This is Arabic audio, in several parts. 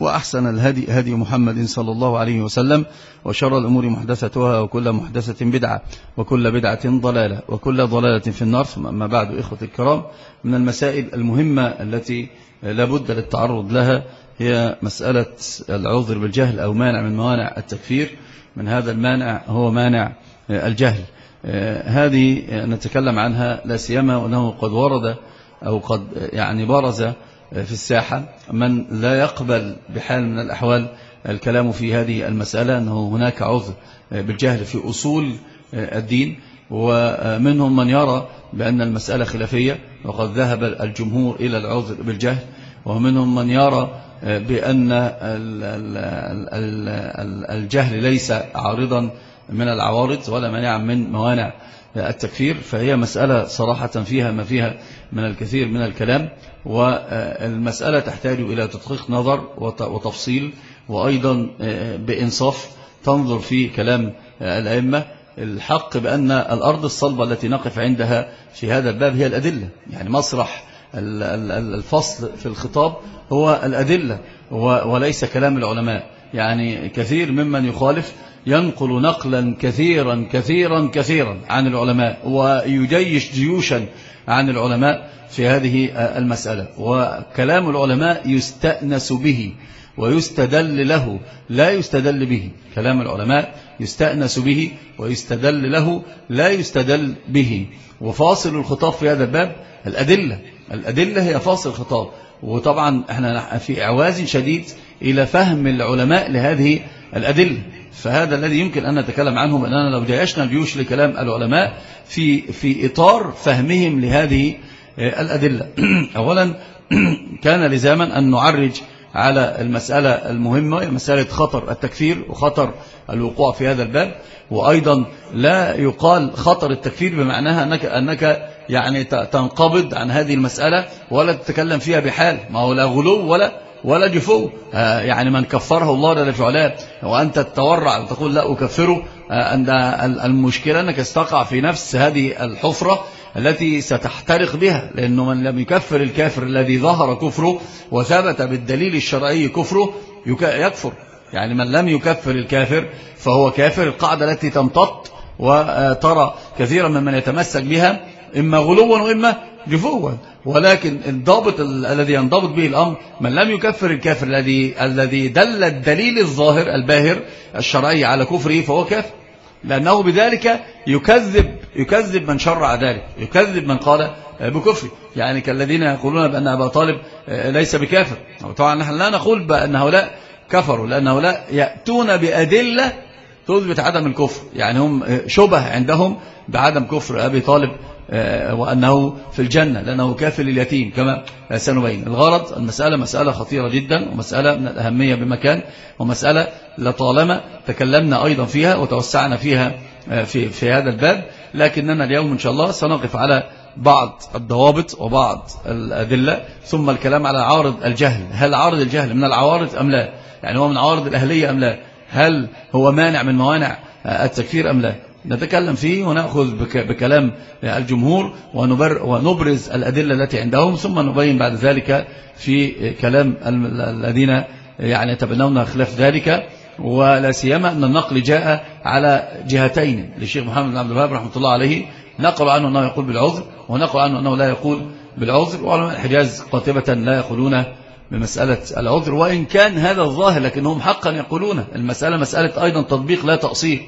وأحسن الهدي هدي محمد صلى الله عليه وسلم وشر الأمور محدثتها وكل محدثة بدعة وكل بدعة ضلالة وكل ضلالة في النار. ما بعد إخوة الكرام من المسائل المهمة التي لابد للتعرض لها هي مسألة العذر بالجهل أو مانع من موانع التكفير. من هذا المانع هو مانع الجهل. هذه نتكلم عنها لا سيما وأنه قد ورد أو قد يعني برز في الساحة. من لا يقبل بحال من الأحوال الكلام في هذه المسألة أنه هناك عذر بالجهل في أصول الدين ومنهم من يرى بأن المسألة خلافية وقد ذهب الجمهور إلى العذر بالجهل ومنهم من يرى بأن الجهل ليس عارضا من العوارض ولا منع من موانع التكفير فهي مسألة صراحة فيها ما فيها من الكثير من الكلام. والمسألة تحتاج إلى تدقيق نظر وتفصيل وأيضا آه، بإنصاف. تنظر في كلام آه، الأئمة. الحق بأن الأرض الصلبة التي نقف عندها في هذا الباب هي الأدلة. يعني مسرح الفصل في الخطاب هو الأدلة وليس كلام العلماء. يعني كثير ممن يخالف ينقل نقلا كثيرا كثيرا كثيرا عن العلماء ويجيش جيوشا عن العلماء في هذه المسألة. وكلام العلماء يستأنس به ويستدل له لا يستدل به. كلام العلماء يستأنس به ويستدل له لا يستدل به. وفاصل الخطاب في هذا الباب الأدلة. الأدلة هي فاصل الخطاب. وطبعا إحنا في إعواز شديد إلى فهم العلماء لهذه الأدلة. فهذا الذي يمكن أن نتكلم عنه لأننا لو جيشنا جيوش لكلام العلماء في, في إطار فهمهم لهذه آه، الأدلة. أولا كان لزاما أن نعرج على المسألة المهمة مسألة خطر التكفير وخطر الوقوع في هذا الباب. وأيضا لا يقال خطر التكفير بمعناها أنك, أنك يعني تنقبض عن هذه المسألة ولا تتكلم فيها بحال. ما هو لا غلو ولا ولا جفو. آه، يعني من كفره الله لا في علاه وأنت تتورع وتقول لا أكفره آه، أن المشكلة أنك استقع في نفس هذه الحفرة التي ستحترق بها لأنه من لم يكفر الكافر الذي ظهر كفره وثبت بالدليل الشرعي كفره يكفر. يعني من لم يكفر الكافر فهو كافر القاعدة التي تمتط وترى كثيرا من من يتمسك بها إما غلوا وإما جفوا ولكن الضابط الذي ينضبط به الأمر من لم يكفر الكافر الذي الذي دل الدليل الظاهر الباهر الشرعي على كفره فهو كافر. لأنه بذلك يكذب يكذب من شرع ذلك. يكذب من قال بكفر يعني كالذين يقولون بأن أبا طالب ليس بكافر. طبعا نحن لا نقول بأن هؤلاء كفروا لأن هؤلاء يأتون بأدلة تثبت عدم الكفر. يعني هم شبه عندهم بعدم كفر أبي طالب آه، وأنه في الجنة لأنه كافل اليتيم كما سنبين. الغرض المسألة مسألة خطيرة جدا ومسألة من الأهمية بمكان ومسألة لطالما تكلمنا أيضا فيها وتوسعنا فيها آه، في, في هذا الباب. لكننا اليوم إن شاء الله سنقف على بعض الضوابط وبعض الأدلة ثم الكلام على عارض الجهل. هل عارض الجهل من العوارض أم لا؟ يعني هو من عوارض الأهلية أم لا؟ هل هو مانع من موانع التكفير أم لا؟ نتكلم فيه ونأخذ بكلام الجمهور ونبرز الأدلة التي عندهم ثم نبين بعد ذلك في كلام الذين يعني يتبنون خلاف ذلك ولا سيما أن النقل جاء على جهتين للشيخ محمد بن عبد الوهاب رحمة الله عليه نقل عنه أنه يقول بالعذر ونقل عنه أنه لا يقول بالعذر وعلماء الحجاز قاطبة لا يقولون بمسألة العذر وإن كان هذا الظاهر لكنهم حقا يقولون المسألة مسألة أيضا تطبيق لا تأصيل.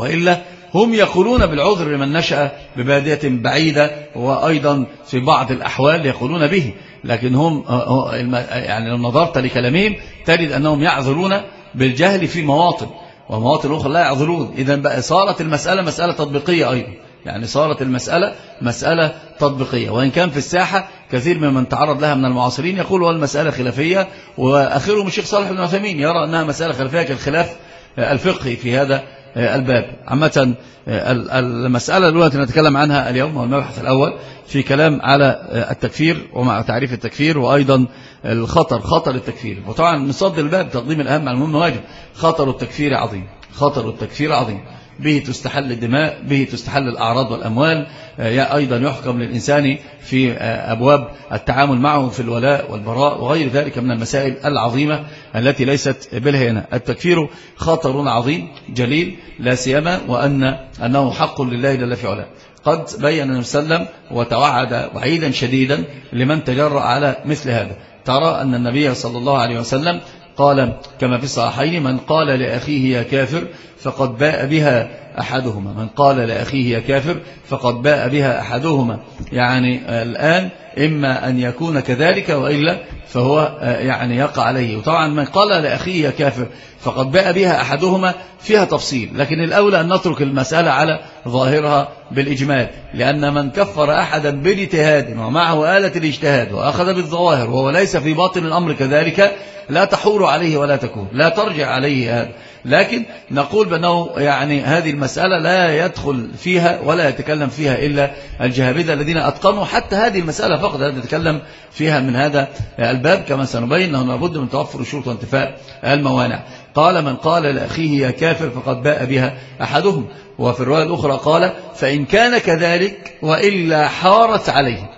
وإلا هم يقولون بالعذر لمن نشأ ببادية بعيدة وأيضا في بعض الأحوال يقولون به. لكن هم آه، آه، يعني لو نظرت لكلامهم تجد أنهم يعذرون بالجهل في مواطن ومواطن أخرى لا يعذرون. إذا بقى صارت المسألة مسألة تطبيقية أيضا. يعني صارت المسألة مسألة تطبيقية. وإن كان في الساحة كثير من من تعرض لها من المعاصرين يقول والمسألة خلافية. وأخرهم الشيخ صالح بن عثيمين يرى أنها مسألة خلافية كالخلاف آه، الفقهي في هذا آه، الباب. عامة آه، المسألة الأولى التي نتكلم عنها اليوم هو المبحث الأول في كلام على آه، التكفير ومع تعريف التكفير وأيضا الخطر خطر التكفير. وطبعا نصد الباب تقديم الأهم على المهم واجب خطر التكفير عظيم خطر التكفير عظيم. به تستحل الدماء به تستحل الأعراض والأموال. آه، أيضا يحكم للإنسان في آه، أبواب التعامل معه في الولاء والبراء وغير ذلك من المسائل العظيمة التي ليست بالهينة. التكفير خاطر عظيم جليل لا سيما وأن أنه حق لله إلا في علاه. قد بين النبي صلى الله عليه وسلم وتوعد وعيدا شديدا لمن تجرأ على مثل هذا. ترى أن النبي صلى الله عليه وسلم قال كما في الصحيحين من قال لأخيه يا كافر فقد باء بها أحدهما. من قال لأخيه يا كافر فقد باء بها أحدهما. يعني الآن إما أن يكون كذلك وإلا فهو آه، يعني يقع عليه. وطبعا من قال لأخيه يا كافر فقد باء بها أحدهما فيها تفصيل لكن الأولى أن نترك المسألة على ظاهرها بالإجمال لأن من كفر أحدا بالاجتهاد ومعه آلة الاجتهاد وأخذ بالظواهر وهو ليس في باطن الأمر كذلك لا تحور عليه ولا تكون لا ترجع عليه هذا. لكن نقول بأنه يعني هذه المسألة لا يدخل فيها ولا يتكلم فيها إلا الجهابذة الذين أتقنوا حتى هذه المسألة فقط لا تتكلم فيها من هذا الباب. كما سنبين أنه لابد من توفر شروط وانتفاء الموانع. قال من قال لأخيه يا كافر فقد باء بها أحدهم وفي الرواية الأخرى قال فإن كان كذلك وإلا حارت عليه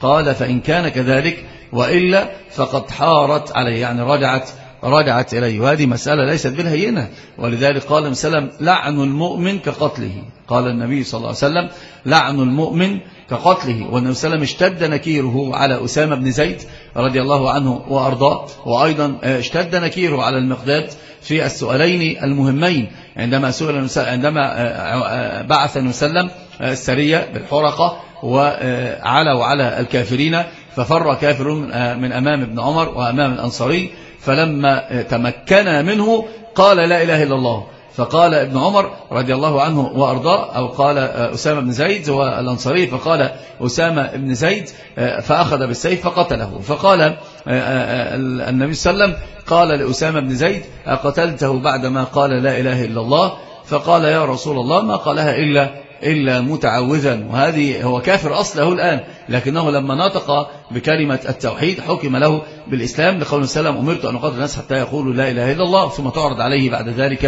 قال فإن كان كذلك وإلا فقد حارت عليه يعني رجعت رجعت إليه وهذه مسألة ليست بالهينة ولذلك قال مسلم لعن المؤمن كقتله قال النبي صلى الله عليه وسلم لعن المؤمن كقتله وأن وسلم اشتد نكيره على أسامة بن زيد رضي الله عنه وأرضاه. وأيضا آه، اشتد نكيره على المقداد في السؤالين المهمين. عندما, سئل عندما آه، آه، بعث وسلم السرية بالحرقة وعلوا على الكافرين ففر كافر من أمام ابن عمر وأمام الأنصري فلما تمكن منه قال لا إله إلا الله. فقال ابن عمر رضي الله عنه وأرضاه أو قال آه، أسامة بن زيد هو الأنصري فقال أسامة بن زيد آه، فأخذ بالسيف فقتله. فقال آه، النبي صلى الله عليه وسلم قال لأسامة بن زيد أقتلته بعدما قال لا إله إلا الله؟ فقال يا رسول الله ما قالها إلا إلا متعوذا. وهذه هو كافر أصله الآن. لكنه لما نطق بكلمة التوحيد حكم له بالإسلام لقول السلام أمرت أن أقدر الناس حتى يقولوا لا إله إلا الله ثم تعرض عليه بعد ذلك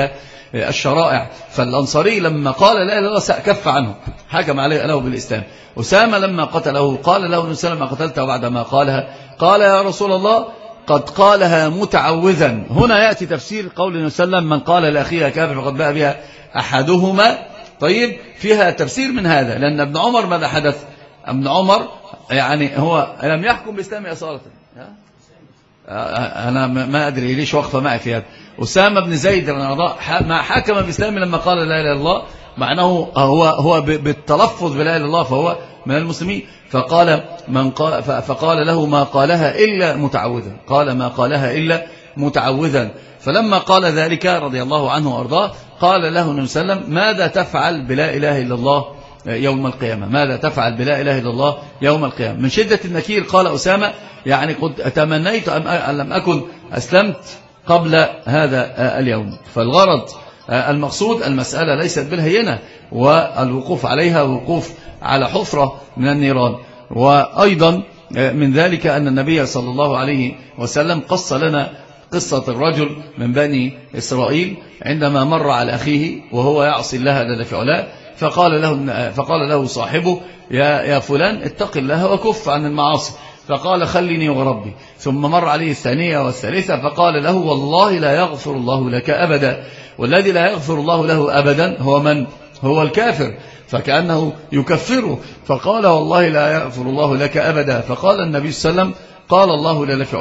آه، الشرائع. فالأنصاري لما قال لا إله إلا الله كف عنه حكم عليه له بالإسلام. أسامة لما قتله قال له السلام ما قتلته بعدما قالها. قال يا رسول الله قد قالها متعوذا. هنا يأتي تفسير قول النبي صلى الله عليه وسلم من قال لأخيها كافر فقد باء بها أحدهما. طيب فيها تفسير من هذا لأن ابن عمر ماذا حدث؟ ابن عمر يعني هو لم يحكم بالإسلام أصالة أنا ما أدري ليش وقفة معي في هذا. أسامة بن زيد ما حكم بإسلام لما قال لا إله إلا الله مع أنه هو, هو بالتلفظ بلا إله إلا الله فهو من المسلمين. فقال, من قال فقال له ما قالها إلا متعوذا. قال ما قالها إلا متعوذا. فلما قال ذلك رضي الله عنه وأرضاه قال له النبي صلى الله عليه وسلم ماذا تفعل بلا إله إلا الله يوم القيامة؟ ماذا تفعل بلا إله إلا الله يوم القيامة؟ من شدة النكير قال أسامة يعني قد أتمنيت أن لم أكن أسلمت قبل هذا اليوم. فالغرض آه، المقصود المسألة ليست بالهينة والوقوف عليها وقوف على حفرة من النيران. وأيضا آه، من ذلك أن النبي صلى الله عليه وسلم قص لنا قصة الرجل من بني إسرائيل عندما مر على أخيه وهو يعصي الله جل في فقال له, فقال له صاحبه يا, يا فلان اتق الله وكف عن المعاصي. فقال خلني وربي. ثم مر عليه الثانية والثالثة فقال له والله لا يغفر الله لك أبدا والذي لا يغفر الله له أبدا هو من؟ هو الكافر. فكأنه يكفره فقال والله لا يغفر الله لك أبدا. فقال النبي صلى الله عليه وسلم قال الله لك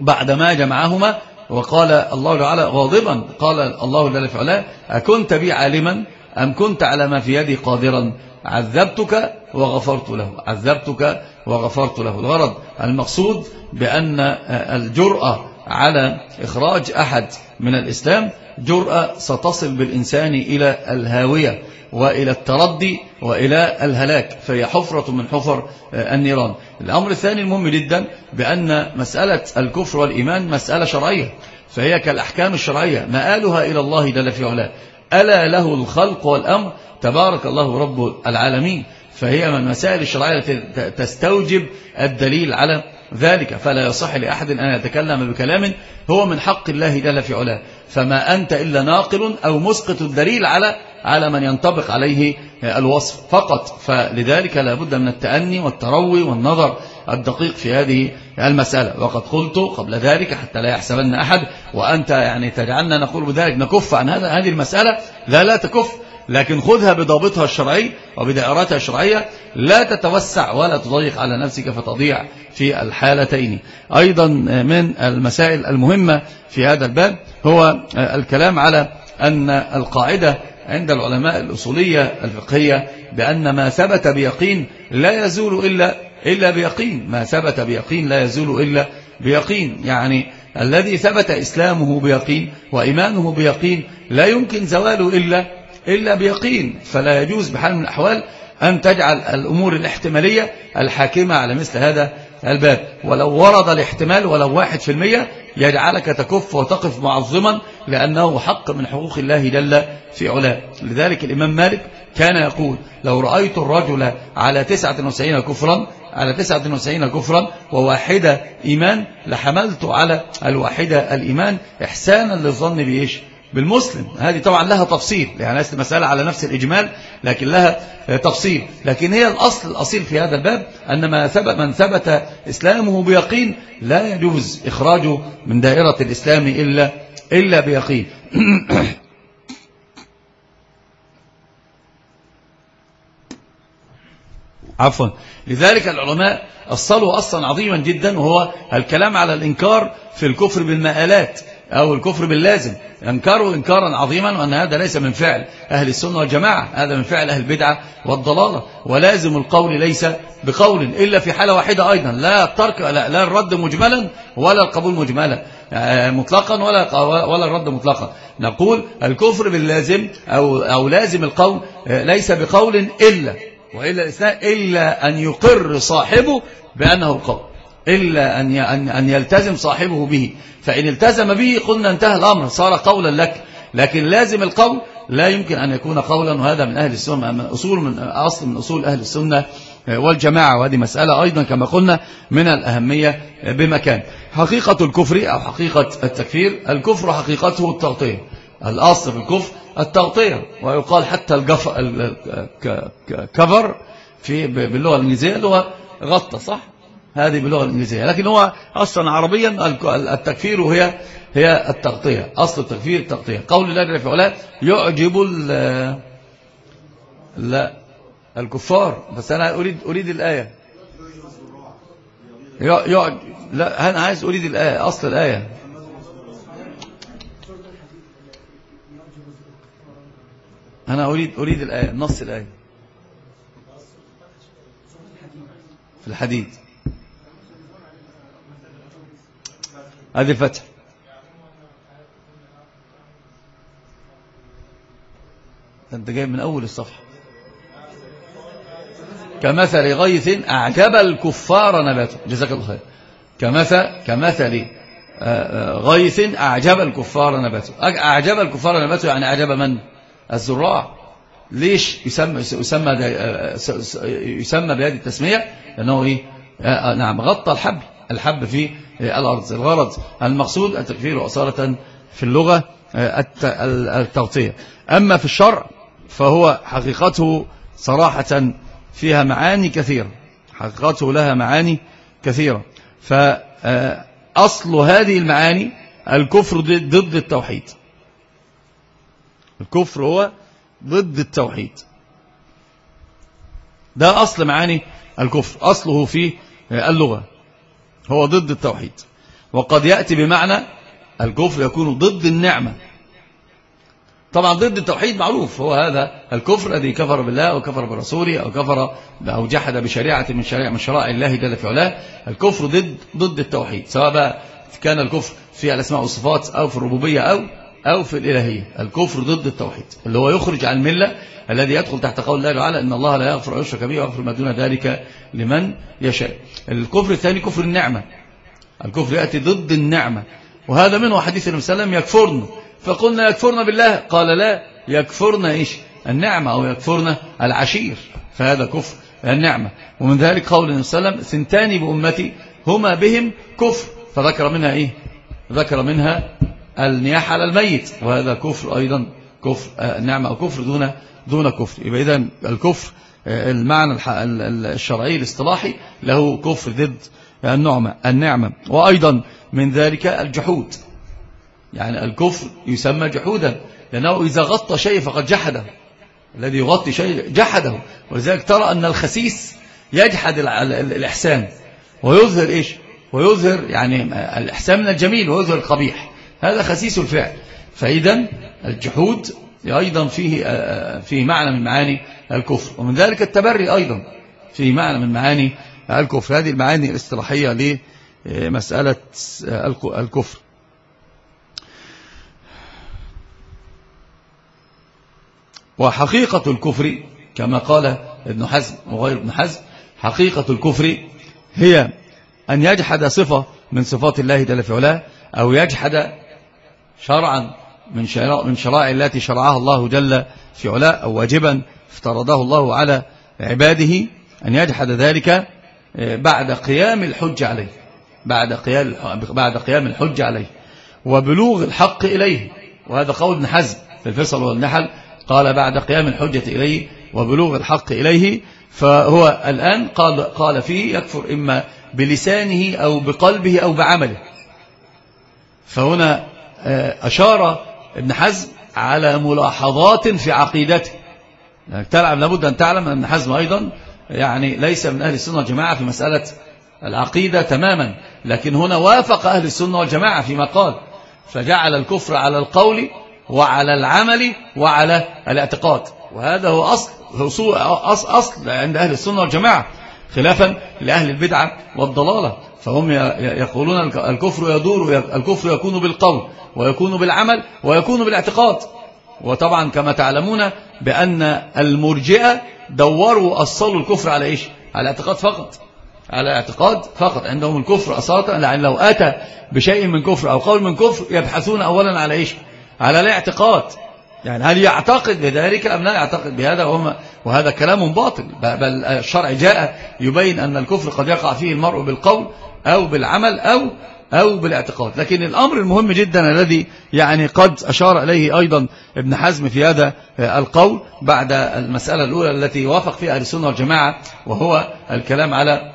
بعدما جمعهما وقال الله تعالى غاضبا. قال الله جل في أكنت بي عالما أم كنت على ما في يدي قادرا؟ عذبتك وغفرت له. عذبتك وغفرت له. الغرض المقصود بأن الجرأة على إخراج أحد من الإسلام. جرأة ستصل بالإنسان إلى الهاوية. وإلى التردي وإلى الهلاك فهي حفرة من حفر آه، النيران. الأمر الثاني المهم جدا بأن مسألة الكفر والإيمان مسألة شرعية فهي كالأحكام الشرعية. مآلها إلى الله دل في علاه؟ ألا له الخلق والأمر؟ تبارك الله رب العالمين. فهي من المسائل الشرعية التي تستوجب الدليل على ذلك. فلا يصح لأحد أن يتكلم بكلام هو من حق الله دل في علاه. فما أنت إلا ناقل أو مسقط الدليل على على من ينطبق عليه الوصف فقط. فلذلك لابد من التأني والتروي والنظر الدقيق في هذه المسألة. وقد قلت قبل ذلك حتى لا يحسبن أحد وأنت يعني تجعلنا نقول بذلك نكف عن هذا هذه المسألة. لا لا تكف لكن خذها بضابطها الشرعي وبدائراتها الشرعية. لا تتوسع ولا تضيق على نفسك فتضيع في الحالتين. أيضا من المسائل المهمة في هذا الباب هو الكلام على أن القاعدة عند العلماء الأصولية الفقهية بأن ما ثبت بيقين لا يزول إلا, إلا بيقين. ما ثبت بيقين لا يزول إلا بيقين. يعني الذي ثبت إسلامه بيقين وإيمانه بيقين لا يمكن زواله إلا, إلا بيقين. فلا يجوز بحال من الأحوال أن تجعل الأمور الاحتمالية الحاكمة على مثل هذا الباب. ولو ورد الاحتمال ولو واحد في المية يجعلك تكف وتقف معظما لأنه حق من حقوق الله جل في علاه. لذلك الإمام مالك كان يقول لو رأيت الرجل على 99 كفرا على 99 كفرا وواحدة إيمان لحملت على الواحدة الإيمان إحسانا للظن بإيش؟ بالمسلم. هذه طبعا لها تفصيل. يعني ليست مسألة على نفس الإجمال لكن لها آه، تفصيل. لكن هي الأصل الأصيل في هذا الباب أن ما ثبت من ثبت إسلامه بيقين لا يجوز إخراجه من دائرة الإسلام إلا, إلا بيقين. عفوا. لذلك العلماء أصلوا أصلا عظيما جدا وهو الكلام على الإنكار في الكفر بالمآلات. أو الكفر باللازم. أنكروا إنكارا عظيما وأن هذا ليس من فعل أهل السنة والجماعة. هذا من فعل أهل البدعة والضلالة. ولازم القول ليس بقول إلا في حالة واحدة أيضا. لا الترك لا, لا الرد مجملا ولا القبول مجملا. آه، مطلقا ولا ولا الرد مطلقا. نقول الكفر باللازم أو, أو لازم القول آه، ليس بقول إلا وإلا إلا أن يقر صاحبه بأنه قول إلا أن أن يلتزم صاحبه به. فإن التزم به قلنا انتهى الأمر صار قولا لك. لكن لازم القول لا يمكن أن يكون قولا وهذا من أهل السنة من أصول من أصل من أصول أهل السنة والجماعة. وهذه مسألة أيضا كما قلنا من الأهمية بمكان. حقيقة الكفر أو حقيقة التكفير الكفر حقيقته التغطية. الأصل في الكفر التغطية. ويقال حتى الكفر في باللغة الإنجليزية لغة غطى صح؟ هذه باللغة الإنجليزية. لكن هو أصلا عربيا التكفير هي هي التغطية أصل التكفير التغطية. قول الله جل في علاه يعجب الـ لا الكفار. بس أنا أريد أريد الآية. يعجب لا أنا عايز أريد الآية أصل الآية. أنا أريد أريد الآية نص الآية. في الحديث هذه الفتح. أنت جاي من أول الصفحة. كمثل غيث أعجب الكفار نباته. جزاك الله خير. كمثل, كمثل آه، آه، غيث أعجب الكفار نباته. أعجب الكفار نباته يعني أعجب من؟ الزراع. ليش يسمى, يسمى, آه، يسمى بهذه التسمية؟ لأنه إيه؟ نعم غطى الحبل. الحب في الأرض. الغرض المقصود التكفير أصالة في اللغة التغطية. أما في الشرع فهو حقيقته صراحة فيها معاني كثيرة. حقيقته لها معاني كثيرة. فأصل هذه المعاني الكفر ضد التوحيد. الكفر هو ضد التوحيد. ده أصل معاني الكفر. أصله في اللغة. هو ضد التوحيد. وقد يأتي بمعنى الكفر يكون ضد النعمة. طبعا ضد التوحيد معروف هو هذا الكفر الذي كفر بالله أو كفر برسوله أو كفر أو جحد بشريعة من شرائع من شرائع الله جل في علاه. الكفر ضد ضد التوحيد سواء بقى كان الكفر في الأسماء والصفات أو في الربوبية أو أو في الإلهية الكفر ضد التوحيد اللي هو يخرج عن الملة الذي يدخل تحت قول الله تعالى إن الله لا يغفر عشرك به ويغفر ما دون ذلك لمن يشاء. الكفر الثاني كفر النعمة. الكفر يأتي ضد النعمة. وهذا منه حديث النبي صلى الله عليه وسلم يكفرنا فقلنا يكفرنا بالله؟ قال لا. يكفرنا إيش؟ النعمة أو يكفرنا العشير. فهذا كفر النعمة. ومن ذلك قول النبي صلى الله عليه وسلم ثنتان بأمتي هما بهم كفر. فذكر منها إيه؟ ذكر منها النياحة على الميت وهذا كفر أيضا كفر آه، نعمة أو كفر دون, دون كفر. يبقى إذن الكفر آه، المعنى الشرعي الاصطلاحي له كفر ضد النعمة, النعمة. وأيضا من ذلك الجحود. يعني الكفر يسمى جحودا لأنه إذا غطى شيء فقد جحده. الذي يغطي شيء جحده. ولذلك ترى أن الخسيس يجحد الإحسان. ويظهر إيش؟ ويظهر يعني آه، الإحسان من الجميل ويظهر القبيح. هذا خسيس الفعل. فإذا الجحود أيضا فيه, آه، آه، فيه معنى من معاني الكفر. ومن ذلك التبري أيضا فيه معنى من معاني الكفر. هذه المعاني الاصطلاحية لمسألة آه، الكفر. وحقيقة الكفر كما قال ابن حزم وغير ابن حزم حقيقة الكفر هي أن يجحد صفة من صفات الله دل في علاه أو يجحد شرعا من شرائع من شرائع التي شرعها الله جل في علاء أو واجبا افترضه الله على عباده أن يجحد ذلك آه، بعد قيام الحج عليه. بعد قيام بعد قيام الحج عليه. وبلوغ الحق إليه. وهذا قول ابن حزم في الفصل والنحل. قال بعد قيام الحجة إليه وبلوغ الحق إليه. فهو الآن قال, قال فيه يكفر إما بلسانه أو بقلبه أو بعمله. فهنا آه، أشار ابن حزم على ملاحظات في عقيدته. يعني تلعب لابد أن تعلم أن ابن حزم أيضا يعني ليس من أهل السنة والجماعة في مسألة العقيدة تماما لكن هنا وافق أهل السنة والجماعة فيما قال. فجعل الكفر على القول وعلى العمل وعلى الاعتقاد. وهذا هو أصل, أصل, أصل عند أهل السنة والجماعة خلافا لأهل البدعة والضلالة. فهم يقولون الكفر يدور الكفر يكون بالقول ويكون بالعمل ويكون بالاعتقاد. وطبعا كما تعلمون بأن المرجئة دوروا أصلوا الكفر على إيش؟ على اعتقاد فقط. على اعتقاد فقط. عندهم الكفر أساطا لأن لو أتى بشيء من كفر أو قول من كفر يبحثون أولا على إيش؟ على الاعتقاد. يعني هل يعتقد بذلك أم لا يعتقد بهذا؟ وهم وهذا كلام باطل. بل الشرع جاء يبين أن الكفر قد يقع فيه المرء بالقول أو بالعمل أو أو بالاعتقاد. لكن الأمر المهم جدا الذي يعني قد أشار إليه أيضا ابن حزم في هذا القول بعد المسألة الأولى التي وافق فيها السنة والجماعة وهو الكلام على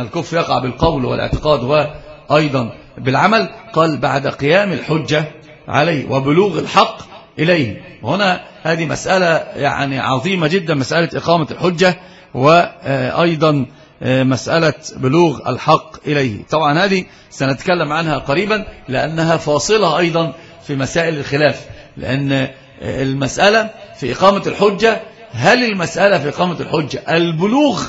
الكف يقع بالقول والاعتقاد وأيضا بالعمل. قال بعد قيام الحجة عليه وبلوغ الحق إليه. هنا هذه مسألة يعني عظيمة جدا مسألة إقامة الحجة وأيضا مسألة بلوغ الحق إليه. طبعا هذه سنتكلم عنها قريبا لأنها فاصلة أيضا في مسائل الخلاف. لأن المسألة في إقامة الحجة هل المسألة في إقامة الحجة البلوغ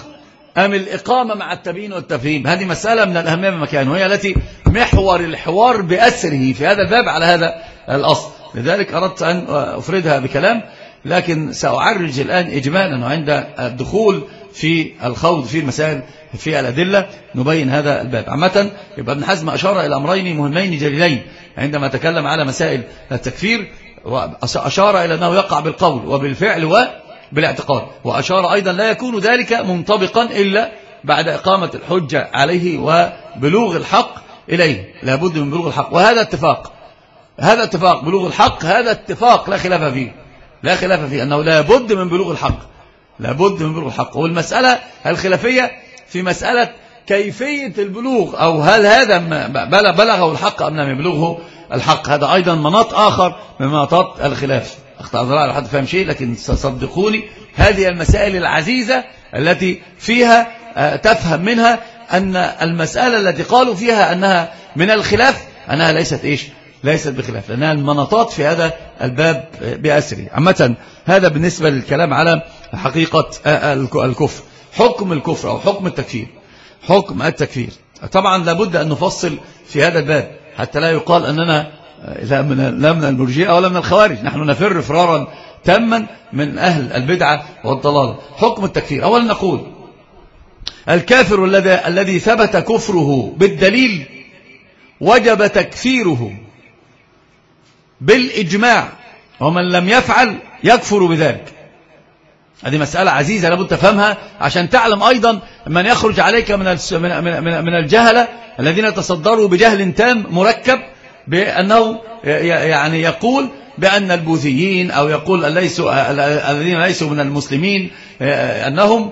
أم الإقامة مع التبيين والتفهيم؟ هذه مسألة من الأهمية بمكان وهي التي محور الحوار بأسره في هذا الباب على هذا الأصل. لذلك أردت أن أفردها بكلام لكن سأعرج الآن إجمالا وعند الدخول في الخوض في المسائل في الأدلة نبين هذا الباب. عامة يبقى ابن حزم أشار إلى أمرين مهمين جليلين عندما تكلم على مسائل التكفير وأشار إلى أنه يقع بالقول وبالفعل وبالاعتقاد وأشار أيضا لا يكون ذلك منطبقا إلا بعد إقامة الحجة عليه وبلوغ الحق إليه. لابد من بلوغ الحق. وهذا اتفاق. هذا اتفاق. بلوغ الحق هذا اتفاق لا خلاف فيه. لا خلاف فيه أنه لابد من بلوغ الحق. لابد من بلوغ الحق. والمسألة الخلافية في مسألة كيفية البلوغ أو هل هذا بلغه الحق أم لم يبلغه الحق. هذا أيضا مناط آخر من مناطات الخلاف. أخطأ أختار على حد فهم شيء لكن صدقوني هذه المسائل العزيزة التي فيها آه، تفهم منها أن المسألة التي قالوا فيها أنها من الخلاف أنها ليست إيش؟ ليست بخلاف لأنها المناطات في هذا الباب بأسري عامة هذا بالنسبة للكلام على حقيقة الكفر. حكم الكفر أو حكم التكفير. حكم التكفير. طبعا لابد أن نفصل في هذا الباب حتى لا يقال أننا لا من, لا من المرجئة ولا من الخوارج. نحن نفر فرارا تاما من أهل البدعة والضلالة. حكم التكفير. أولا نقول الكافر الذي ثبت كفره بالدليل وجب تكفيره بالإجماع. ومن لم يفعل يكفر بذلك. هذه مسألة عزيزة لابد تفهمها عشان تعلم أيضا من يخرج عليك من من الجهلة الذين تصدروا بجهل تام مركب بأنه يعني يقول بأن البوذيين أو يقول ليسوا الذين ليسوا من المسلمين آه، أنهم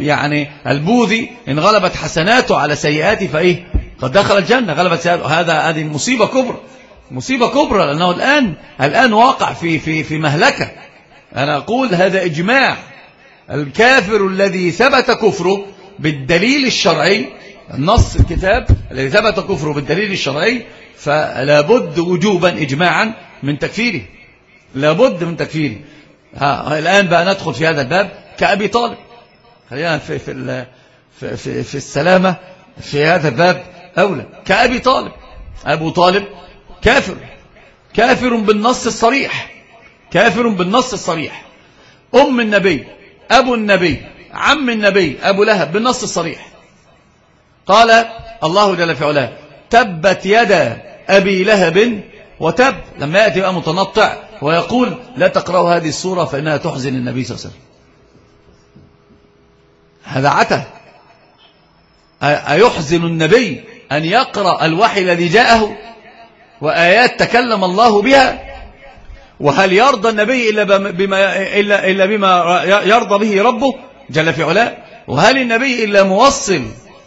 يعني البوذي إن غلبت حسناته على سيئاته فإيه؟ قد دخل الجنة. غلبت سيئاته. هذا هذه مصيبة كبرى. مصيبة كبرى لأنه الآن, الآن واقع في, في, في مهلكة. أنا أقول هذا إجماع. الكافر الذي ثبت كفره بالدليل الشرعي النص الكتاب الذي ثبت كفره بالدليل الشرعي فلا بد وجوبا إجماعا من تكفيره. لا بد من تكفيره. ها الآن بقى ندخل في هذا الباب كأبي طالب. خلينا في, في, في, في, في السلامة في هذا الباب أولى. كأبي طالب. أبو طالب كافر. كافر بالنص الصريح. كافر بالنص الصريح. أم النبي أبو النبي عم النبي أبو لهب بالنص الصريح. قال الله جل في علاه تبت يدا أبي لهب وتب. لما يأتي بقى متنطع ويقول لا تقرأوا هذه السورة فإنها تحزن النبي صلى الله عليه وسلم. هذا عته أيحزن النبي أن يقرأ الوحي الذي جاءه؟ وآيات تكلم الله بها وهل يرضى النبي إلا بما, إلا, إلا بما يرضى به ربه؟ جل في علاه. وهل النبي إلا موصل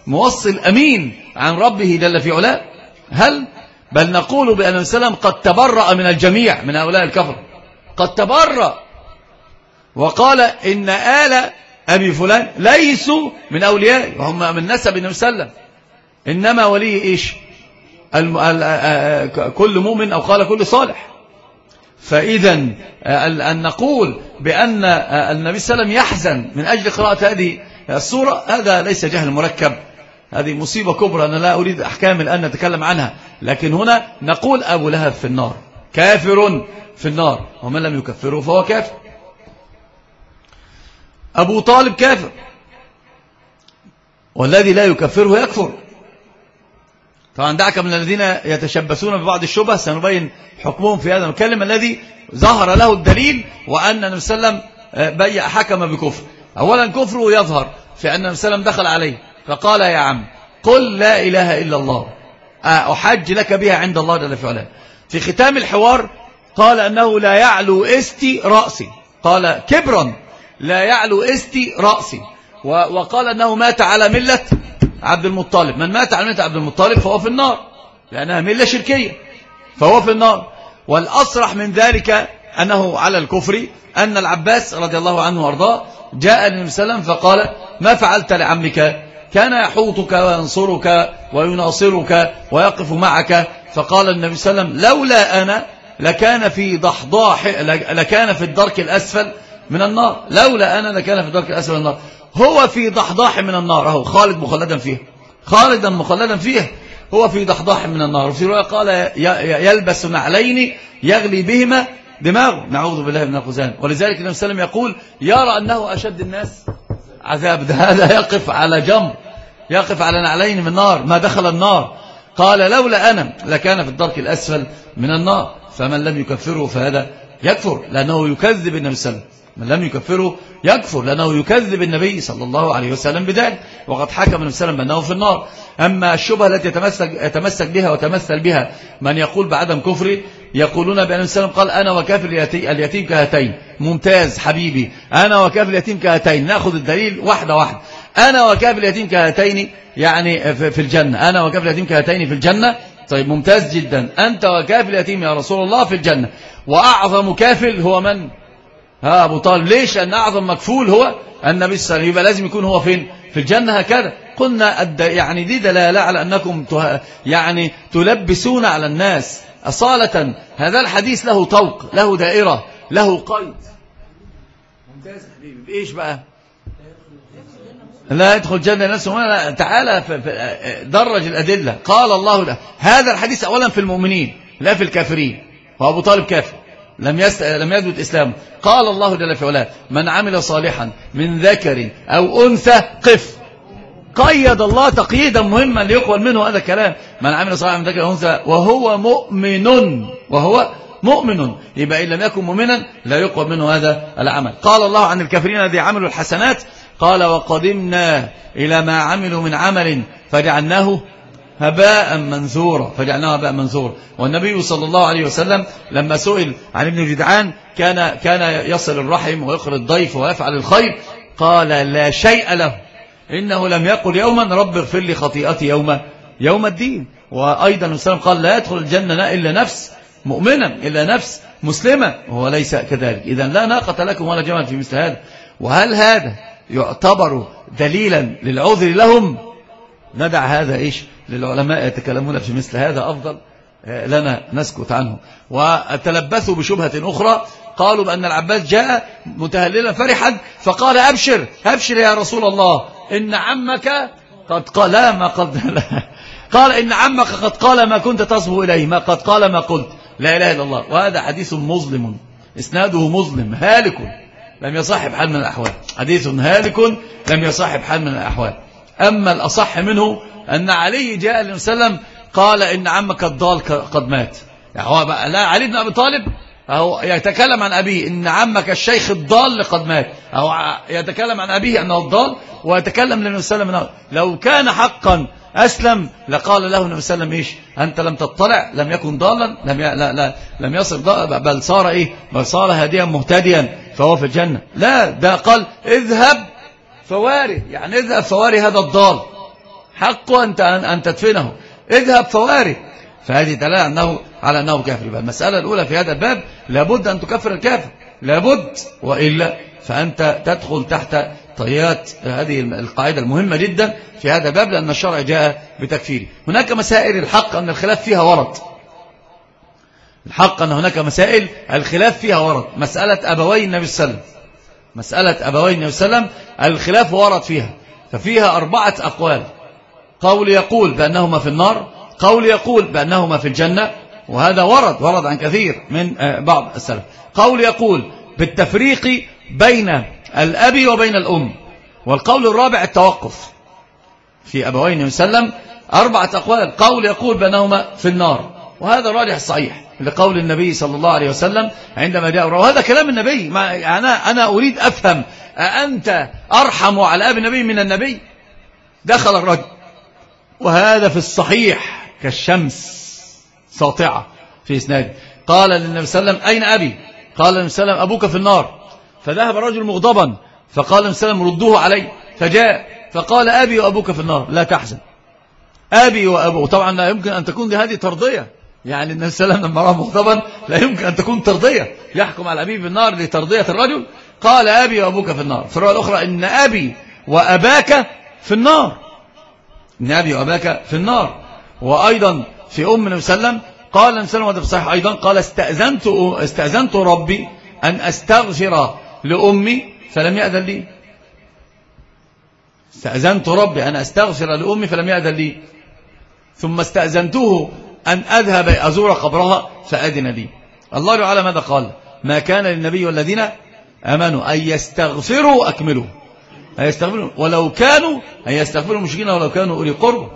موصل أمين عن ربه جل في علاه؟ هل؟ بل نقول بأن السلام قد تبرأ من الجميع من هؤلاء الكفر. قد تبرأ. وقال إن آل أبي فلان ليسوا من أوليائي وهم من نسب النبي سلم إنما ولي إيش؟ كل مؤمن أو قال كل صالح. فإذا أن نقول بأن النبي صلى الله عليه وسلم يحزن من أجل قراءة هذه الصورة هذا ليس جهل مركب. هذه مصيبة كبرى أنا لا أريد أحكام الآن نتكلم عنها. لكن هنا نقول أبو لهب في النار. كافر في النار. ومن لم يكفره فهو كافر. أبو طالب كافر. والذي لا يكفره يكفر. طبعا دعك من الذين يتشبثون ببعض الشبه سنبين حكمهم في هذا المكلم الذي ظهر له الدليل وأن النبي صلى الله عليه وسلم حكم بكفر. أولا كفره يظهر في أن النبي صلى الله عليه وسلم دخل عليه فقال يا عم قل لا إله إلا الله. أحج لك بها عند الله جل في علاه. في ختام الحوار قال أنه لا يعلو إستي رأسي. قال كبرا لا يعلو إستي رأسي. وقال أنه مات على ملة عبد المطلب من مات على ملة عبد المطلب فهو في النار. لأنها ملة شركية. فهو في النار. والأصرح من ذلك أنه على الكفر أن العباس رضي الله عنه وأرضاه جاء للنبي صلى الله عليه وسلم فقال ما فعلت لعمك؟ كان يحوطك وينصرك ويناصرك ويقف معك. فقال النبي صلى الله عليه وسلم لولا أنا لكان في ضحضاح لكان في الدرك الأسفل من النار. لولا أنا لكان في الدرك الأسفل من النار. هو في ضحضاح من النار. أهو خالد مخلدا فيها خالدا مخلدا فيها هو في ضحضاح من النار. وفي رواية قال يلبس نعلين يغلي بهما دماغه. نعوذ بالله من الخزان. ولذلك النبي صلى الله عليه وسلم يقول يرى أنه أشد الناس عذاب. ده هذا يقف على جمر يقف على نعلين من نار ما دخل النار. قال لولا أنا لكان في الدرك الأسفل من النار. فمن لم يكفره فهذا يكفر لأنه يكذب النبي صلى الله عليه وسلم. من لم يكفره يكفر لأنه يكذب النبي صلى الله عليه وسلم بذلك وقد حكم النبي صلى الله عليه وسلم في النار. أما الشبهة التي يتمسك, يتمسك بها وتمثل بها من يقول بعدم كفره يقولون بأن النبي صلى الله عليه وسلم قال أنا وكافر اليتيم كهتين ممتاز حبيبي. أنا وكافر اليتيم كهتين نأخذ الدليل واحدة واحدة. أنا وكافر اليتيم كهتين يعني في الجنة. أنا وكافر اليتيم كهتين في الجنة؟ طيب ممتاز جدا. أنت وكافر اليتيم يا رسول الله في الجنة. وأعظم كافل هو من؟ ها أبو طالب ليش أن أعظم مكفول هو؟ النبي صلى الله عليه وسلم يبقى لازم يكون هو فين؟ في الجنة هكذا. قلنا يعني دي دلالة على أنكم يعني تلبسون على الناس أصالة. هذا الحديث له طوق له دائرة له قيد. ممتاز حبيبي. بإيش بقى؟ لا يدخل الجنة نفسه. تعالى درج الأدلة. قال الله له. هذا الحديث أولا في المؤمنين لا في الكافرين. وأبو طالب كافر. لم يست... لم يثبت اسلامه قال الله جل في علاه من عمل صالحا من ذكر أو أنثى قف. قيد الله تقييدا مهما ليقبل منه هذا الكلام. من عمل صالحا من ذكر أو أنثى وهو مؤمن. وهو مؤمن. يبقى إن لم يكن مؤمنا لا يقبل منه هذا العمل. قال الله عن الكافرين الذين عملوا الحسنات قال وقدمنا إلى ما عملوا من عمل فجعلناه هباء منثورا فجعلناه هباء منثورا. والنبي صلى الله عليه وسلم لما سئل عن ابن جدعان كان كان يصل الرحم ويقر الضيف ويفعل الخير قال لا شيء له. إنه لم يقل يوما رب اغفر لي خطيئتي يوم يوم الدين. وأيضا وسلم قال لا يدخل الجنة إلا نفس مؤمنا إلا نفس مسلمة وهو ليس كذلك. إذا لا ناقة لكم ولا جمل في مثل هذا. وهل هذا يعتبر دليلا للعذر لهم؟ ندع هذا إيش للعلماء يتكلمون في مثل هذا أفضل آه، لنا نسكت عنه. وتلبثوا بشبهة أخرى قالوا بأن العباس جاء متهللا فرحا فقال أبشر أبشر يا رسول الله إن عمك قد قال لا ما قد لا. قال إن عمك قد قال ما كنت تصبو إليه ما قد قال ما قلت. لا إله إلا الله. وهذا حديث مظلم إسناده مظلم هالك لم يصاحب حال من الأحوال. حديث هالك لم يصاحب حال من الأحوال. أما الأصح منه أن علي جاء النبي صلى الله عليه وسلم قال إن عمك الضال قد مات. يعني هو بقى لا علي بن أبي طالب أو يتكلم عن أبيه إن عمك الشيخ الضال قد مات. أو يتكلم عن أبيه أنه الضال ويتكلم للنبي صلى الله عليه وسلم لو كان حقا أسلم لقال له النبي صلى الله عليه وسلم إيش؟ أنت لم تطلع لم يكن ضالا لم لا لا لم يصر ضالا بل صار إيه؟ بل صار هاديا مهتديا فهو في الجنة. لا ده قال اذهب فواري. يعني اذهب فواري هذا الضال حقه أنت أن تدفنه. اذهب فواري فهذه دلالة أنه على أنه كافر. المسألة الأولى في هذا الباب لابد أن تكفر الكافر. لابد وإلا فأنت تدخل تحت طيات هذه القاعدة المهمة جدا في هذا الباب لأن الشرع جاء بتكفيره. هناك مسائل الحق أن الخلاف فيها ورد. الحق أن هناك مسائل الخلاف فيها ورد. مسألة أبوي النبي صلى الله عليه وسلم. مسألة أبوين وسلم الخلاف ورد فيها. ففيها أربعة أقوال. قول يقول بأنهما في النار قول يقول بأنهما في الجنة وهذا ورد ورد عن كثير من آه، بعض السلف. قول يقول بالتفريق بين الأب وبين الأم. والقول الرابع التوقف. في أبوين وسلم أربعة أقوال. قول يقول بأنهما في النار. وهذا الراجح الصحيح لقول النبي صلى الله عليه وسلم عندما جاء وهذا كلام النبي. ما أنا, أنا أريد أفهم. أأنت أرحم على أبي النبي من النبي؟ دخل الرجل. وهذا في الصحيح كالشمس. ساطعة في إسناد قال للنبي صلى الله عليه وسلم أين أبي؟ قال النبي صلى الله عليه وسلم أبوك في النار. فذهب الرجل مغضبا. فقال النبي صلى الله عليه وسلم ردوه علي. فجاء. فقال أبي وأبوك في النار. لا تحزن. أبي وأبوك. طبعا لا يمكن أن تكون هذه ترضية يعني النبي صلى الله عليه وسلم لما رأى مغضبا لا يمكن أن تكون ترضية. يحكم على أبيه بالنار لترضية الرجل. قال أبي وأبوك في النار. في الرواية الأخرى إن أبي وأباك في النار. إن أبي وأباك في النار. وأيضا في أم النبي صلى الله عليه وسلم قال النبي صلى الله عليه وسلم أيضا قال استأذنت, استأذنت ربي أن أستغفر لأمي فلم يأذن لي. استأذنت ربي أن أستغفر لأمي فلم يأذن لي. ثم استأذنته أن أذهب أزور قبرها فأذن لي. الله تعالى ماذا قال؟ ما كان للنبي والذين أمنوا أن يستغفروا أكملوا. أن يستغفروا. ولو كانوا أن يستغفروا المشركين ولو كانوا أولي قرب.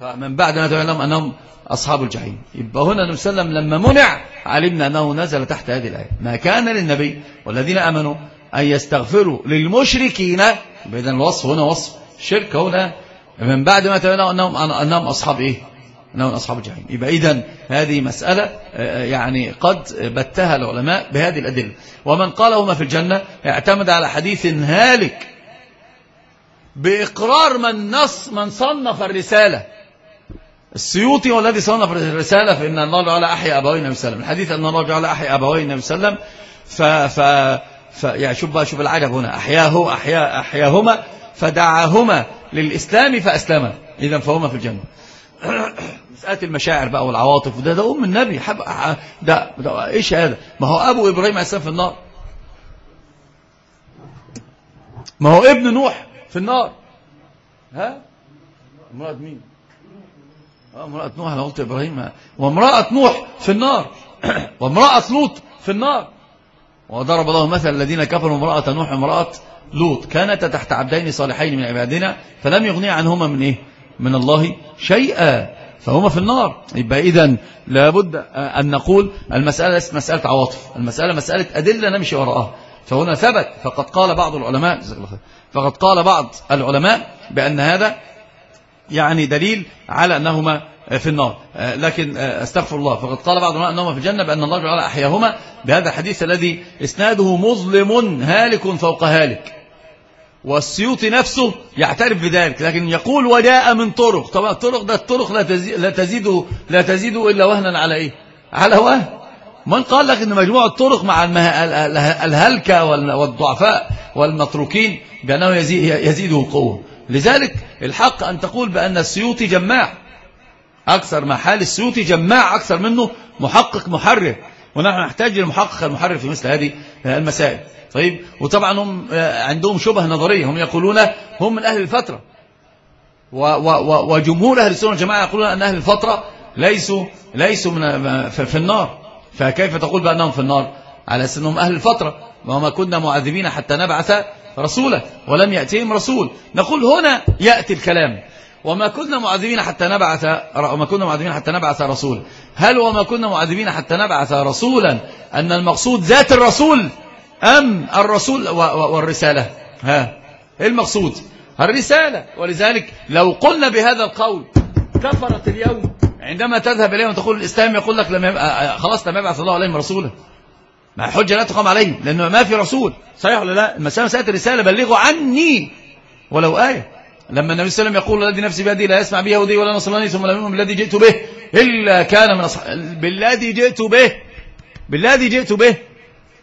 فمن بعد ما تعلم أنهم أصحاب الجحيم. يبقى هنا النبي صلى الله عليه وسلم لما منع علمنا أنه نزل تحت هذه الآية. ما كان للنبي والذين أمنوا أن يستغفروا للمشركين. بإذن الوصف هنا وصف شرك هنا. من بعد ما تعلم أنهم, أنهم أصحاب إيه؟ أنه من أصحاب الجحيم. يبقى إذن هذه مسألة آه، يعني قد بتها العلماء بهذه الأدلة. ومن قال هما في الجنة اعتمد على حديث هالك بإقرار من نص من صنف الرسالة. السيوطي هو الذي صنف الرسالة فإن الله جعل أحيى أبوي النبي صلى وسلم. الحديث أن الله جعل أحيى أبوي النبي صلى وسلم ف ف ف يعني شوف بقى شوف العجب هنا. أحياه أحيا أحياهما فدعاهما للإسلام فأسلما. إذا فهما في الجنة. مسألة المشاعر بقى والعواطف وده ده أم النبي حب ده, ده إيش هذا؟ ما هو أبو إبراهيم عليه السلام في النار. ما هو ابن نوح في النار. ها؟ امرأة مين؟ آه، امرأة نوح أنا قلت إبراهيم. وامرأة نوح في النار. وامرأة لوط في النار. وضرب الله مثل الذين كفروا امرأة نوح امرأة لوط. كانت تحت عبدين صالحين من عبادنا فلم يغني عنهما من إيه؟ من الله شيئا فهما في النار. يبقى إذن لابد أن نقول المسألة ليست مسألة عواطف المسألة مسألة أدلة نمشي وراءها. فهنا ثبت فقد قال بعض العلماء فقد قال بعض العلماء بأن هذا يعني دليل على أنهما في النار. لكن أستغفر الله فقد قال بعض العلماء أنهما في الجنة بأن الله جعل أحياهما بهذا الحديث الذي إسناده مظلم هالك فوق هالك. والسيوطي نفسه يعترف بذلك لكن يقول وجاء من طرق. طبعا الطرق ده الطرق لا تزيد لا تزيد لا تزيد إلا وهنا على إيه؟ على وهن. من قال لك إن مجموع الطرق مع الهلكة والضعفاء والمتروكين بأنه يزيده قوة. لذلك الحق أن تقول بأن السيوطي جماع. أكثر ما حال السيوطي جماع أكثر منه محقق محرر. ونحن نحتاج لمحقق المحرر في مثل هذه المسائل. طيب وطبعا هم آه، عندهم شبه نظرية. هم يقولون هم من أهل الفترة. وجمهور أهل السنة والجماعة يقولون أن أهل الفترة ليسوا, ليسوا من آه، في النار. فكيف تقول بأنهم في النار؟ على أنهم أهل الفترة. وما كنا معذبين حتى نبعث رسولا. ولم يأتيهم رسول. نقول هنا يأتي الكلام. وما كنا معذبين حتى نبعث وما كنا معذبين حتى نبعث رسولا. هل وما كنا معذبين حتى نبعث رسولا؟ أن المقصود ذات الرسول. أم الرسول والرسالة. ها. إيه المقصود؟ الرسالة. ولذلك لو قلنا بهذا القول كفرت اليوم. عندما تذهب إليهم تقول الإسلام يقول لك لم آه، آه، خلاص لم يبعث الله عليهم رسولا. ما حجة لا تقام عليه لأنه ما في رسول. صحيح ولا لا؟ المسألة مسألة الرسالة بلغوا عني. ولو آية. لما النبي صلى الله عليه وسلم يقول الذي نفسي بيدي لا يسمع بيهودي ولا نصراني ثم لم يؤمن بالذي جئت به إلا كان من أصح... بالذي جئت به بالذي جئت به.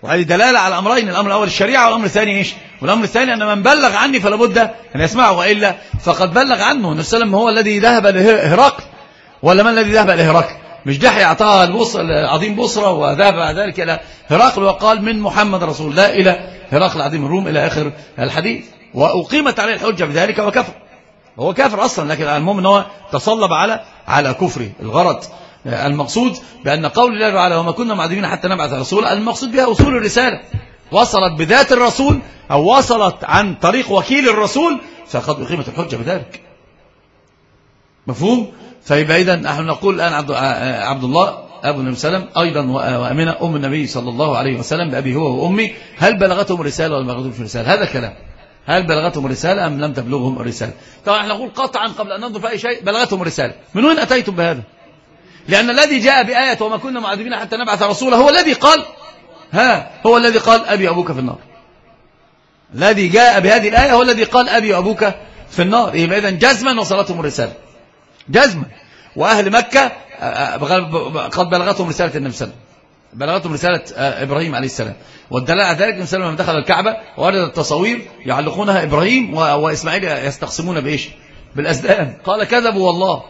وهذه دلالة على أمرين الأمر الأول الشريعة والأمر الثاني إيش؟ والأمر الثاني أن من بلغ عني فلا بد أن يسمعه وإلا فقد بلغ عنه. النبي صلى الله عليه وسلم هو الذي ذهب لهرقل ولا من الذي ذهب لهرقل؟ مش دحي أعطاها العظيم بصرة وذهب بعد ذلك إلى هرقل وقال من محمد رسول الله إلى هرقل عظيم الروم إلى آخر الحديث. وأقيمت عليه الحجة بذلك وكفر. هو كافر أصلا لكن المهم أنه تصلب على على كفره الغرض. المقصود بأن قول الله تعالى وما كنا معذبين حتى نبعث رسول المقصود بها وصول الرسالة. وصلت بذات الرسول أو وصلت عن طريق وكيل الرسول فقد أقيمت الحجة بذلك. مفهوم؟ فيبقى إذن نحن نقول الآن عبد الله أبو النبي سلم أيضا وأمنة أم النبي صلى الله عليه وسلم بأبي هو وأمي هل بلغتهم رسالة ولا بلغتهم رسالة هذا كلام هل بلغتهم رسالة أم لم تبلغهم الرسالة؟ طبعا إحنا نقول قطعا قبل أن ننظر في أي شيء بلغتهم رسالة من وين أتيتم بهذا؟ لأن الذي جاء بآية وما كنا معذبين حتى نبعث رسولا هو الذي قال ها هو الذي قال أبي أبوك في النار. الذي جاء بهذه الآية هو الذي قال أبي أبوك في النار. إذا إذن جزما وصلتهم الرسالة. جزما. وأهل مكة آه، آه، قد بلغتهم رسالة النبي صلى الله عليه وسلم. بلغتهم رسالة آه، إبراهيم عليه السلام. والدلاء على ذلك مثلا لما دخل الكعبة وارد التصاوير يعلقونها إبراهيم وإسماعيل يستقسمون بإيش؟ بالأزدان قال كذبوا والله.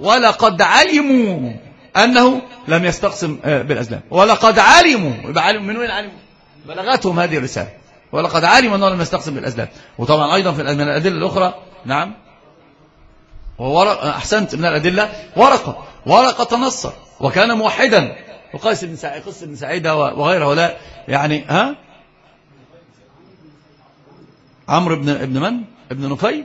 ولقد علموا أنه لم يستقسم آه، بالأزلام ولقد علموا. يبقى علموا من وين علموا؟ بلغتهم هذه الرسالة. ولقد علموا أنه لم يستقسم بالأزلام وطبعا أيضا في من الأدلة الأخرى نعم. وورق أحسنت من الأدلة ورقة. ورقة تنصر. وكان موحدا. وقاس بن سعيد قيس بن سعيد وغيره. ولا يعني ها؟ عمرو بن ابن من؟ ابن نفي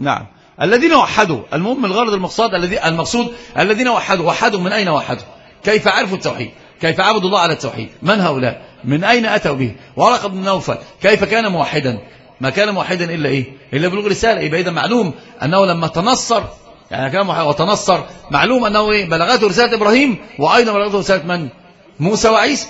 نعم. الذين وحدوا المهم الغرض المقصود الذي المقصود الذين وحدوا. وحدوا من أين وحدوا؟ كيف عرفوا التوحيد؟ كيف عبدوا الله على التوحيد؟ من هؤلاء؟ من أين أتوا به؟ ورق بن نوفل. كيف كان موحدا؟ ما كان موحدا إلا إيه؟ إلا بلغ رسالة يبقى إيه، إذا معلوم أنه لما تنصر يعني كان وتنصر. معلوم أنه إيه؟ بلغته رسالة إبراهيم وأيضا بلغته رسالة من؟ موسى وعيسى.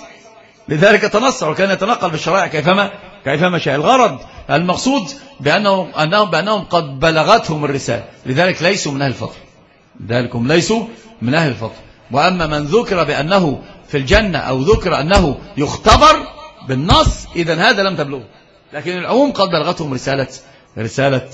لذلك تنصر وكان يتنقل بالشرائع كيفما كيفما شاء. الغرض المقصود بأنهم, أنهم بأنهم قد بلغتهم الرسالة. لذلك ليسوا من أهل الفضل. لذلك هم ليسوا من أهل الفضل. وأما من ذكر بأنه في الجنة أو ذكر أنه يختبر بالنص إذا هذا لم تبلغه. لكن العموم قد بلغتهم رسالة رسالة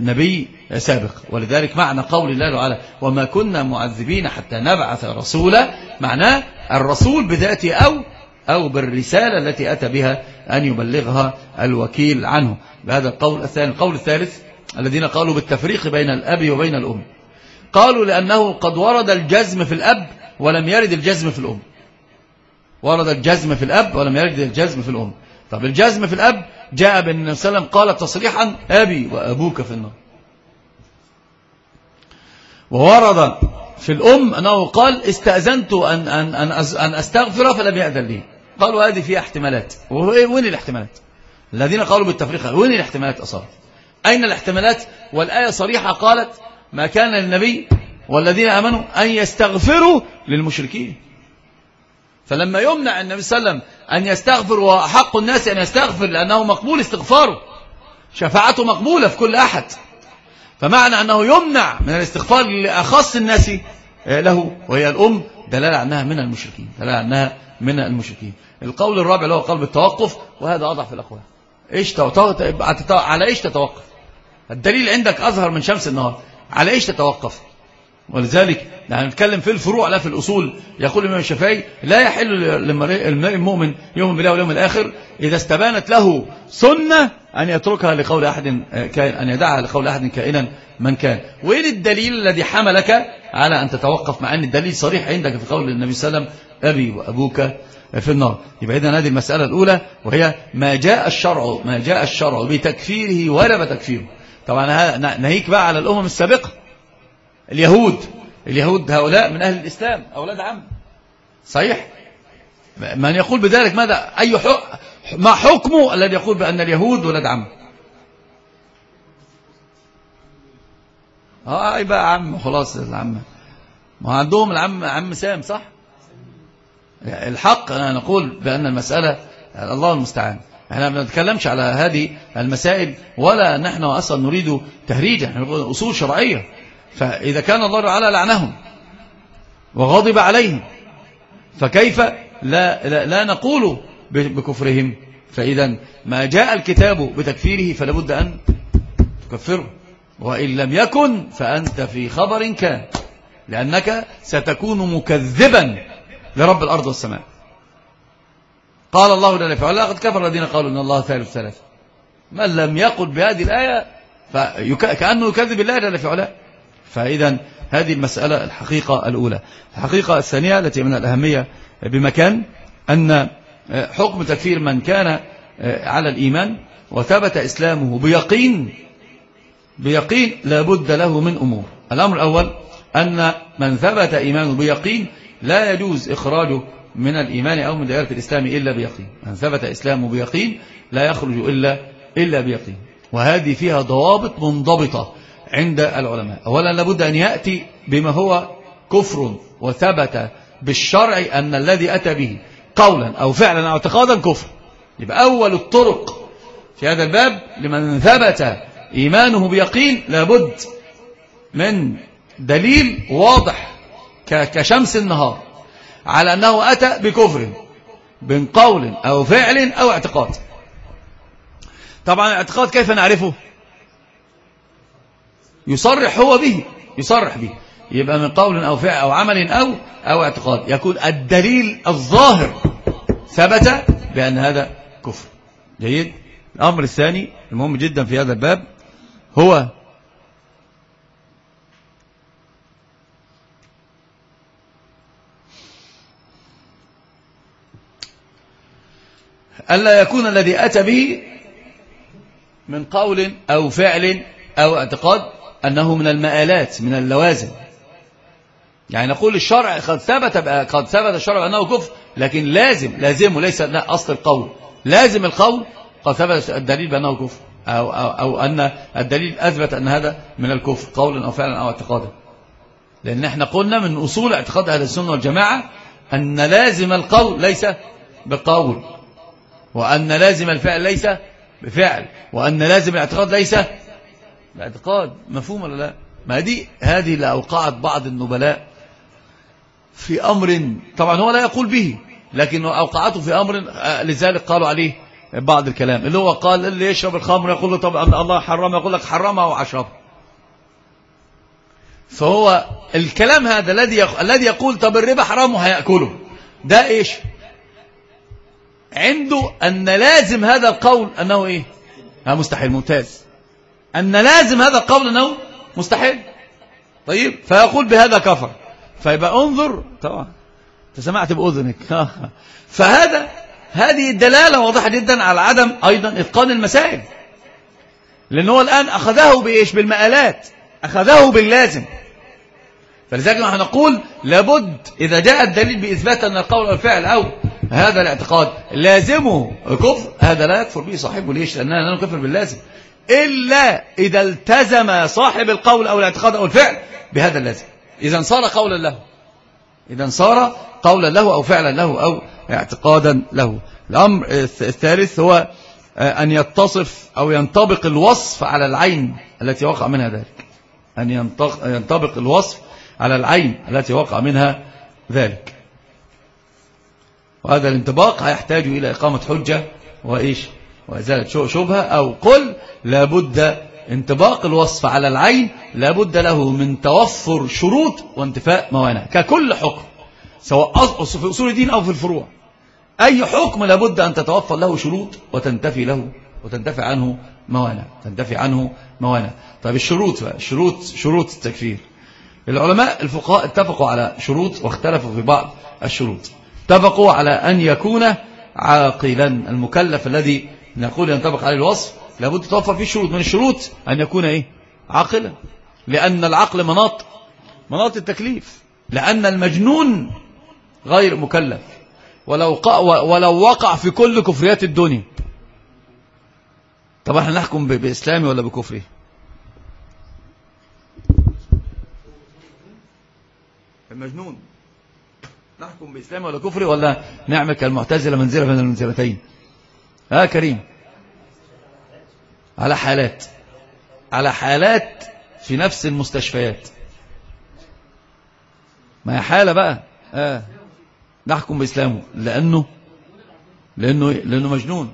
نبي سابق. ولذلك معنى قول الله تعالى وما كنا معذبين حتى نبعث رسولا. معناه الرسول بذاته أو أو بالرسالة التي أتى بها أن يبلغها الوكيل عنه. بهذا القول الثاني. القول الثالث الذين قالوا بالتفريق بين الأب وبين الأم. قالوا لأنه قد ورد الجزم في الأب ولم يرد الجزم في الأم. ورد الجزم في الأب ولم يرد الجزم في الأم. طب الجزم في الأب جاء بن سلم قال تصريحا أبي وأبوك في النار. وورد في الأم أنه قال استأذنت أن, أن, أن, أن أستغفر فلم يأذن لي. قالوا هذه فيها احتمالات. إيه؟ وين الاحتمالات؟ الذين قالوا بالتفريق وين الاحتمالات أصار أين الاحتمالات؟ والآية صريحة قالت ما كان للنبي والذين أمنوا أن يستغفروا للمشركين. فلما يمنع النبي صلى الله عليه وسلم أن يستغفر وحق الناس أن يستغفر لأنه مقبول استغفاره. شفاعته مقبولة في كل أحد. فمعنى أنه يمنع من الاستغفار لأخص الناس آه، له وهي الأم دلالة أنها من المشركين دلالة أنها من المشركين. القول الرابع اللي هو قلب التوقف وهذا أضعف الأقوال. إيش على إيش تتوقف؟ الدليل عندك أظهر من شمس النهار. على إيش تتوقف؟ ولذلك نحن نتكلم في الفروع لا في الأصول. يقول الإمام الشافعي لا يحل للمرء المؤمن يوم بالله واليوم الآخر إذا استبانت له سنة أن يتركها لقول أحد كائن أن يدعها لقول أحد كائنا من كان. وين الدليل الذي حملك على أن تتوقف مع أن الدليل صريح عندك في قول النبي صلى الله عليه وسلم أبي وأبوك في النار؟ يبقى إذن هذه المسألة الأولى وهي ما جاء الشرع ما جاء الشرع بتكفيره ولا بتكفيره طبعا نهيك بقى على الأمم السابقة. اليهود. اليهود هؤلاء من أهل الإسلام أولاد عم. صحيح؟ من يقول بذلك ماذا؟ أي حق ما حكمه الذي يقول بأن اليهود ولد عم؟ آه يبقى عم خلاص العم. ما عندهم العم عم سام صح؟ الحق أنا نقول بأن المسألة الله المستعان. إحنا ما بنتكلمش على هذه المسائل ولا نحن أصلا نريد تهريج إحنا أصول شرعية. فإذا كان الله تعالى لعنهم وغضب عليهم فكيف لا, لا, لا نقول بكفرهم؟ فإذا ما جاء الكتاب بتكفيره فلابد أن تكفره. وإن لم يكن فأنت في خبر كان لأنك ستكون مكذبا لرب الأرض والسماء. قال الله لنا فعلا قد كفر الذين قالوا إن الله ثالث ثلاث من لم يقل بهذه الآية كأنه يكذب الله لنا فعلا فإذا هذه المسألة الحقيقة الأولى. الحقيقة الثانية التي من الأهمية بمكان أن آه، حكم تكفير من كان آه، على الإيمان وثبت إسلامه بيقين بيقين لابد له من أمور. الأمر الأول أن من ثبت إيمانه بيقين لا يجوز إخراجه من الإيمان أو من دائرة الإسلام إلا بيقين. من ثبت إسلامه بيقين لا يخرج إلا, إلا بيقين. وهذه فيها ضوابط منضبطة. عند العلماء. أولا لابد أن يأتي بما هو كفر وثبت بالشرع أن الذي أتى به قولا أو فعلا أو اعتقادا كفر. يبقى أول الطرق في هذا الباب لمن ثبت إيمانه بيقين لابد من دليل واضح كشمس النهار على أنه أتى بكفر من قول أو فعل أو اعتقاد. طبعا الاعتقاد كيف نعرفه؟ يصرح هو به يصرح به. يبقى من قول أو فعل أو عمل أو, أو اعتقاد. يكون الدليل الظاهر ثبت بأن هذا كفر. جيد؟ الأمر الثاني المهم جدا في هذا الباب هو ألا يكون الذي أتى به من قول أو فعل أو اعتقاد أنه من المآلات من اللوازم. يعني نقول الشرع قد ثبت قد ثبت الشرع أنه كفر لكن لازم لازمه ليس أصل القول. لازم القول قد ثبت الدليل بأنه كفر أو, أو, أو أن الدليل أثبت أن هذا من الكفر قولا أو فعلا أو اعتقادا. لأن إحنا قلنا من أصول اعتقاد أهل السنة والجماعة أن لازم القول ليس بقول وأن لازم الفعل ليس بفعل وأن لازم الاعتقاد ليس الاعتقاد مفهوم ولا لا؟ ما دي؟ هذه اللي أوقعت بعض النبلاء في أمر طبعا هو لا يقول به لكنه أوقعته في أمر آه، لذلك قالوا عليه بعض الكلام اللي هو قال اللي يشرب الخمر يقول له طبعا الله حرمه يقول لك حرمه وعشرها فهو الكلام هذا الذي الذي يقول طب الربا حرام وهيأكله. ده إيش؟ عنده أن لازم هذا القول أنه إيه؟ مستحيل ممتاز. أن لازم هذا القول أنه مستحيل. طيب فيقول بهذا كفر. فيبقى انظر طبعا تسمعت بأذنك. فهذا هذه الدلالة واضحة جدا على عدم أيضا إتقان المسائل. لأنه الآن أخذه بإيش؟ بالمآلات. أخذه باللازم. فلذلك نحن نقول لابد إذا جاء الدليل بإثبات أن القول والفعل أو هذا الاعتقاد لازمه كفر. هذا لا يكفر به صاحبه. ليش؟ لأننا لا نكفر باللازم. إلا إذا التزم صاحب القول أو الاعتقاد أو الفعل بهذا الذي. إذا صار قولا له. إذا صار قولا له أو فعلا له أو اعتقادا له. الأمر الثالث هو أن يتصف أو ينطبق الوصف على العين التي وقع منها ذلك. أن ينطبق الوصف على العين التي وقع منها ذلك. وهذا الانطباق هيحتاج إلى إقامة حجة وإيش؟ وإزالة شبهة أو قل لابد انطباق الوصف على العين لابد له من توفر شروط وانتفاء موانع ككل حكم سواء في أصول الدين أو في الفروع. أي حكم لابد أن تتوفر له شروط وتنتفي له وتندفع عنه موانع تندفع عنه موانع. طيب الشروط بقى شروط شروط التكفير. العلماء الفقهاء اتفقوا على شروط واختلفوا في بعض الشروط. اتفقوا على أن يكون عاقلا المكلف الذي نقول ينطبق عليه الوصف لابد توفر فيه شروط. من الشروط؟ أن يكون إيه؟ عاقلا. لأن العقل مناط مناط التكليف. لأن المجنون غير مكلف. ولو, ولو وقع في كل كفريات الدنيا. طب إحنا نحكم بإسلامي ولا بكفري؟ المجنون. نحكم بإسلامي ولا كفري ولا نعمل كالمعتزلة منزلة من المنزلتين؟ ها كريم. على حالات. على حالات في نفس المستشفيات. ما هي حالة بقى؟ آه. نحكم بإسلامه. لأنه لأنه, إيه؟ لأنه مجنون.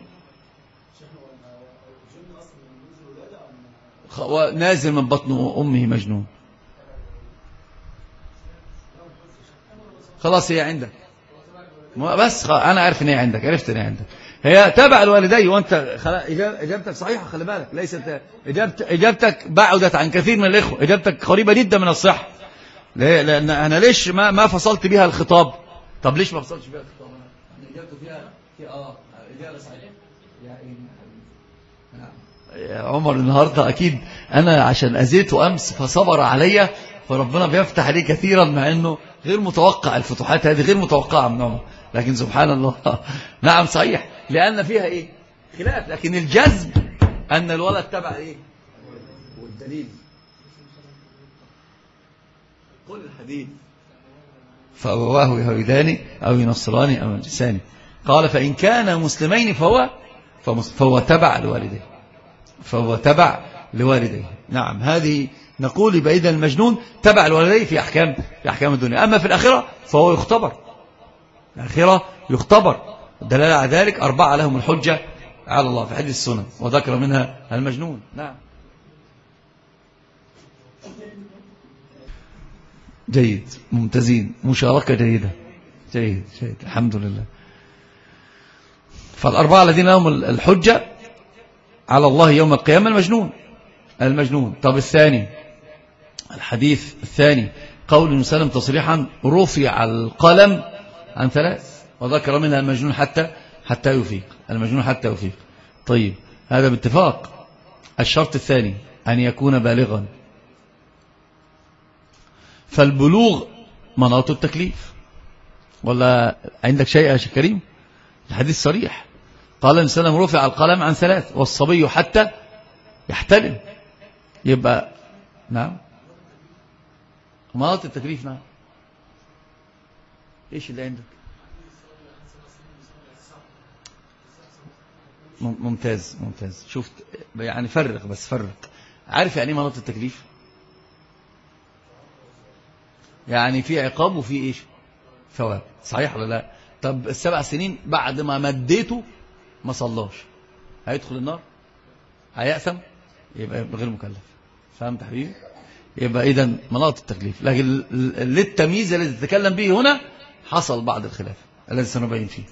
نازل من بطن أمه مجنون. خلاص هي عندك. بس أنا عارف أن هي عندك. عرفت أن هي عندك. هي تبع الوالدين وانت إجابتك صحيحة خلي بالك. ليست اجابتك إجابتك بعدت عن كثير من الإخوة. إجابتك قريبة جدا من الصحة. ليه لأن أنا ليش ما ما فصلت بها الخطاب؟ طب ليش ما فصلتش بها الخطاب؟ أنا يعني إجابته فيها في آه إجابة صحيحة. إيه، نعم. يا عمر النهارده أكيد أنا عشان اذيته امس فصبر عليا فربنا بيفتح عليه كثيرا مع إنه غير متوقع الفتوحات هذه غير متوقعة من عمر. لكن سبحان الله. نعم صحيح. لأن فيها إيه؟ خلاف. لكن الجذب أن الولد تبع إيه؟ والدليل. قل الحديث. فأبواه يهوداني أو ينصراني أو ينجساني. قال فإن كان مسلمين فهو فهو تبع لوالديه. فهو تبع لوالديه. نعم هذه نقول بإذن المجنون تبع لوالديه في أحكام في أحكام الدنيا. أما في الآخرة فهو يختبر. الآخرة يختبر. دلالة على ذلك أربعة لهم الحجة على الله في حديث السنن وذكر منها المجنون. نعم. جيد ممتازين مشاركة جيدة. جيد جيد الحمد لله. فالأربعة الذين لهم الحجة على الله يوم القيامة المجنون. المجنون. طب الثاني الحديث الثاني قول وسلم تصريحا رفع القلم عن ثلاث وذكر منها المجنون حتى حتى يفيق. المجنون حتى يفيق. طيب هذا باتفاق. الشرط الثاني أن يكون بالغا. فالبلوغ مناط التكليف. ولا عندك شيء يا كريم؟ الحديث صريح. قال الإنسان رفع القلم عن ثلاث والصبي حتى يحتلم. يبقى نعم. مناط التكليف نعم. إيش اللي عندك ممتاز ممتاز شفت يعني فرق بس فرق عارف يعني إيه مناط التكليف يعني في عقاب وفي إيش ثواب صحيح ولا لا طب السبع سنين بعد ما مديته ما صلاش هيدخل النار هيأثم يبقى غير مكلف فهمت حبيبي يبقى اذا مناط التكليف لكن للتمييز الذي تتكلم به هنا حصل بعد الخلاف. الذي سنبين فيه.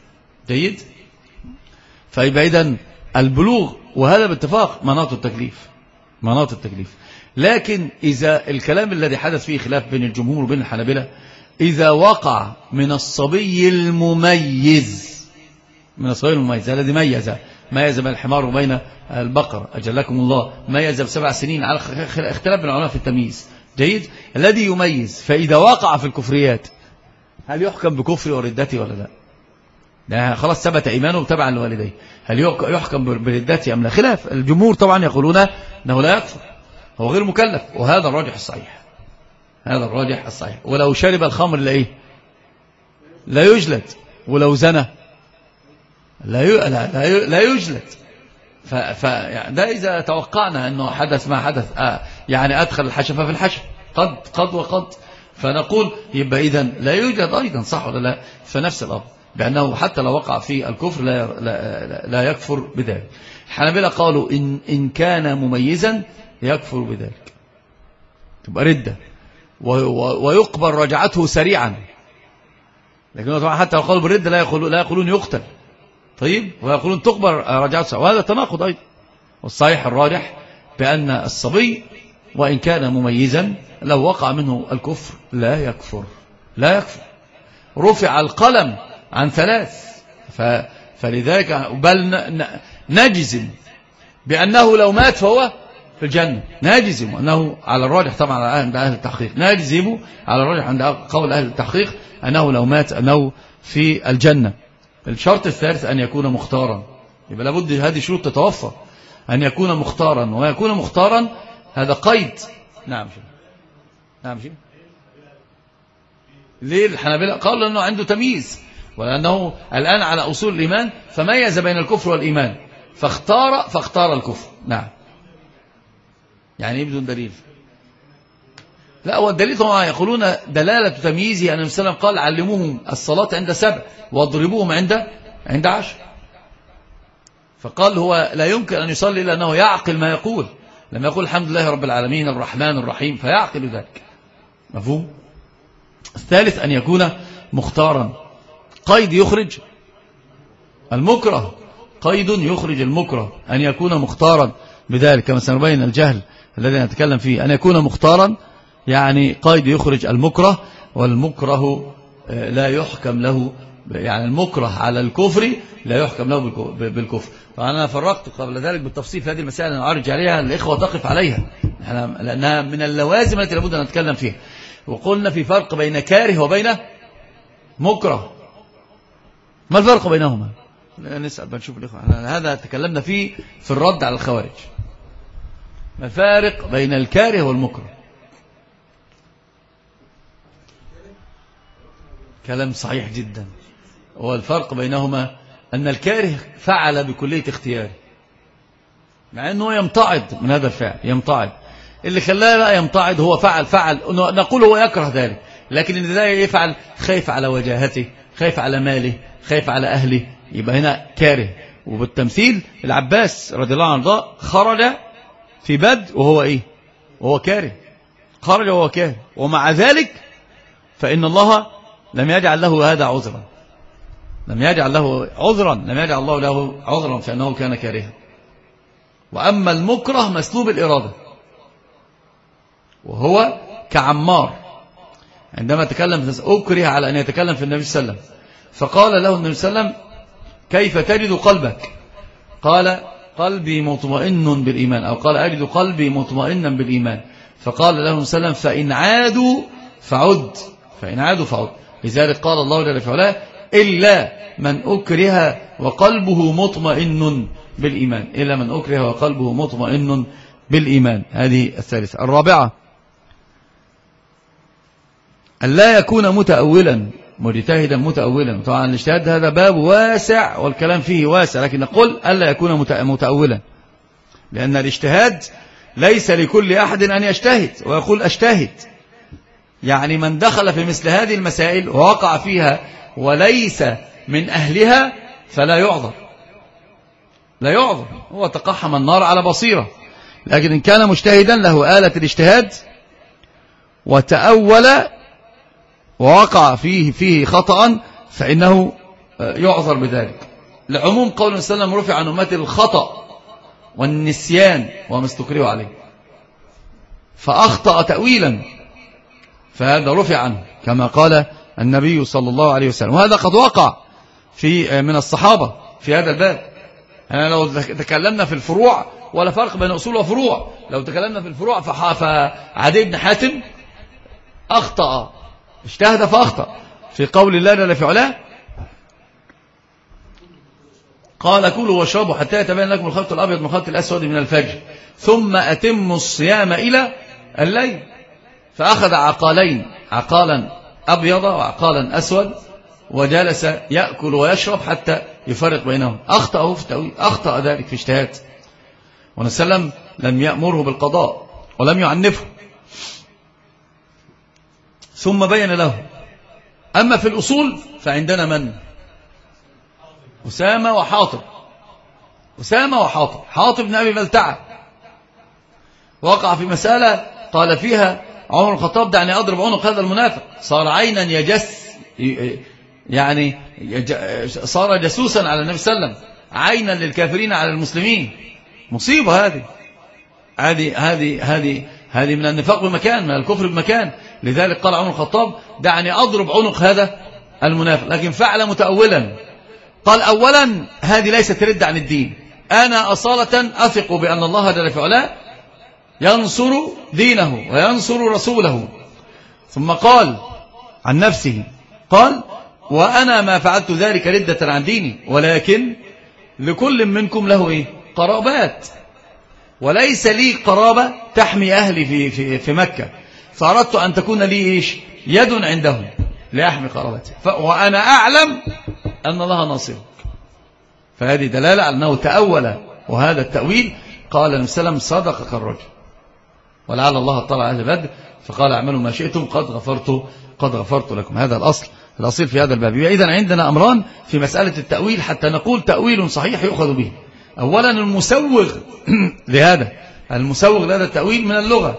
جيد؟ فبعيدا البلوغ وهذا باتفاق مناط التكليف. مناط التكليف. لكن إذا الكلام الذي حدث فيه خلاف بين الجمهور وبين الحنابلة إذا وقع من الصبي المميز من الصبي المميز الذي ميز ميز بين الحمار وبين البقر أجلكم الله ميز بسبع سنين على اختلاف من العلماء في التمييز. جيد؟ الذي يميز فإذا وقع في الكفريات هل يحكم بكفر وردته ولا لا؟ ده خلاص ثبت إيمانه تبعا لوالديه هل يحكم بردته أم لا؟ خلاف. الجمهور طبعا يقولون أنه لا يكفر. هو غير مكلف. وهذا الراجح الصحيح. هذا الراجح الصحيح. ولو شرب الخمر لا إيه لا يجلد. ولو زنى. لا لا لا, يجلد. ف... ف... يعني ده إذا توقعنا أنه حدث ما حدث آه، يعني أدخل الحشفة في الحشف. قد قد وقد. فنقول يبقى إذا لا يوجد أيضا صح ولا لا؟ فنفس الأمر بأنه حتى لو وقع في الكفر لا, لا, لا يكفر بذلك. حنبلة قالوا إن, إن كان مميزا يكفر بذلك. تبقى ردة. ويقبل رجعته سريعا. لكن طبعا حتى لو قالوا بالردة لا يقولون, لا يقولون يقتل. طيب؟ ويقولون تقبل رجعته وهذا تناقض أيضا. والصحيح الراجح بأن الصبي وإن كان مميزا لو وقع منه الكفر لا يكفر لا يكفر. رفع القلم عن ثلاث. فلذلك بل نجزم بأنه لو مات فهو في الجنة. نجزم أنه على الراجح طبعا على أهل, التحقيق. نجزم على الراجح عند قول أهل التحقيق أنه لو مات أنه في الجنة. الشرط الثالث أن يكون مختارا. يبقى لابد هذه شروط تتوفر. أن يكون مختارا. ويكون مختارا هذا قيد. نعم شيخ. نعم شيخ. ليه الحنابلة؟ قالوا لأنه عنده تمييز. ولأنه الآن على أصول الإيمان فميز بين الكفر والإيمان. فاختار فاختار الكفر. نعم. يعني إيه بدون دليل؟ لا هو الدليل طبعا يقولون دلالة تمييزه أن يعني النبي قال علموهم الصلاة عند سبع واضربوهم عند عند عشر. فقال هو لا يمكن أن يصلي إلا أنه يعقل ما يقول. لما يقول الحمد لله رب العالمين الرحمن الرحيم فيعقل ذلك. مفهوم؟ الثالث أن يكون مختارا. قيد يخرج. المكره. قيد يخرج المكره. أن يكون مختارا بذلك كما سنبين الجهل الذي نتكلم فيه. أن يكون مختارا يعني قيد يخرج المكره والمكره آه، لا يحكم له يعني المكره على الكفر لا يحكم له بالكفر. فأنا فرقت قبل ذلك بالتفصيل في هذه المسائل أنا أرجع عليها الإخوة تقف عليها. لأنها من اللوازم التي لابد أن نتكلم فيها. وقلنا في فرق بين كاره وبين مكره. ما الفرق بينهما؟ نسأل بنشوف الإخوة. هذا تكلمنا فيه في الرد على الخوارج. ما الفارق بين الكاره والمكره؟ كلام صحيح جدا. والفرق بينهما أن الكاره فعل بكلية اختياره. مع أنه يمتعد من هذا الفعل يمتعد اللي خلاه لا يمتعد هو فعل فعل. نقول هو يكره ذلك. لكن إن ذلك يفعل خايف على وجاهته خايف على ماله خايف على أهله. يبقى هنا كاره. وبالتمثيل العباس رضي الله عنه خرج في بد وهو إيه؟ وهو كاره. خرج وهو كاره. ومع ذلك فإن الله لم يجعل له هذا عذرا. لم يجعل له عذرا لم يجعل الله له عذرا فأنه كان كارها. وأما المكره مسلوب الإرادة. وهو كعمار. عندما تكلم أكره على أن يتكلم في النبي صلى الله عليه وسلم. فقال له النبي صلى الله عليه وسلم كيف تجد قلبك؟ قال قلبي مطمئن بالإيمان. أو قال أجد قلبي مطمئنا بالإيمان. فقال له النبي صلى الله عليه وسلم فإن عادوا فعد. فإن عادوا فعد. لذلك قال الله جل في علاه إلا من أكره وقلبه مطمئن بالإيمان. إلا من أكره وقلبه مطمئن بالإيمان. هذه الثالثة. الرابعة. أن لا يكون متأولا مجتهدا متأولا. طبعا الاجتهاد هذا باب واسع والكلام فيه واسع لكن نقول ألا يكون متأولا. لأن الاجتهاد ليس لكل أحد أن يجتهد. ويقول أجتهد. يعني من دخل في مثل هذه المسائل ووقع فيها وليس من أهلها فلا يعذر. لا يعذر. هو تقحم النار على بصيرة. لكن إن كان مجتهدا له آلة الاجتهاد وتأول ووقع فيه فيه خطأ فإنه يعذر بذلك. لعموم قول صلى الله عليه وسلم رفع عن أمات الخطأ والنسيان وما استكرهوا عليه. فأخطأ تأويلا فهذا رفع عنه. كما قال النبي صلى الله عليه وسلم. وهذا قد وقع في آه، من الصحابة في هذا الباب. أنا لو تكلمنا في الفروع ولا فرق بين أصول وفروع. لو تكلمنا في الفروع فعدي بن حاتم أخطأ. اجتهد فأخطأ. في قول الله لا في علاه قال كلوا واشربوا حتى يتبين لكم الخط الأبيض من الخط الأسود من الفجر. ثم أتموا الصيام إلى الليل. فأخذ عقالين عقالا أبيض وعقالا أسود وجلس يأكل ويشرب حتى يفرق بينهم. أخطأه في تأويل أخطأ ذلك في اجتهاد. ونسلم لم يأمره بالقضاء ولم يعنفه. ثم بين له. أما في الأصول فعندنا من؟ أسامة وحاطب. أسامة وحاطب. حاطب بن أبي ملتعة وقع في مسألة قال فيها عمر الخطاب دعني أضرب عنق هذا المنافق. صار عينا يجس يعني صار جاسوسا على النبي صلى الله عليه وسلم عينا للكافرين على المسلمين. مصيبة هذه. هذه هذه هذه هذه من النفاق بمكان من الكفر بمكان. لذلك قال عمر الخطاب دعني أضرب عنق هذا المنافق. لكن فعل متأولا. قال أولا هذه ليست ترد عن الدين. أنا أصالة أثق بأن الله جل في علاه ينصر دينه وينصر رسوله. ثم قال عن نفسه قال وأنا ما فعلت ذلك ردة عن ديني ولكن لكل منكم له إيه؟ قرابات. وليس لي قرابة تحمي أهلي في, في, في مكة. فأردت أن تكون لي إيش؟ يد عندهم لأحمي قرابتي. وأنا أعلم أن الله ناصرك فهذه دلالة على أنه تأول وهذا التأويل. قال النبي صدقك الرجل. ولعل الله اطلع أهل بدر فقال اعملوا ما شئتم قد غفرت قد غفرت لكم. هذا الأصل الأصيل في هذا الباب. اذا عندنا أمران في مسألة التأويل حتى نقول تأويل صحيح يؤخذ به. أولا المسوغ لهذا المسوغ لهذا التأويل من اللغة.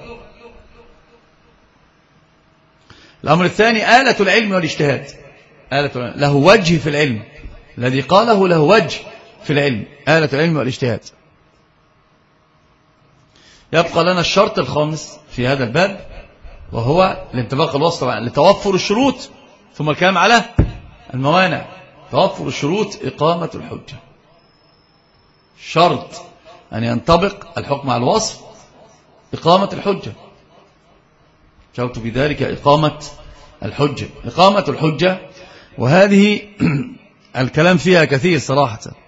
الأمر الثاني آلة العلم والاجتهاد. آلة العلم. له وجه في العلم. الذي قاله له وجه في العلم. آلة العلم والاجتهاد. يبقى لنا الشرط الخامس في هذا الباب وهو الانتباق الوسط لتوفر الشروط ثم الكلام على الموانع. توفر الشروط إقامة الحجة. شرط أن ينطبق الحكم على الوصف إقامة الحجة. شرط بذلك إقامة الحجة. إقامة الحجة وهذه الكلام فيها كثير صراحة.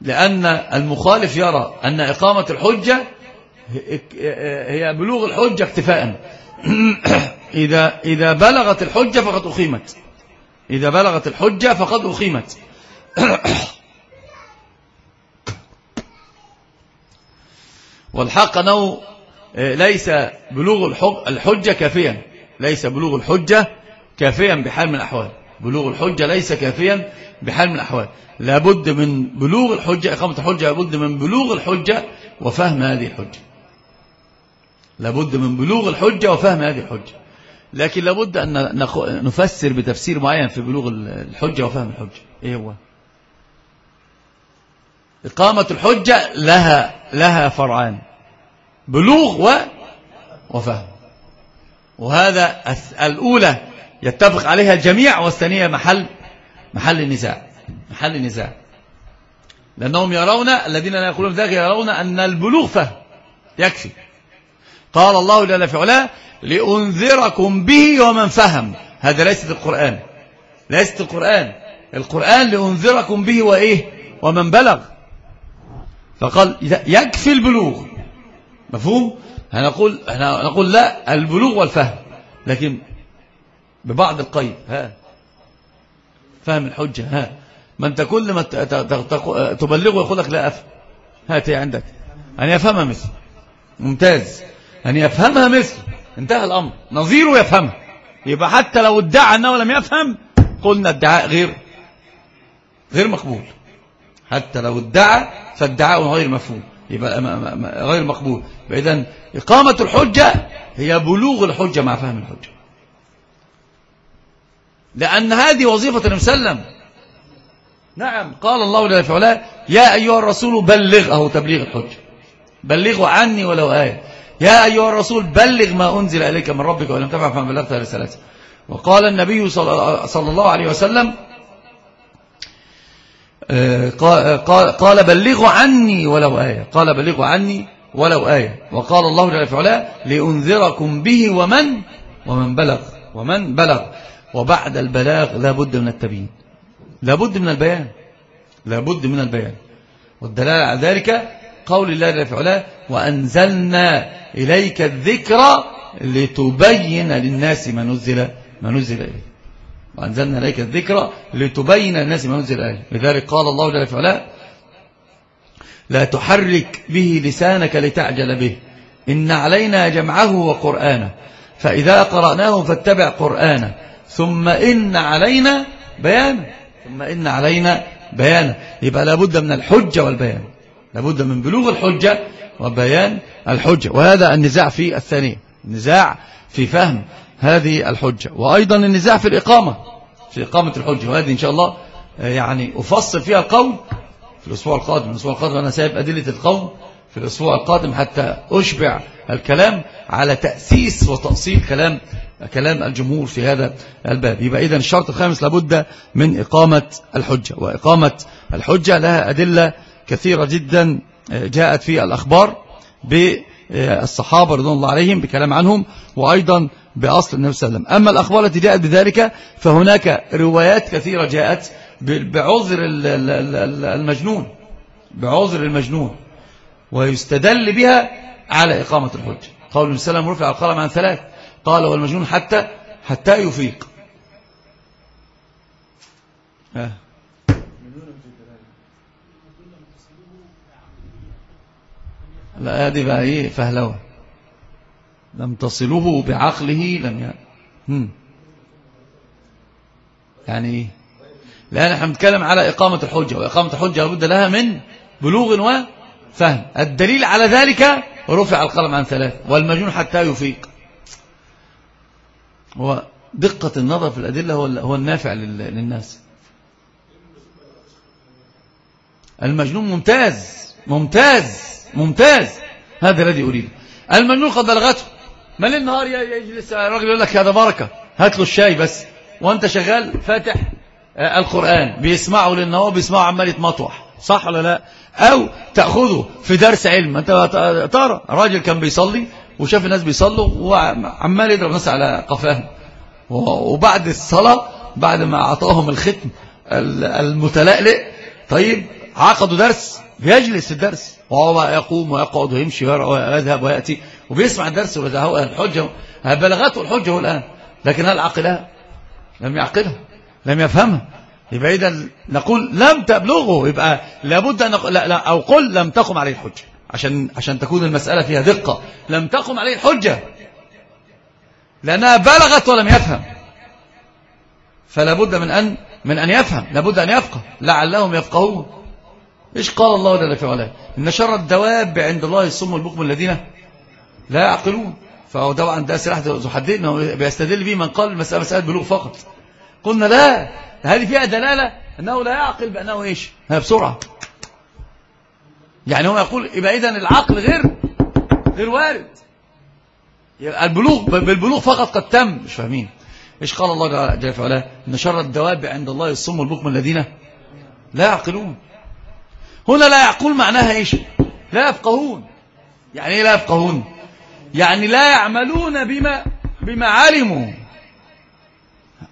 لأن المخالف يرى أن إقامة الحجة هي بلوغ الحجة اكتفاء. إذا, إذا بلغت الحجة فقد أقيمت. إذا بلغت الحجة فقد أقيمت. والحق أنه ليس بلوغ الحجة كافيا. ليس بلوغ الحجة كافيا بحال من الأحوال. بلوغ الحجة ليس كافيا بحال من الأحوال. لابد من بلوغ الحجة إقامة الحجة لابد من بلوغ الحجة وفهم هذه الحجة. لابد من بلوغ الحجة وفهم هذه الحجة. لكن لابد أن نفسر بتفسير معين في بلوغ الحجة وفهم الحجة. إيه هو؟ إقامة الحجة لها, لها فرعان. بلوغ و وفهم. وهذا الأولى يتفق عليها الجميع والثانية محل محل النزاع محل النزاع لأنهم يرون الذين لا يقولون ذلك يرون أن البلوغ فهم يكفي. قال الله جل في علاه لأنذركم به ومن فهم. هذا ليست القرآن. ليست القرآن. القرآن لأنذركم به وإيه؟ ومن بلغ. فقال يكفي البلوغ. مفهوم؟ هنقول, هنقول لا البلوغ والفهم. لكن ببعض القيد ها. فهم الحجة ها. ما انت كل ما تبلغه يقول لك لا أفهم. هاتي عندك. أن يفهمها مثل. ممتاز. أن يفهمها مثل. انتهى الأمر. نظيره يفهمها. يبقى حتى لو ادعى أنه لم يفهم قلنا ادعاء غير غير مقبول. حتى لو ادعى فادعاء غير مفهوم. يبقى غير مقبول. فإذا إقامة الحجة هي بلوغ الحجة مع فهم الحجة. لأن هذه وظيفة المسلم نعم قال الله لله فعلا يا أيها الرسول بلغ أهو تبليغ الحج. بلغوا عني ولو آية. يا أيها الرسول بلغ ما أنزل إليك من ربك ولم تفعل فما بلغت رسالته. وقال النبي صلى الله عليه وسلم آه، قال بلغوا عني ولو آية. قال بلغوا عني ولو آية. وقال الله جل وعلا لأنذركم به ومن؟ ومن بلغ. ومن بلغ. وبعد البلاغ لابد من التبيين. لابد من البيان. لابد من البيان. والدلالة على ذلك قول الله جل في علاه وأنزلنا إليك الذكرى لتبين للناس ما نزل ما نزل إليه وأنزلنا إليك الذكرى لتبين للناس ما نزل إليه لذلك قال الله جل في علاه لا تحرك به لسانك لتعجل به. إن علينا جمعه وقرآنه. فإذا قرأناه فاتبع قرآنه. ثم إن علينا بيانا ثم إن علينا بيانا يبقى لابد من الحجة والبيان. لابد من بلوغ الحجة وبيان الحجة. وهذا النزاع في الثانية النزاع في فهم هذه الحجة. وأيضا النزاع في الإقامة. في إقامة الحجة. وهذه إن شاء الله آه، يعني أفصل فيها القول في الأسبوع القادم. الأسبوع القادم أنا سايب أدلة القوم في الأسبوع القادم حتى أشبع الكلام على تأسيس وتأصيل كلام كلام الجمهور في هذا الباب. يبقى إذن الشرط الخامس لابد من إقامة الحجة وإقامة الحجة لها أدلة كثيرة جدا آه، جاءت في الأخبار بالصحابة آه، رضوان الله عليهم بكلام عنهم وأيضا بأصل النبي صلى الله عليه وسلم. أما الأخبار التي جاءت بذلك فهناك روايات كثيرة جاءت بعذر المجنون بعذر المجنون ويستدل بها على إقامة الحجة. قول النبي صلى الله عليه وسلم رفع القلم عن ثلاث. قال والمجنون حتى حتى يفيق. ها. لا هذه بقى إيه؟ فهلوة. لم تصله بعقله لم ي... يعني إيه؟ لأن إحنا بنتكلم على إقامة الحجة وإقامة الحجة لابد لها من بلوغ وفهم. الدليل على ذلك رفع القلم عن ثلاث والمجنون حتى يفيق. هو دقة النظر في الأدلة هو النافع للناس. المجنون ممتاز ممتاز ممتاز. هذا الذي أريده. المجنون قد بلغته. ما للنهار يجلس الراجل يقول لك هذا بركة. هات له الشاي بس. وأنت شغال فاتح آه، القرآن. بيسمعه لأن هو بيسمعه عمال يتمطوح. صح ولا لا؟ أو تأخذه في درس علم. أنت ترى. راجل كان بيصلي وشاف الناس بيصلوا وعمال يضرب ناس على قفاهم. وبعد الصلاة بعد ما أعطاهم الختم المتلألئ طيب عقدوا درس بيجلس الدرس. وهو يقوم ويقعد ويمشي ويذهب ويأتي وبيسمع الدرس ويتهوأ الحجة بلغته الحجة هو الآن. لكن هل عقلها لم يعقلها لم يفهمها يبقى إذا نقول لم تبلغه يبقى لابد أن نقول لا لا أو قل لم تقم عليه الحجة. عشان عشان تكون المسألة فيها دقة. لم تقم عليه حجة. لأنها بلغت ولم يفهم. فلابد من أن من أن يفهم. لابد أن يفقه. لعلهم يفقهون. إيش قال الله جل في علاه إن شر الدواب عند الله الصم والبكم الذين لا يعقلون. فهو دواء ده سلاح ذو حدين بيستدل به من قال المسألة مسألة بلوغ فقط. قلنا لا. هذه فيها دلالة أنه لا يعقل بأنه إيش؟ بسرعة. يعني هو يقول يبقى اذا العقل غير غير وارد. يبقى البلوغ بالبلوغ فقط قد تم. مش فاهمين. إيش قال الله جل وعلا؟ إن شر الدواب عند الله الصم والبكم الذين لا يعقلون. هنا لا يعقل معناها إيش؟ لا يفقهون. يعني إيه لا يفقهون؟ يعني لا يعملون بما بما علموا.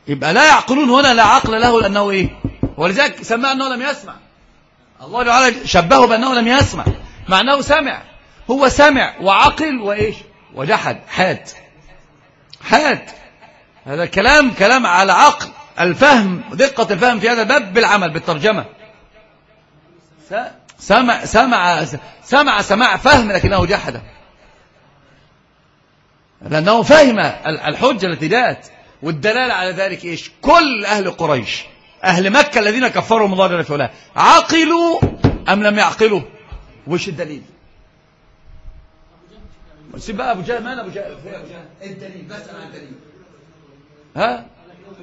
يبقى لا يعقلون. هنا لا عقل له لأنه إيه؟ ولذلك سماه انه لم يسمع. الله تعالى شبهه بأنه لم يسمع مع أنه سمع. هو سمع وعقل وإيش؟ وجحد. حاد. حاد. هذا كلام كلام على عقل. الفهم دقة الفهم في هذا الباب بالعمل بالترجمة. سمع سمع سمع سماع فهم لكنه جحد. لأنه فهم الحجة التي جاءت والدلالة على ذلك إيش؟ كل أهل قريش. أهل مكة الذين كفروا مضاد الله عقلوا أم لم يعقلوا؟ وش الدليل؟ سيب بقى أبو جهل مال أبو جهل؟ الدليل بس أنا الدليل. ها؟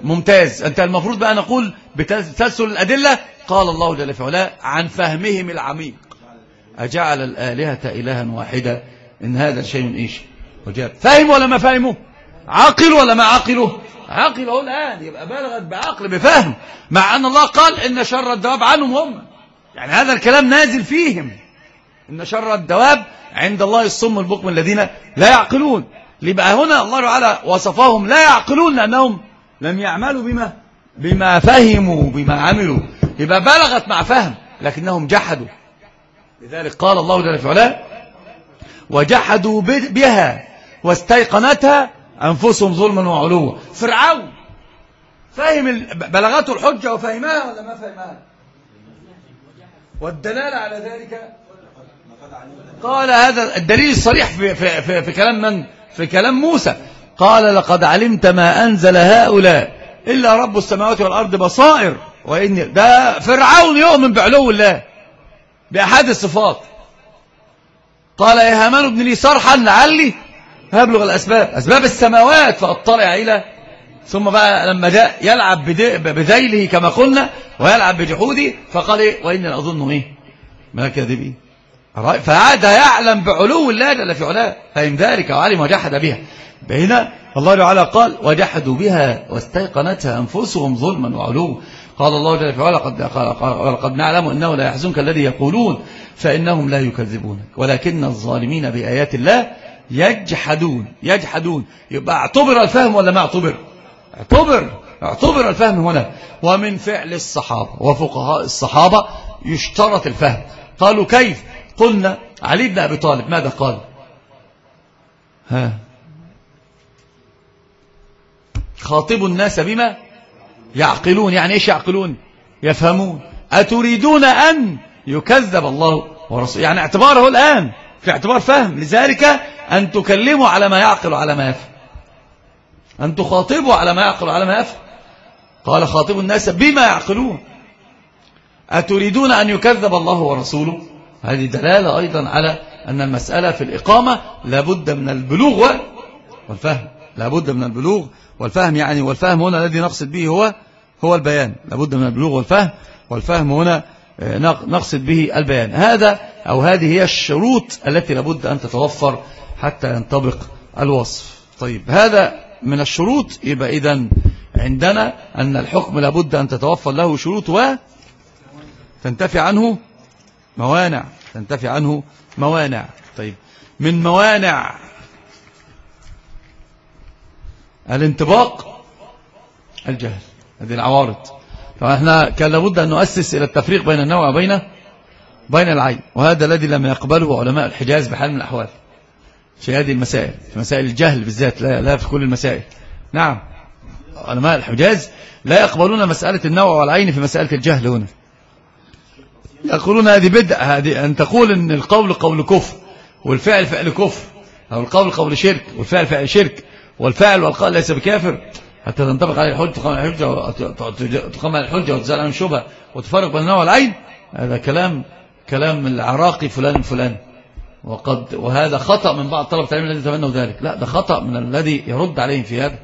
ممتاز. أنت المفروض بقى نقول بتسلسل الأدلة قال الله جل في عن فهمهم العميق. أجعل الآلهة إلها واحدة إن هذا شيء إيش؟ وجاب فهم ولا ما فهموا؟ عاقل ولا ما عاقلوا؟ عقل اهو الآن يبقى بلغت بعقل بفهم مع أن الله قال إن شر الدواب عنهم هم. يعني هذا الكلام نازل فيهم. إن شر الدواب عند الله الصم البكم الذين لا يعقلون. لبقى هنا الله تعالى وصفهم لا يعقلون لأنهم لم يعملوا بما بما فهموا بما عملوا. يبقى بلغت مع فهم لكنهم جحدوا. لذلك قال الله جل وعلا وجحدوا بها واستيقنتها أنفسهم ظلما وعلوا. فرعون فاهم بلغته الحجة وفهمها ولا ما فهمها؟ والدلالة على ذلك؟ قال هذا الدليل الصريح في, في, في, في كلام من؟ في كلام موسى. قال لقد علمت ما أنزل هؤلاء إلا رب السماوات والأرض بصائر وإن ده فرعون يؤمن بعلو الله بأحد الصفات. قال يا هامان ابن لي صرحا لعلي هبلغ الأسباب. أسباب السماوات فأطلع إلى ثم بقى لما جاء يلعب بذيله كما قلنا ويلعب بجحوده فقال إيه؟ وإني أظنه إيه؟ ما كاذبين إيه؟ فعاد يعلم بعلو الله جل في علاه فإن ذلك وعلم وجحد بها. بين الله تعالى قال وجحدوا بها واستيقنتها أنفسهم ظلما وعلوا. قال الله جل في علاه ولقد نعلم أنه لا يحزنك الذي يقولون فإنهم لا يكذبونك. ولكن الظالمين بآيات الله يجحدون يجحدون. يبقى اعتبر الفهم ولا ما اعتبر؟ اعتبر اعتبر الفهم هنا. ومن فعل الصحابة وفقهاء الصحابة يشترط الفهم. قالوا كيف؟ قلنا علي بن أبي طالب ماذا قال؟ ها. خاطبوا الناس بما يعقلون. يعني إيش يعقلون؟ يفهمون. أتريدون أن يكذب الله ورسوله؟ يعني اعتباره الآن في اعتبار فهم. لذلك أن تكلموا على ما يعقل وعلى ما يفهم أن تخاطبوا على ما يعقل وعلى ما يفهم قال خاطب الناس بما يعقلون. أتريدون أن يكذب الله ورسوله؟ هذه دلالة أيضا على أن المسألة في الإقامة لابد من البلوغ والفهم. لابد من البلوغ والفهم يعني والفهم هنا الذي نقصد به هو هو البيان. لابد من البلوغ والفهم. والفهم هنا آه، نقصد به البيان. هذا أو هذه هي الشروط التي لابد أن تتوفر حتى ينطبق الوصف. طيب هذا من الشروط. يبقى إذن عندنا أن الحكم لابد أن تتوفر له شروط وتنتفي عنه موانع. تنتفي عنه موانع. طيب من موانع الانطباق الجهل هذه العوارض. إحنا كان لابد أن نؤسس إلى التفريق بين النوع وبين بين العين وهذا الذي لم يقبله علماء الحجاز بحال من الأحوال. في هذه المسائل في مسائل الجهل بالذات لا, لا في كل المسائل. نعم. علماء الحجاز لا يقبلون مسألة النوع والعين في مسألة الجهل هنا. يقولون هذه بدعة هذه أن تقول أن القول قول كفر والفعل فعل كفر أو القول قول شرك والفعل فعل شرك والفعل والقول ليس بكافر حتى تنطبق عليه الحجة تقام على الحجة تقام على الحجة وتزال عن شبه وتفرق بين النوع والعين. هذا كلام كلام العراقي فلان فلان. وقد وهذا خطأ من بعض طلبة العلم الذي تمنوا ذلك. لا ده خطأ من الذي يرد عليهم في هذا.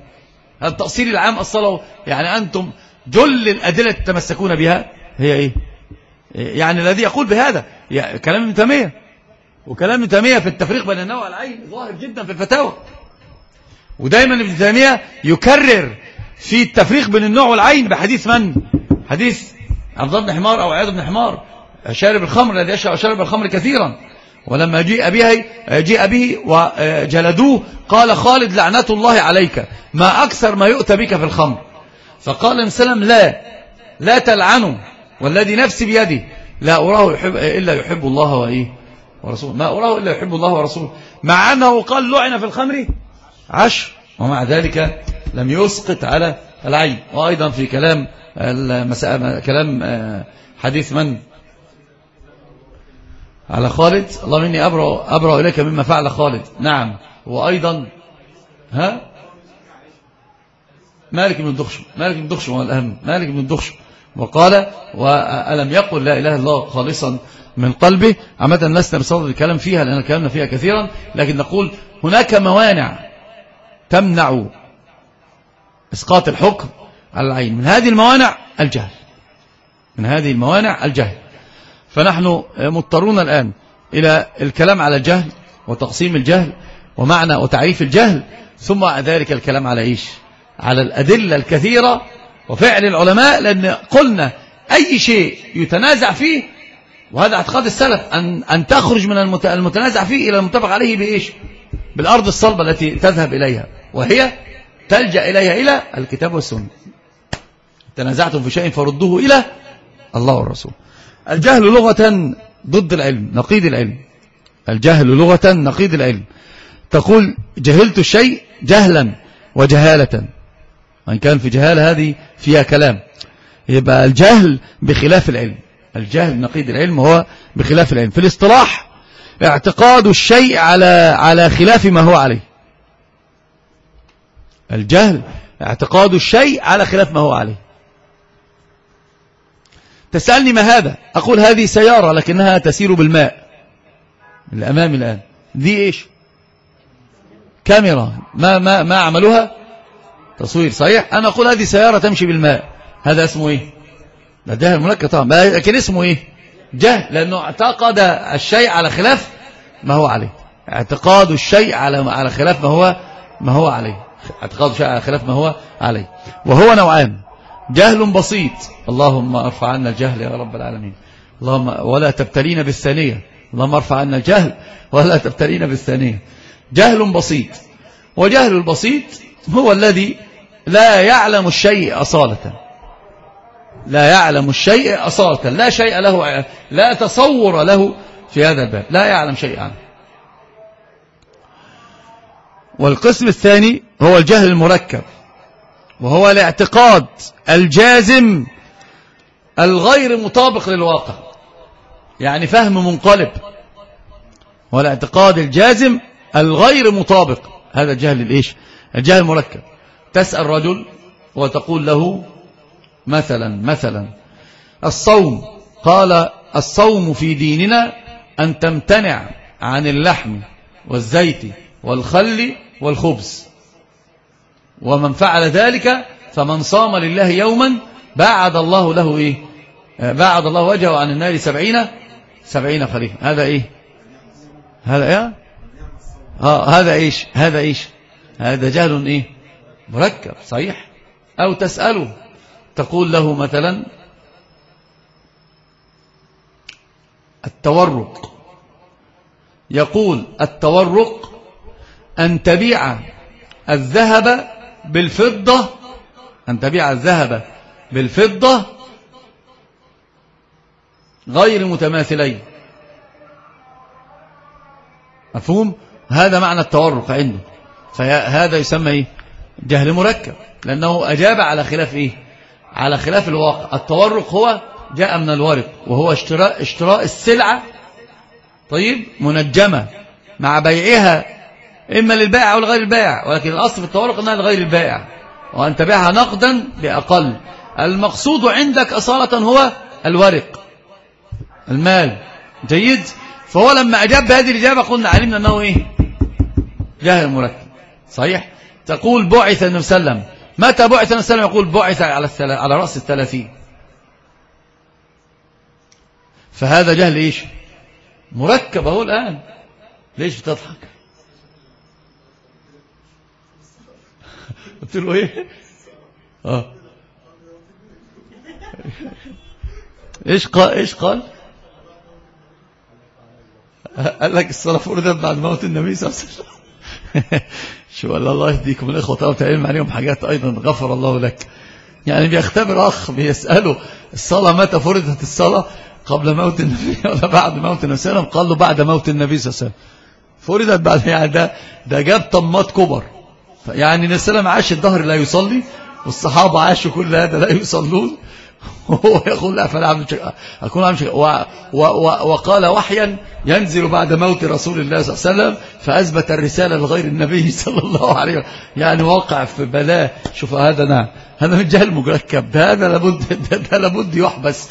هذا التأصيل العام أصله يعني أنتم جل الأدلة تتمسكون بها. هي إيه؟ يعني الذي يقول بهذا. كلام ابن تيمية. وكلام ابن تيمية في التفريق بين النوع والعين ظاهر جدا في الفتاوى. ودايما ابن تيمية يكرر في التفريق بين النوع والعين بحديث من؟ حديث عبد الله بن حمار أو عياض بن حمار شارب الخمر الذي يشرب شارب الخمر كثيرا. ولما جاء به جاء به وجلدوه قال خالد لعنة الله عليك. ما أكثر ما يؤتى بك في الخمر. فقال سلم لا. لا تلعنه. والذي نفسي بيده. لا أراه يحب إلا يحب الله وإيه ورسوله. ما أراه إلا يحب الله ورسوله. مع أنه قال لعن في الخمر عشر. ومع ذلك لم يسقط على العين. وأيضا في كلام كلام آه، حديث من؟ على خالد؟ اللهم إني أبرأ, أبرأ إليك مما فعل خالد. نعم. وأيضا ها؟ مالك بن دخشم مالك بن دخشم هو الأهم. مالك بن دخشم. وقال وألم يقل لا إله الله خالصا من قلبه؟ عمدا لسنا بصدد الكلام فيها لأننا كلامنا فيها كثيرا. لكن نقول هناك موانع تمنع إسقاط الحكم على العين. من هذه الموانع الجهل. من هذه الموانع الجهل. فنحن مضطرون الآن إلى الكلام على الجهل وتقسيم الجهل ومعنى وتعريف الجهل ثم ذلك الكلام على إيش؟ على الأدلة الكثيرة وفعل العلماء لأن قلنا أي شيء يتنازع فيه وهذا اعتقاد السلف أن, أن تخرج من المتنازع فيه إلى المتفق عليه بإيش؟ بالأرض الصلبة التي تذهب إليها وهي تلجأ إليها إلى الكتاب والسنة. تنازعتم في شيء فردوه إلى الله والرسول. الجهل لغة ضد العلم نقيض العلم. الجهل لغة نقيض العلم. تقول جهلت الشيء جهلا وجهالة. وإن كان في جهالة هذه فيها كلام. يبقى الجهل بخلاف العلم. الجهل نقيض العلم هو بخلاف العلم. في الاصطلاح اعتقاد الشيء على على خلاف ما هو عليه. الجهل اعتقاد الشيء على خلاف ما هو عليه. تسألني ما هذا؟ أقول هذه سيارة لكنها تسير بالماء. الأمام الآن. دي إيش؟ كاميرا. ما, ما, ما عملها تصوير صحيح؟ أنا أقول هذه سيارة تمشي بالماء. هذا اسمه إيه؟ ده الملكة طبعا. لكن اسمه إيه؟ جهل لأنه اعتقد الشيء على خلاف ما هو عليه. اعتقاد الشيء على على خلاف ما هو ما هو عليه. اعتقاد الشيء على خلاف ما هو عليه. وهو نوعان. جهل بسيط. اللهم ارفع عنا الجهل يا رب العالمين. اللهم ولا تبتلينا بالثانية اللهم ارفع عنا الجهل ولا تبتلينا بالثانية جهل بسيط. وجهل البسيط هو الذي لا يعلم الشيء أصالة. لا يعلم الشيء أصالة. لا شيء له لا تصور له في هذا الباب. لا يعلم شيء عنه والقسم الثاني هو الجهل المركب. وهو الاعتقاد الجازم الغير مطابق للواقع. يعني فهم منقلب. والاعتقاد الجازم الغير مطابق. هذا الجهل الإيش الجهل المركب. تسأل رجل وتقول له مثلا مثلا الصوم. قال الصوم في ديننا أن تمتنع عن اللحم والزيت والخل والخبز. ومن فعل ذلك فمن صام لله يوما بعد الله له إيه؟ بعد الله وجهه عن النار سبعين سبعين خريفا هذا إيه؟ هذا إيه؟ آه هذا إيش؟ هذا إيش؟ هذا جهل إيه؟ مركب صحيح. أو تسأله. تقول له مثلا التورق. يقول التورق أن تبيع الذهب بالفضة أن تبيع الذهب بالفضة غير متماثلين. مفهوم؟ هذا معنى التورق عنده. فهذا يسمى إيه؟ جهل مركب. لأنه أجاب على خلاف إيه؟ على خلاف الواقع. التورق هو جاء من الورق وهو اشتراء, اشتراء السلعة طيب منجمة مع بيعها إما للبائع أو لغير البائع ولكن الأصل في التورق أنها لغير البائع وأن تبيعها نقدا بأقل. المقصود عندك أصالة هو الورق المال. جيد؟ فهو لما أجاب بهذه الإجابة قلنا علمنا أنه إيه؟ جاهل مركب. صحيح؟ تقول بعث النبي صلى الله عليه وسلم. متى بعث النبي صلى الله عليه وسلم؟ يقول بعث على على رأس الثلاثين. فهذا جهل إيش؟ مركب أهو الآن. ليش بتضحك؟ 들어해? آه إيش قال إيش قال قال لك الصلاة فرضت بعد موت النبي صلى الله عليه وسلم شو الله يهديكم الاخوة طبعا عليهم حاجات أيضا غفر الله لك يعني بيختبر اخ بيسأله الصلاة متى فرضت الصلاة قبل موت النبي ولا بعد موت النبي صلى الله عليه وسلم قال له بعد موت النبي صلى الله عليه وسلم فرضت بعد يعني ده ده جاب طماط كبر يعني النبي صلى الله عليه وسلم عاش الظهر لا يصلي والصحابة عاشوا كل هذا لا يصلون. وهو يقول أفلا عمل شيء أكون عمل شيء. وقال وحيا ينزل بعد موت رسول الله صلى الله عليه وسلم فأثبت الرسالة لغير النبي صلى الله عليه وسلم. يعني وقع في بلاء. شوف هذا نعم هذا من جهل مركب ده هذا لابد ده لابد يحبس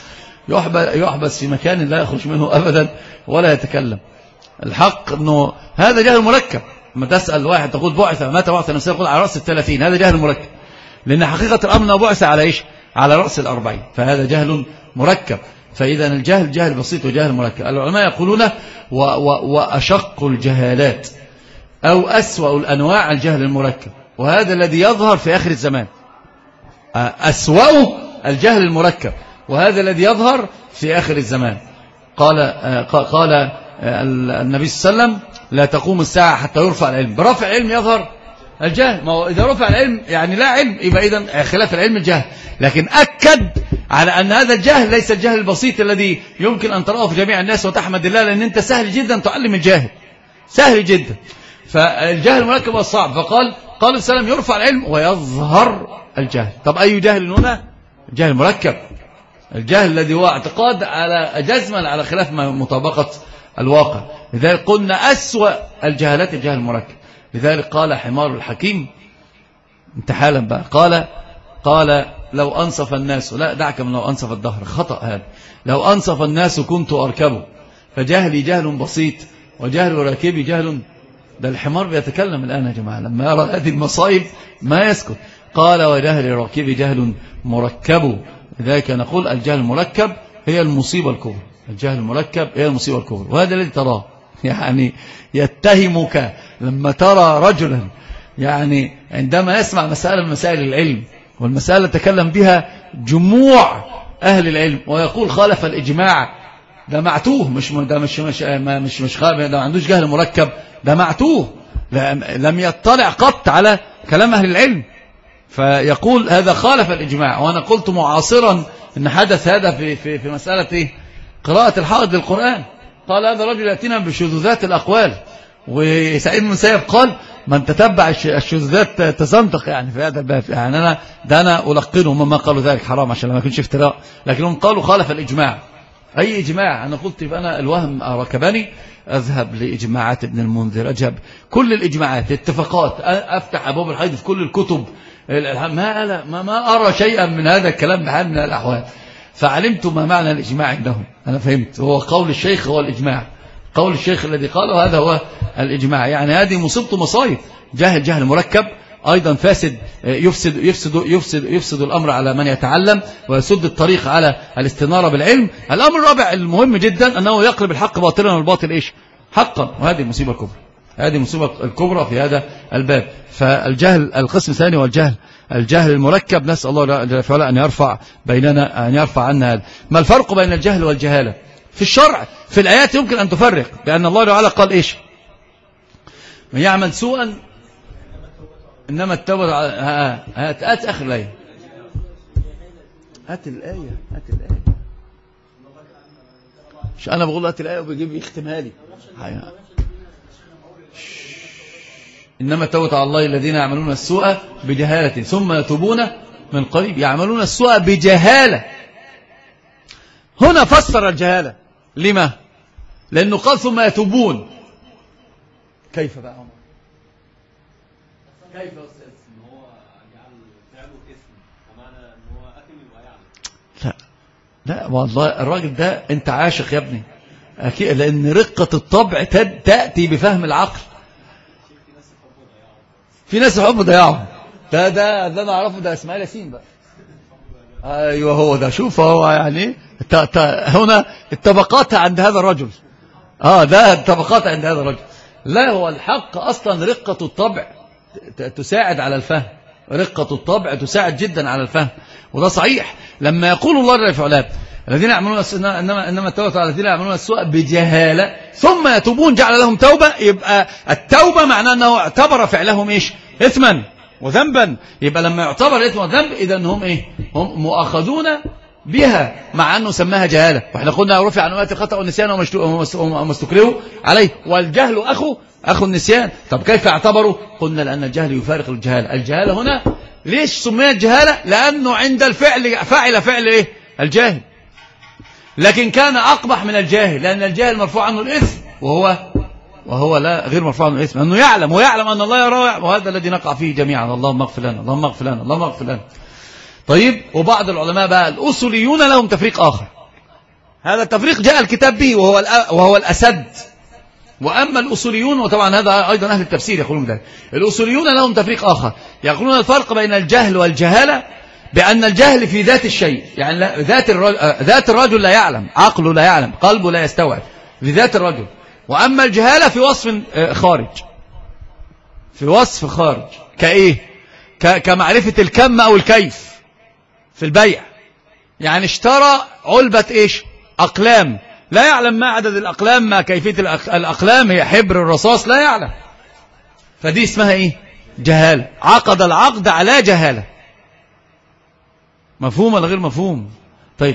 يحبس في مكان لا يخرج منه أبدا ولا يتكلم. الحق أنه هذا جهل مركب ما تسأل واحد تقول بعث متى بعث النبي يقول على رأس الثلاثين هذا جهل مركب. لأن حقيقة الأمر بعث على إيش؟ على رأس الأربعين. فهذا جهل مركب. فإذا الجهل جهل بسيط وجهل مركب. العلماء يقولون و و وأشق الجهالات أو أسوأ الأنواع الجهل المركب. وهذا الذي يظهر في آخر الزمان. أسوأ الجهل المركب. وهذا الذي يظهر في آخر الزمان. قال قال النبي صلى الله عليه وسلم لا تقوم الساعة حتى يرفع العلم. برفع العلم يظهر الجهل. ما هو إذا رفع العلم يعني لا علم يبقى إذا خلاف العلم الجهل. لكن أكد على أن هذا الجهل ليس الجهل البسيط الذي يمكن أن تراه في جميع الناس وتحمد الله لأن أنت سهل جدا تعلم الجاهل. سهل جدا. فالجهل المركب والصعب فقال قال السلام يرفع العلم ويظهر الجهل. طب أي جهل هنا؟ جهل مركب. الجهل الذي هو اعتقاد على جزما على خلاف مطابقة الواقع. لذلك قلنا أسوأ الجهالات الجهل المركب. لذلك قال حمار الحكيم انت حالا بقى. قال قال لو أنصف الناس لا دعك من لو أنصف الدهر. خطأ هذا. لو أنصف الناس كنت أركبه. فجهلي جهل بسيط وجهل راكبي جهل. ده الحمار بيتكلم الآن يا جماعة. لما يرى هذه المصايب ما يسكت. قال وجهل راكبي جهل مركب. لذلك نقول الجهل المركب هي المصيبة الكبرى. الجهل المركب هي المصيبة الكبرى وهذا الذي تراه. يعني يتهمك لما ترى رجلا. يعني عندما يسمع مسألة من مسائل العلم والمسألة تكلم بها جموع أهل العلم ويقول خالف الإجماع ده معتوه مش ده مش مش مش, مش ده ما عندوش جهل مركب ده معتوه لم يطلع قط على كلام أهل العلم. فيقول هذا خالف الإجماع. وأنا قلت معاصرا أن حدث هذا في, في, في مسألة إيه؟ قراءة الحائض للقرآن. قال هذا رجل يأتينا بشذوذات الأقوال. وسعيد بن سيب قال من تتبع الشذوذات تزندق يعني في هذا الباب. يعني أنا ده أنا ألقنه. مما ما قالوا ذلك حرام عشان لما يكونش افتراء. لكنهم قالوا خالف الإجماع. أي إجماع؟ أنا قلت أنا الوهم ركبني أذهب لإجماعات ابن المنذر. أجهب كل الإجماعات اتفاقات أفتح أبواب الحيض في كل الكتب. ما, ما, ما أرى شيئا من هذا الكلام بحال من الأحوال. فعلمت ما معنى الإجماع عندهم. أنا فهمت. هو قول الشيخ هو الإجماع. قول الشيخ الذي قاله هذا هو الإجماع. يعني هذه مصبت مصايب. جهل جهل مركب. أيضا فاسد يفسد, يفسد, يفسد, يفسد الأمر على من يتعلم ويسد الطريق على الاستنارة بالعلم. الأمر الرابع المهم جدا أنه يقلب الحق باطلا والباطل إيش؟ حقا. وهذه المصيبة الكبرى هذه المصيبة الكبرى في هذا الباب. فالجهل القسم الثاني والجهل الجهل المركب نسأل الله جل وعلا أن يرفع بيننا أن يرفع عنا. هذا ما الفرق بين الجهل والجهالة؟ في الشرع في الآيات يمكن أن تفرق لأن الله تعالى قال إيش؟ من يعمل سوءا إنما التوبة هات هات آخر الآية. هات الآية هات الآية. مش أنا بقول هات الآية وبيجيب يختمها لي إنما التوبة على الله الذين يعملون السوء بجهالة ثم يتوبون من قريب يعملون السوء بجهالة. هنا فسر الجهالة. لما؟ لأنه قال ثم يتوبون. كيف بقى عمر؟ كيف أستاذ؟ إن هو إن هو لا. لا والله الراجل ده أنت عاشق يا ابني. أكيد لأن رقة الطبع تأتي بفهم العقل. في ناس يحبوا ضياعهم ده ده ده أنا أعرفه ده إسماعيل ياسين بقى. أيوه هو ده. شوف هو يعني تا تا هنا الطبقات عند هذا الرجل. آه ده الطبقات عند هذا الرجل. لا هو الحق أصلا رقة الطبع تساعد على الفهم. رقة الطبع تساعد جدا على الفهم. وده صحيح. لما يقول الله للفعلات الذين يعملون انما انما التوبة على الذين يعملون السوء بجهالة ثم يتوبون جعل لهم توبة يبقى التوبة معناه أنه اعتبر فعلهم إيش؟ اثما وذنبا. يبقى لما يعتبر إثم وذنب اذا هم إيه؟ هم مؤاخذون بها مع أنه سماها جهالة. وإحنا قلنا رفع عن وقت الخطأ والنسيان وما استكرهوا عليه. والجهل أخو أخو النسيان. طب كيف اعتبروا؟ قلنا لأن الجهل يفارق الجهالة. الجهالة هنا ليش سميت جهالة؟ لأنه عند الفعل فعل فعل إيه؟ الجاهل. لكن كان أقبح من الجاهل لأن الجاهل مرفوع عنه الإثم وهو وهو لا غير مرفوع عنه الإثم أنه يعلم ويعلم أن الله يروع وهذا الذي نقع فيه جميعا. اللهم اغفر لنا اللهم اغفر لنا اللهم اغفر لنا. طيب وبعض العلماء بقى الأصليون لهم تفريق آخر. هذا التفريق جاء الكتاب به وهو, وهو الأسد. وأما الأصوليون وطبعا هذا أيضا أهل التفسير يقولون ذلك. الأصوليون لهم تفريق آخر. يقولون الفرق بين الجهل والجهالة بأن الجهل في ذات الشيء. يعني ذات الرجل, آه، ذات الرجل لا يعلم. عقله لا يعلم. قلبه لا يستوعب. في ذات الرجل. وأما الجهالة في وصف آه، خارج. في وصف خارج. كإيه؟ كمعرفة الكم أو الكيف. في البيع. يعني اشترى علبة إيش؟ أقلام. لا يعلم ما عدد الأقلام ما كيفية الأقلام. هي حبر الرصاص. لا يعلم. فدي اسمها إيه؟ جهالة عقد العقد على جهالة. مفهوم ولا غير مفهوم؟ طيب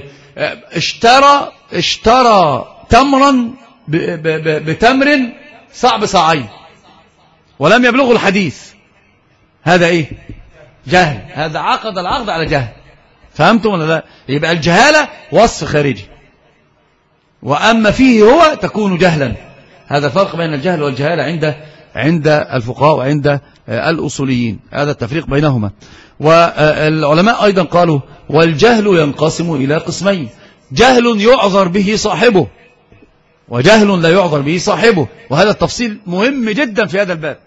اشترى اشترى تمرا بتمر صعب صعي ولم يبلغه الحديث. هذا إيه؟ جهل. هذا عقد العقد على جهل. فهمتم ولا لا؟ يبقى الجهالة وصف خارجي. وأما فيه هو تكون جهلا. هذا فرق بين الجهل والجهالة عند عند الفقهاء وعند الأصوليين. هذا التفريق بينهما. والعلماء أيضا قالوا والجهل ينقسم إلى قسمين. جهل يعذر به صاحبه وجهل لا يعذر به صاحبه. وهذا التفصيل مهم جدا في هذا الباب.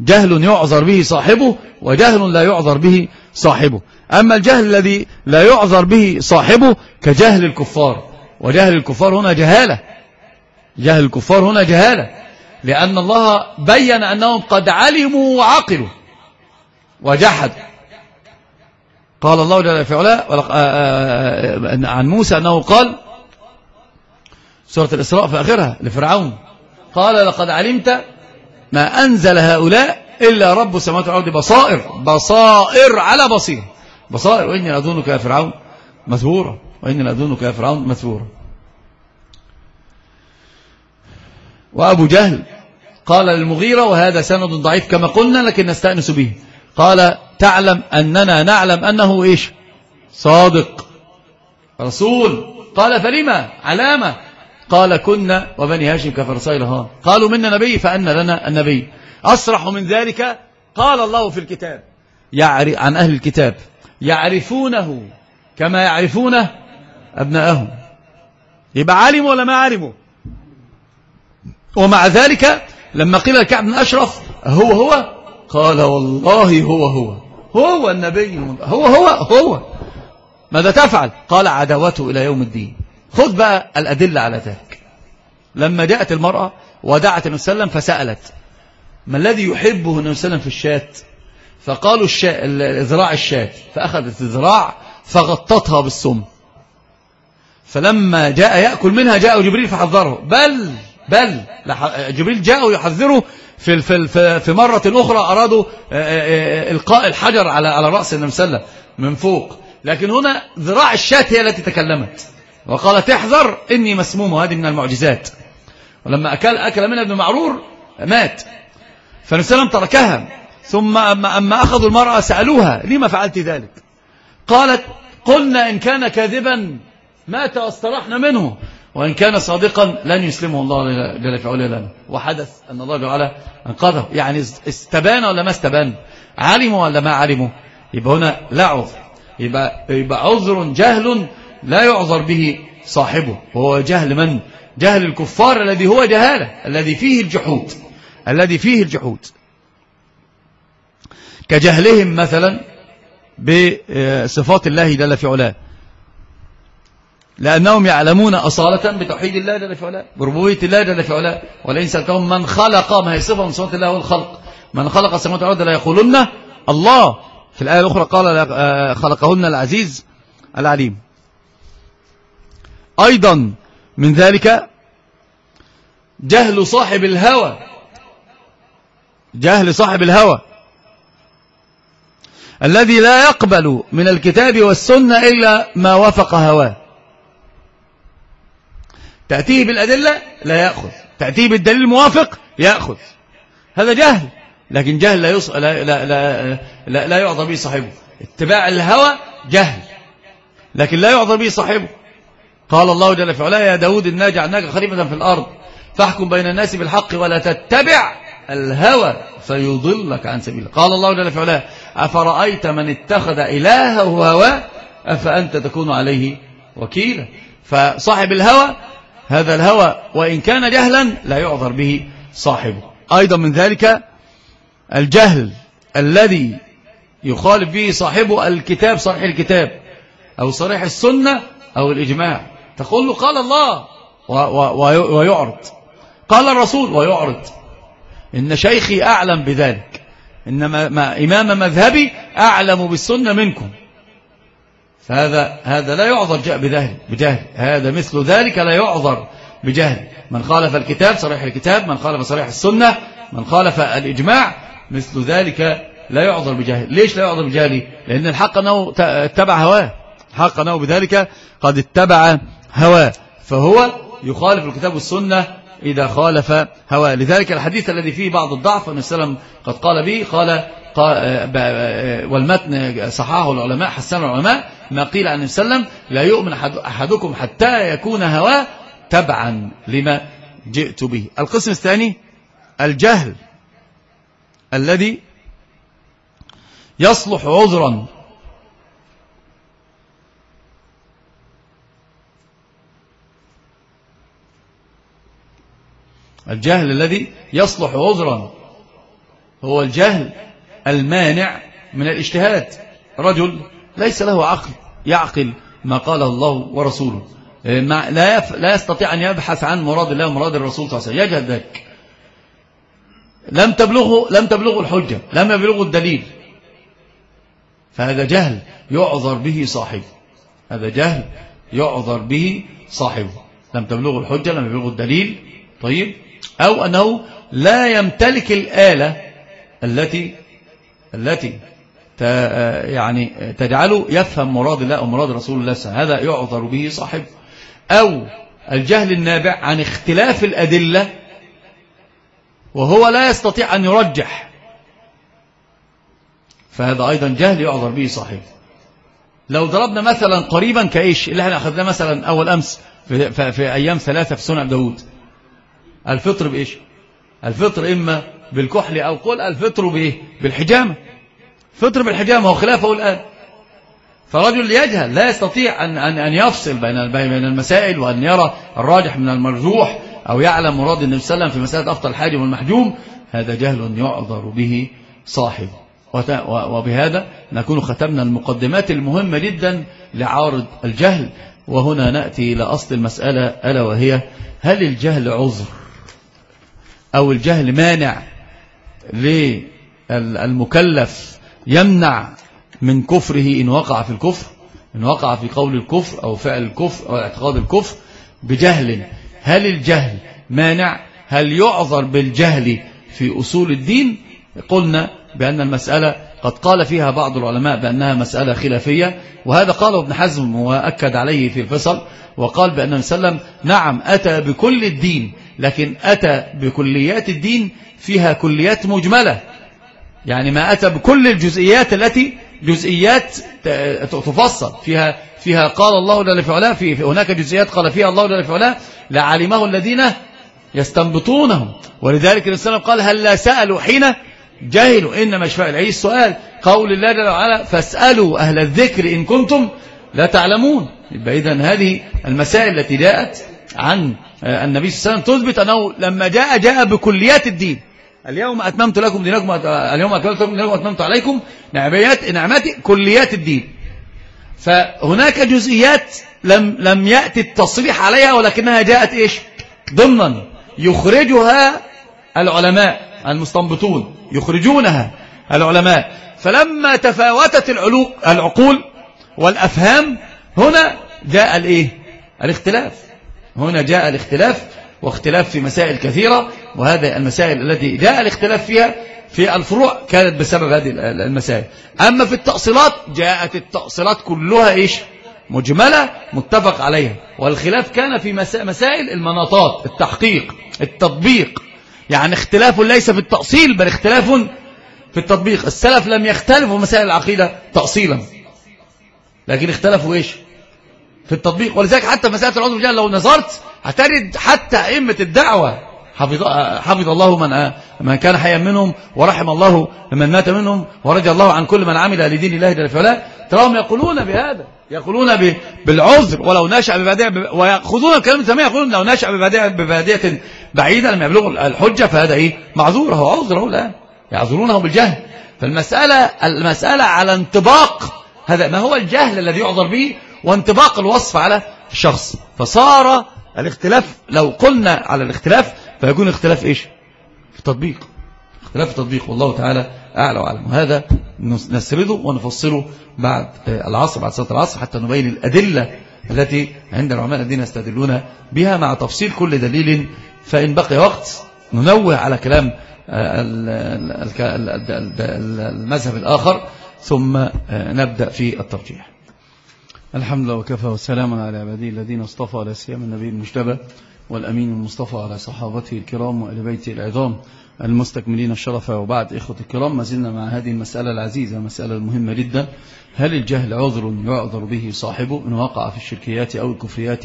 جهل يعذر به صاحبه وجهل لا يعذر به صاحبه. أما الجهل الذي لا يعذر به صاحبه كجهل الكفار. وجهل الكفار هنا جهالة. جهل الكفار هنا جهالة. لأن الله بيّن أنهم قد علموا وعقلوا وجحدوا. قال الله جل في علاه آه، آه، آه، عن موسى أنه قال سورة الإسراء في آخرها لفرعون قال لقد علمت ما أنزل هؤلاء إلا رب السماوات والأرض بصائر بصائر على بصير. بصائر وإني لأظنك يا فرعون مثبورة وإني لأظنك يا فرعون مثبورة. وأبو جهل قال للمغيرة وهذا سند ضعيف كما قلنا لكن نستأنس به. قال تعلم أننا نعلم أنه إيش؟ صادق. رسول. قال فلما؟ علامة. قال كنا وبني هاشم كفرسيلها قالوا منا نبي فأن لنا النبي. أصرح من ذلك؟ قال الله في الكتاب. يعرف عن أهل الكتاب. يعرفونه كما يعرفون أبناءهم. يبقى علموا ولا ما علموا ومع ذلك لما قيل لكعب بن أشرف هو هو قال والله هو هو. هو النبي هو هو هو. ماذا تفعل؟ قال عداوته إلى يوم الدين. خذ بقى الأدلة على ذلك. لما جاءت المرأة ودعت النبي صلى الله عليه وسلم فسألت ما الذي يحبه النبي صلى الله عليه وسلم في الشاة؟ فقالوا ذراع الشاة. فأخذت الذراع فغطتها بالسم. فلما جاء يأكل منها جاء جبريل فحذره. بل بل جبريل جاء يحذره في في في مرة أخرى أرادوا آه، آه، آه، إلقاء الحجر على على رأس النمسلة من فوق. لكن هنا ذراع الشاة هي التي تكلمت. وقالت احذر إني مسموم وهذه من المعجزات. ولما أكل أكل منها ابن معرور مات. فنسلم تركها. ثم أما, أما أخذوا المرأة سألوها لما فعلت ذلك؟ قالت قلنا إن كان كاذبا مات واسترحنا منه. وإن كان صادقا لن يسلمه الله جل في علا لنا وحدث أن الله جعله أنقذه. يعني استبان ولا ما استبان؟ علموا ولا ما علموا يبقى هنا لا عذر يبقى, يبقى عذر جهل لا يعذر به صاحبه. وهو جهل من؟ جهل الكفار الذي هو جهالة الذي فيه الجحود. الذي فيه الجحود. كجهلهم مثلا بصفات الله جل في علاه لأنهم يعلمون أصالة بتوحيد الله جل في علاه بربوبية الله جل في علاه ولئن سألتهم من خلق ما هي صفة من صفات الله والخلق. من خلق السماوات والأرض لا يقولن الله. في الآية الأخرى قال آه، خلقهن العزيز العليم. أيضا من ذلك جهل صاحب الهوى. جهل صاحب الهوى. الذي لا يقبل من الكتاب والسنة إلا ما وفق هواه. تأتيه بالأدلة لا يأخذ. تأتيه بالدليل الموافق يأخذ. هذا جهل. لكن جهل لا, يص... لا, لا, لا, لا, لا يعظى به صاحبه. اتباع الهوى جهل. لكن لا يعظى به صاحبه. قال الله جل في علاه يا داود إنا جعلناك خليفة في الأرض. فاحكم بين الناس بالحق ولا تتبع الهوى. فيضلك عن سبيله. قال الله جل في علاه أفرأيت من اتخذ إلهه هواه أفأنت تكون عليه وكيلا. فصاحب الهوى هذا الهوى وإن كان جهلا لا يعذر به صاحبه. أيضا من ذلك الجهل الذي يخالف به صاحبه الكتاب صريح الكتاب أو صريح السنة أو الإجماع. تقول له قال الله ويعرض. قال الرسول ويعرض. إن شيخي أعلم بذلك. إنما إمام مذهبي أعلم بالسنة منكم. هذا هذا لا يعذر جاء بجهل بجهل. هذا مثل ذلك لا يعذر بجهل. من خالف الكتاب صريح الكتاب من خالف صريح السنة من خالف الإجماع مثل ذلك لا يعذر بجهل. ليش لا يعذر بجهل لأن الحق أنه اتبع هواه. الحق أنه بذلك قد اتبع هواه. فهو يخالف الكتاب والسنة إذا خالف هواه. لذلك الحديث الذي فيه بعض الضعف أن السلام قد قال به قال والمتن صححه العلماء حسن العلماء ما قيل عن وسلم لا يؤمن أحدكم حتى يكون هواه تبعا لما جئت به. القسم الثاني الجهل الذي يصلح عذرا. الجهل الذي يصلح عذرا. هو الجهل المانع من الاجتهاد. رجل ليس له عقل يعقل ما قاله الله ورسوله. لا لا يستطيع أن يبحث عن مراد الله ومراد الرسول صلى الله عليه وسلم. يجهل ذلك. لم تبلغه لم تبلغه الحجة لم يبلغه الدليل. فهذا جهل يعذر به صاحبه. هذا جهل يعذر به صاحبه. لم تبلغه الحجة لم يبلغه الدليل. طيب؟ أو أنه لا يمتلك الآلة التي التي يعني تجعله يفهم مراد الله ومراد رسول الله هذا يعذر به صاحب. أو الجهل النابع عن اختلاف الأدلة وهو لا يستطيع أن يرجح. فهذا أيضا جهل يعذر به صاحب. لو ضربنا مثلا قريبا كإيش؟ اللي إحنا أخذناه مثلا أول أمس في, في, في أيام ثلاثة في سنة داود. الفطر بإيش؟ الفطر إما بالكحل أو قل الفطر به بالحجامة. فطر بالحجامة هو خلافه الآن. فرجل يجهل لا يستطيع أن, أن, أن يفصل بين بين المسائل وأن يرى الراجح من المرجوح أو يعلم مراد النبي صلى الله عليه وسلم في مسألة أفطر الحاجم والمحجوم. هذا جهل يعذر به صاحبه. وبهذا نكون ختمنا المقدمات المهمة جدا لعارض الجهل. وهنا نأتي إلى أصل المسألة ألا وهي هل الجهل عذر أو الجهل مانع؟ للمكلف يمنع من كفره إن وقع في الكفر إن وقع في قول الكفر أو فعل الكفر أو اعتقاد الكفر بجهل. هل الجهل مانع؟ هل يعذر بالجهل في أصول الدين؟ قلنا بأن المسألة قد قال فيها بعض العلماء بأنها مسألة خلافية وهذا قاله ابن حزم وأكد عليه في الفصل وقال بأن وسلم نعم أتى بكل الدين لكن أتى بكليات الدين فيها كليات مجملة. يعني ما أتى بكل الجزئيات التي جزئيات تفصل. فيها فيها قال الله للفعلاء في في هناك جزئيات قال فيها الله للفعلاء لعلمه الذين يستنبطونهم. ولذلك الرسول قال هل لا سألوا حين جهلوا إنما شفاء أي السؤال. قول الله جل وعلا فاسألوا أهل الذكر إن كنتم لا تعلمون. يبقى إذن هذه المسائل التي جاءت عن آه، النبي صلى الله عليه وسلم تثبت أنه لما جاء جاء بكليات الدين. اليوم أتممت لكم دينكم آه، اليوم أكملت لكم دينكم أتممت عليكم نعميات نعمتي كليات الدين. فهناك جزئيات لم لم يأتي التصريح عليها ولكنها جاءت إيش؟ ضمنا. يخرجها العلماء المستنبطون. يخرجونها العلماء. فلما تفاوتت العقول والأفهام هنا جاء الإيه؟ الاختلاف. هنا جاء الاختلاف واختلاف في مسائل كثيرة وهذا المسائل التي جاء الاختلاف فيها في الفروع كانت بسبب هذه المسائل. أما في التأصيلات جاءت التأصيلات كلها إيش؟ مجملة متفق عليها. والخلاف كان في مسائل المناطات التحقيق التطبيق. يعني اختلاف ليس في التأصيل بل اختلاف في التطبيق. السلف لم يختلفوا مسائل العقيدة تأصيلا. لكن اختلفوا إيش؟ في التطبيق. ولذلك حتى مسألة العذر بالجهل لو نظرت هتجد حتى أئمة الدعوة حفظ, حفظ الله من, من كان حيا منهم ورحم الله من مات منهم ورضي الله عن كل من عمل لدين الله جل فعلا تراهم يقولون بهذا يقولون بالعذر ولو نشأ ببادية ويأخذون الكلام الزمية يقولون لو نشأ ببادية, ببادية بعيدة لم يبلغوا الحجة فهذا إيه؟ معذور هو عذر هو الآن. يعذرونه بالجهل. فالمسألة المسألة على انطباق هذا ما هو الجهل الذي يعذر به؟ وانطباق الوصف على شخص. فصار الاختلاف لو قلنا على الاختلاف فيكون اختلاف إيش؟ في التطبيق اختلاف التطبيق والله تعالى أعلى وأعلم. وهذا نسرده ونفصله بعد العصر بعد صلاة العصر حتى نبين الأدلة التي عند العلماء الذين يستدلون بها مع تفصيل كل دليل. فإن بقي وقت ننوه على كلام آه، المذهب الآخر ثم آه، نبدأ في الترجيح. الحمد لله وكفى والسلام على عباده الذين اصطفى على سيام النبي المجتبى والأمين المصطفى على صحابته الكرام وإلى بيته العظام المستكملين الشرف وبعد. إخوة الكرام ما زلنا مع هذه المسألة العزيزة مسألة المهمة جدا. هل الجهل عذر يعذر به صاحبه؟ إن وقع في الشركيات أو الكفريات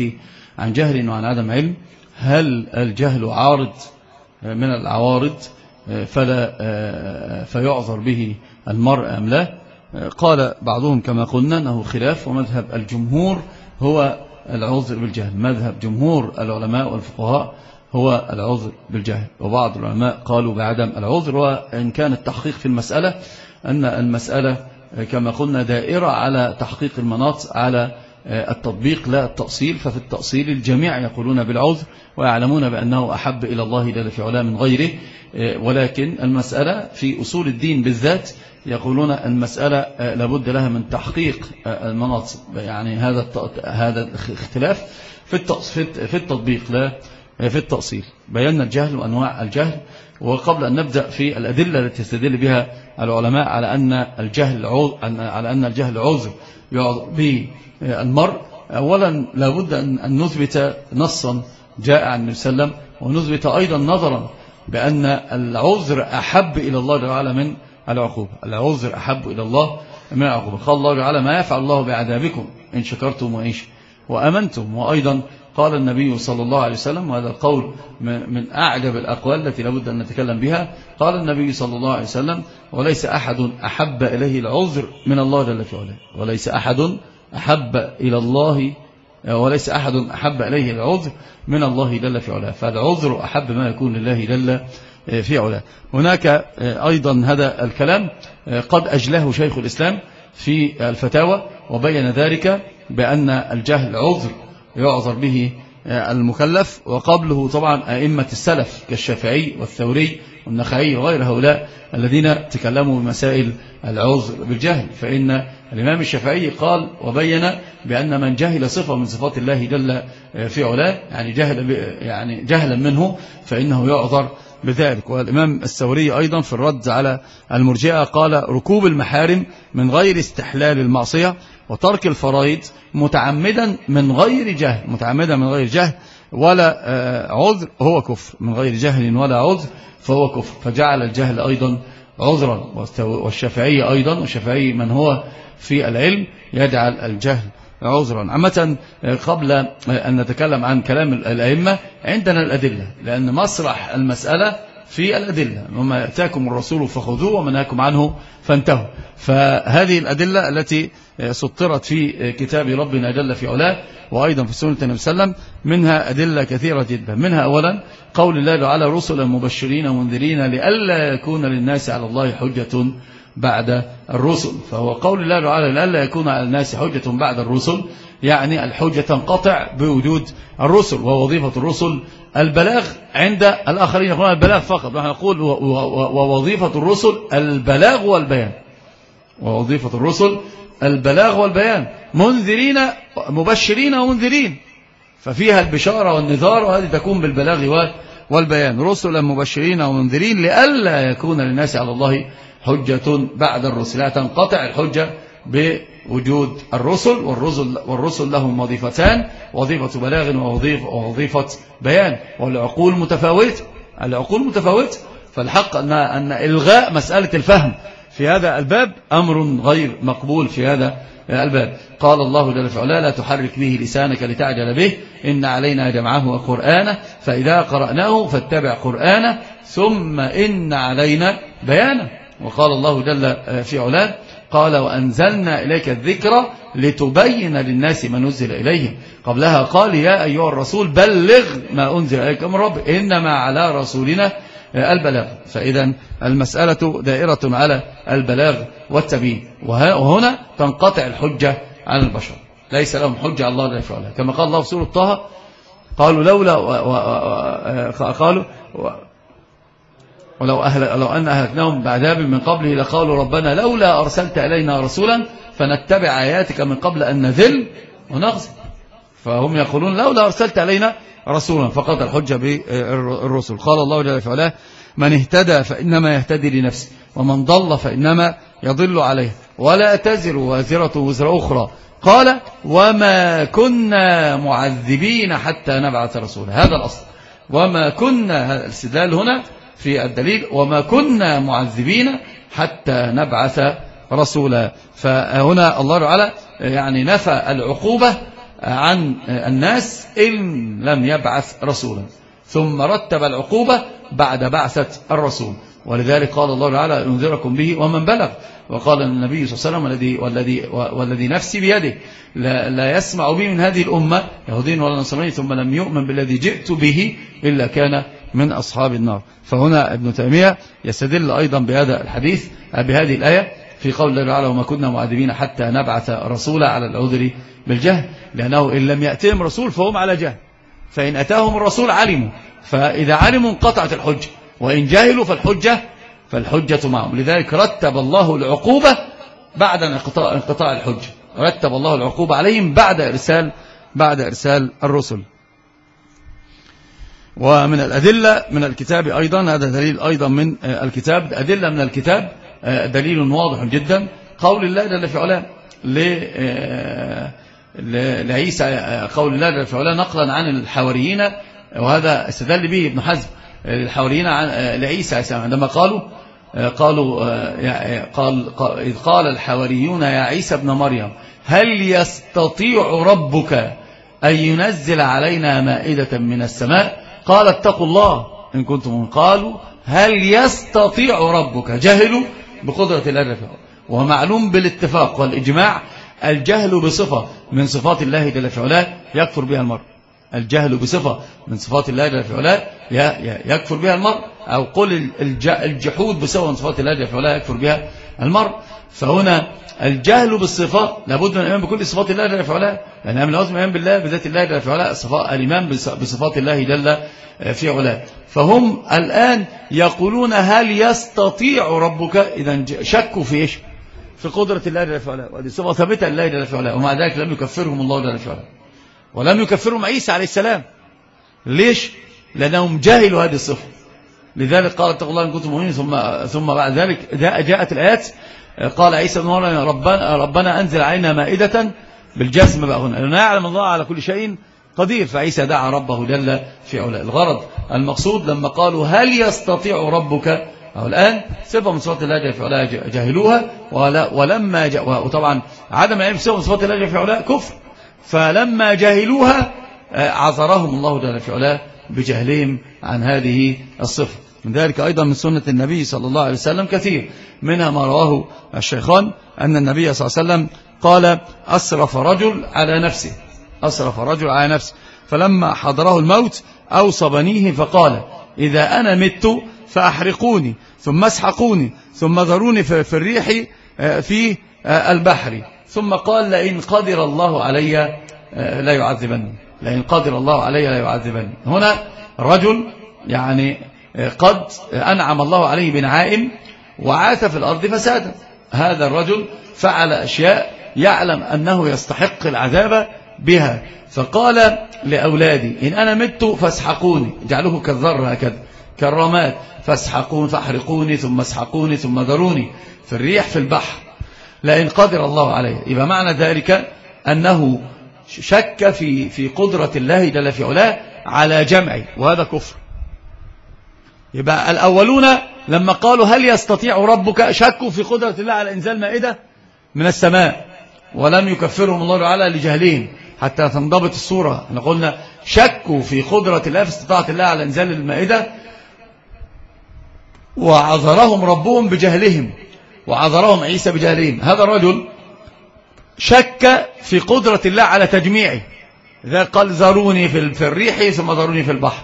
عن جهل وعن عدم علم. هل الجهل عارض من العوارض؟ فلا فيعذر به المرء أم لا؟ قال بعضهم كما قلنا أنه خلاف ومذهب الجمهور هو العذر بالجهل. مذهب جمهور العلماء والفقهاء هو العذر بالجهل. وبعض العلماء قالوا بعدم العذر. وإن كان التحقيق في المسألة أن المسألة كما قلنا دائرة على تحقيق المناط على التطبيق لا التأصيل. ففي التأصيل الجميع يقولون بالعذر ويعلمون بأنه أحب إلى الله جل في علام من غيره. ولكن المسألة في أصول الدين بالذات يقولون المسألة آه، لابد لها من تحقيق آه، المناصب يعني هذا هذا الاختلاف في في التطبيق لا آه، في التأصيل. بينا الجهل وأنواع الجهل وقبل أن نبدأ في الأدلة التي يستدل بها العلماء على أن الجهل على أن الجهل عذر يعذر به المرء أولا لابد أن نثبت نصا جاء عن النبي صلى الله عليه وسلم ونثبت أيضا نظرا بأن العذر أحب إلى الله تعالى من العقوبة العذر أحب إلى الله. من العقوبة قال الله تعالى ما يفعل الله بعذابكم. إن شكرتم وإيش وأمنتم. وأيضا قال النبي صلى الله عليه وسلم وهذا القول من أعجب الأقوال التي لابد أن نتكلم بها. قال النبي صلى الله عليه وسلم وليس أحد أحب إليه العذر من الله جل في علاه. وليس أحد أحب إلى الله وليس أحد أحب إليه العذر من الله جل في علاه. فالعذر أحب ما يكون لله جل إيه، في علاه هناك إيه، أيضا هذا الكلام إيه، قد أجله شيخ الإسلام في الفتاوى وبين ذلك بأن الجهل عذر يعذر به المكلف وقبله طبعا أئمة السلف كالشافعي والثوري والنخعي وغير هؤلاء الذين تكلموا بمسائل العذر بالجهل. فإن الإمام الشافعي قال وبين بأن من جهل صفة من صفات الله جل في علاه يعني, جهل يعني جهلا منه فإنه يعذر بذلك. والإمام الثوري أيضا في الرد على المرجئة قال ركوب المحارم من غير استحلال المعصية وترك الفرائض متعمدا من غير جهل متعمدا من غير جهل ولا آه، عذر هو كفر من غير جهل ولا عذر فهو كفر. فجعل الجهل أيضا عذرا والشافعي أيضا والشافعي من هو في العلم يجعل الجهل عذرا. عامة آه، قبل آه، أن نتكلم عن كلام الأئمة عندنا الأدلة لأن مسرح المسألة في الأدلة. وما يأتاكم الرسول فخذوه ومنهاكم عنه فانتهوا. فهذه الأدلة التي آه، سطرت في كتاب ربنا جل في علاه وأيضا في سنة النبي صلى الله عليه وسلم منها أدلة كثيرة جدا. منها أولا قول الله تعالى رسلا مبشرين ومنذرين لئلا يكون للناس على الله حجة. بعد الرسل فهو قول الله تعالى لا يكون على الناس حجة بعد الرسل يعني الحجة تنقطع بوجود الرسل ووظيفة الرسل. البلاغ عند الآخرين يقولون البلاغ فقط نحن نقول ووظيفة الرسل البلاغ والبيان. ووظيفة الرسل البلاغ والبيان. منذرين مبشرين ومنذرين. ففيها البشارة والنذار وهذه تكون بالبلاغ والبيان. رسلا مبشرين ومنذرين لئلا يكون للناس على الله حجة بعد الرسل. لا تنقطع الحجة بوجود الرسل والرسل, والرسل لهم وظيفتان وظيفة بلاغ ووظيفة, ووظيفة بيان. والعقول متفاوت. العقول متفاوت. فالحق أن, أن إلغاء مسألة الفهم في هذا الباب أمر غير مقبول في هذا الباب. قال الله جل وعلا لا تحرك به لسانك لتعجل به. إن علينا جمعه وقرآنه. فإذا قرأناه فاتبع قرآنه. ثم إن علينا بيانه. وقال الله جل آه، في علاه قال وأنزلنا إليك الذكرى لتبين للناس ما نزل إليهم. قبلها قال يا أيها الرسول بلغ ما أنزل إليك من رب إنما على رسولنا آه، البلاغ. فإذا المسألة دائرة على البلاغ والتبيين. وهنا تنقطع الحجة عن البشر. ليس لهم حجة على الله لا يفعلها. كما قال الله في سورة طه قالوا لولا و... و... و... قالوا ولو أهل لو أن أهلكناهم بعذاب من قبله لقالوا ربنا لولا أرسلت إلينا رسولا فنتبع آياتك من قبل أن نذل ونغزل فهم يقولون لولا أرسلت علينا رسولا فقط الحجة بالرسل. قال الله جل وعلا من اهتدى فإنما يهتدي لنفسه ومن ضل فإنما يضل عليه ولا تزر وازرة وزر أخرى. قال وما كنا معذبين حتى نبعث رسولا. هذا الأصل. وما كنا هذا الاستدلال هنا. في الدليل وما كنا معذبين حتى نبعث رسولا. فهنا الله تعالى يعني نفى العقوبة عن الناس إن لم يبعث رسولا. ثم رتب العقوبة بعد بعثة الرسول. ولذلك قال الله تعالى انذركم به ومن بلغ. وقال النبي صلى الله عليه وسلم والذي, والذي, والذي نفسي بيده لا, لا يسمع بي من هذه الأمة يهودين ولا نصراني ثم لم يؤمن بالذي جئت به إلا كان من أصحاب النار. فهنا ابن تيمية يستدل أيضا بهذا الحديث بهذه الآية في قول الله تعالى وما كنا معذبين حتى نبعث رسولا على العذر بالجهل لأنه إن لم يأتهم رسول فهم على جهل. فإن أتاهم الرسول علموا فإذا علموا انقطعت الحجة وإن جاهلوا فالحجة فالحجة معهم. لذلك رتب الله العقوبة بعد انقطاع الحجة رتب الله العقوبة عليهم بعد إرسال بعد إرسال الرسل. ومن الأدلة من الكتاب أيضا هذا دليل أيضا من آه، الكتاب. أدلة من الكتاب آه، دليل واضح جدا. قول الله جل في علام آه، لعيسى قول الله جل في علام نقلا عن الحواريين وهذا استدل به ابن حزم الحواريين لعيسى عندما قالوا قالوا قال إذ قال الحواريون يا عيسى ابن مريم هل يستطيع ربك أن ينزل علينا مائدة من السماء؟ قال اتقوا الله. إن كنتم قالوا هل يستطيع ربك؟ جهل بقدرة الله وهو ومعلوم بالاتفاق والإجماع. الجهل بصفة من صفات الله جل في علاه يكفر بها المرء. الجهل بصفة من صفات الله جل في علاه يكفر بها المرء. أو قل الجحود بصفة من صفات الله جل في علاه يكفر بها المرء. فهنا الجهل بالصفات لابد من الإيمان بكل صفات الله جل فعلا لأن يعني من لازم الإيمان بالله بذات الله جل فعلا الإيمان بصفات الله جل في علاه. فهم الآن يقولون هل يستطيع ربك؟ إذا شكوا في إيش؟ في قدرة الله جل فعلا وهذه صفة ثابتة لله جل فعلا ومع ذلك لم يكفرهم الله جل فعلا ولم يكفرهم عيسى عليه السلام. ليش؟ لأنهم جاهلوا هذه الصفة. لذلك قال اتقوا الله إن كنتم مؤمنين ثم, ثم بعد ذلك جاءت الآيات قال عيسى بن مريم ربنا, ربنا أنزل علينا مائدة بالجسم بقى هنا. لأنه يعلم الله على كل شيء قدير. فعيسى دعا ربه جل في علاء الغرض المقصود لما قالوا هل يستطيع ربك أو الآن صفة من صفات الله جل في علاء جهلوها ولما جاء وطبعا عدم علم صفة من صفات الله جل في علاء كفر. فلما جهلوها آه، عذرهم الله جل في علاء بجهلهم عن هذه الصفة. من ذلك أيضا من سنة النبي صلى الله عليه وسلم كثير. منها ما رواه الشيخان أن النبي صلى الله عليه وسلم قال أسرف رجل على نفسه. أسرف رجل على نفسه. فلما حضره الموت أوصى بنيه فقال إذا أنا مت فأحرقوني ثم اسحقوني ثم ذروني في الريح آه، في آه، البحر. ثم قال لئن قدر الله علي آه، لا يعذبني. لئن قدر الله علي لا يعذبني. هنا رجل يعني قد أنعم الله عليه بنعائم وعاث في الأرض فسادا. هذا الرجل فعل أشياء يعلم أنه يستحق العذاب بها. فقال لأولادي إن أنا مت فاسحقوني. اجعلوه كالذر هكذا كالرماد. فاسحقون فاحرقوني ثم اسحقوني ثم ذروني في الريح في البحر. لأن قدر الله عليه. يبقى معنى ذلك أنه شك في في قدرة الله جل في علاه على جمعي وهذا كفر. يبقى الأولون لما قالوا هل يستطيع ربك شكوا في قدرة الله على إنزال مائدة من السماء ولم يكفرهم الله تعالى لجهلهم حتى تنضبط الصورة. إحنا قلنا شكوا في قدرة الله في استطاعة الله على إنزال المائدة وعذرهم ربهم بجهلهم وعذرهم عيسى بجهلهم. هذا الرجل شك في قدرة الله على تجميعه. ذا قال ذروني في الريح ثم ذروني في البحر.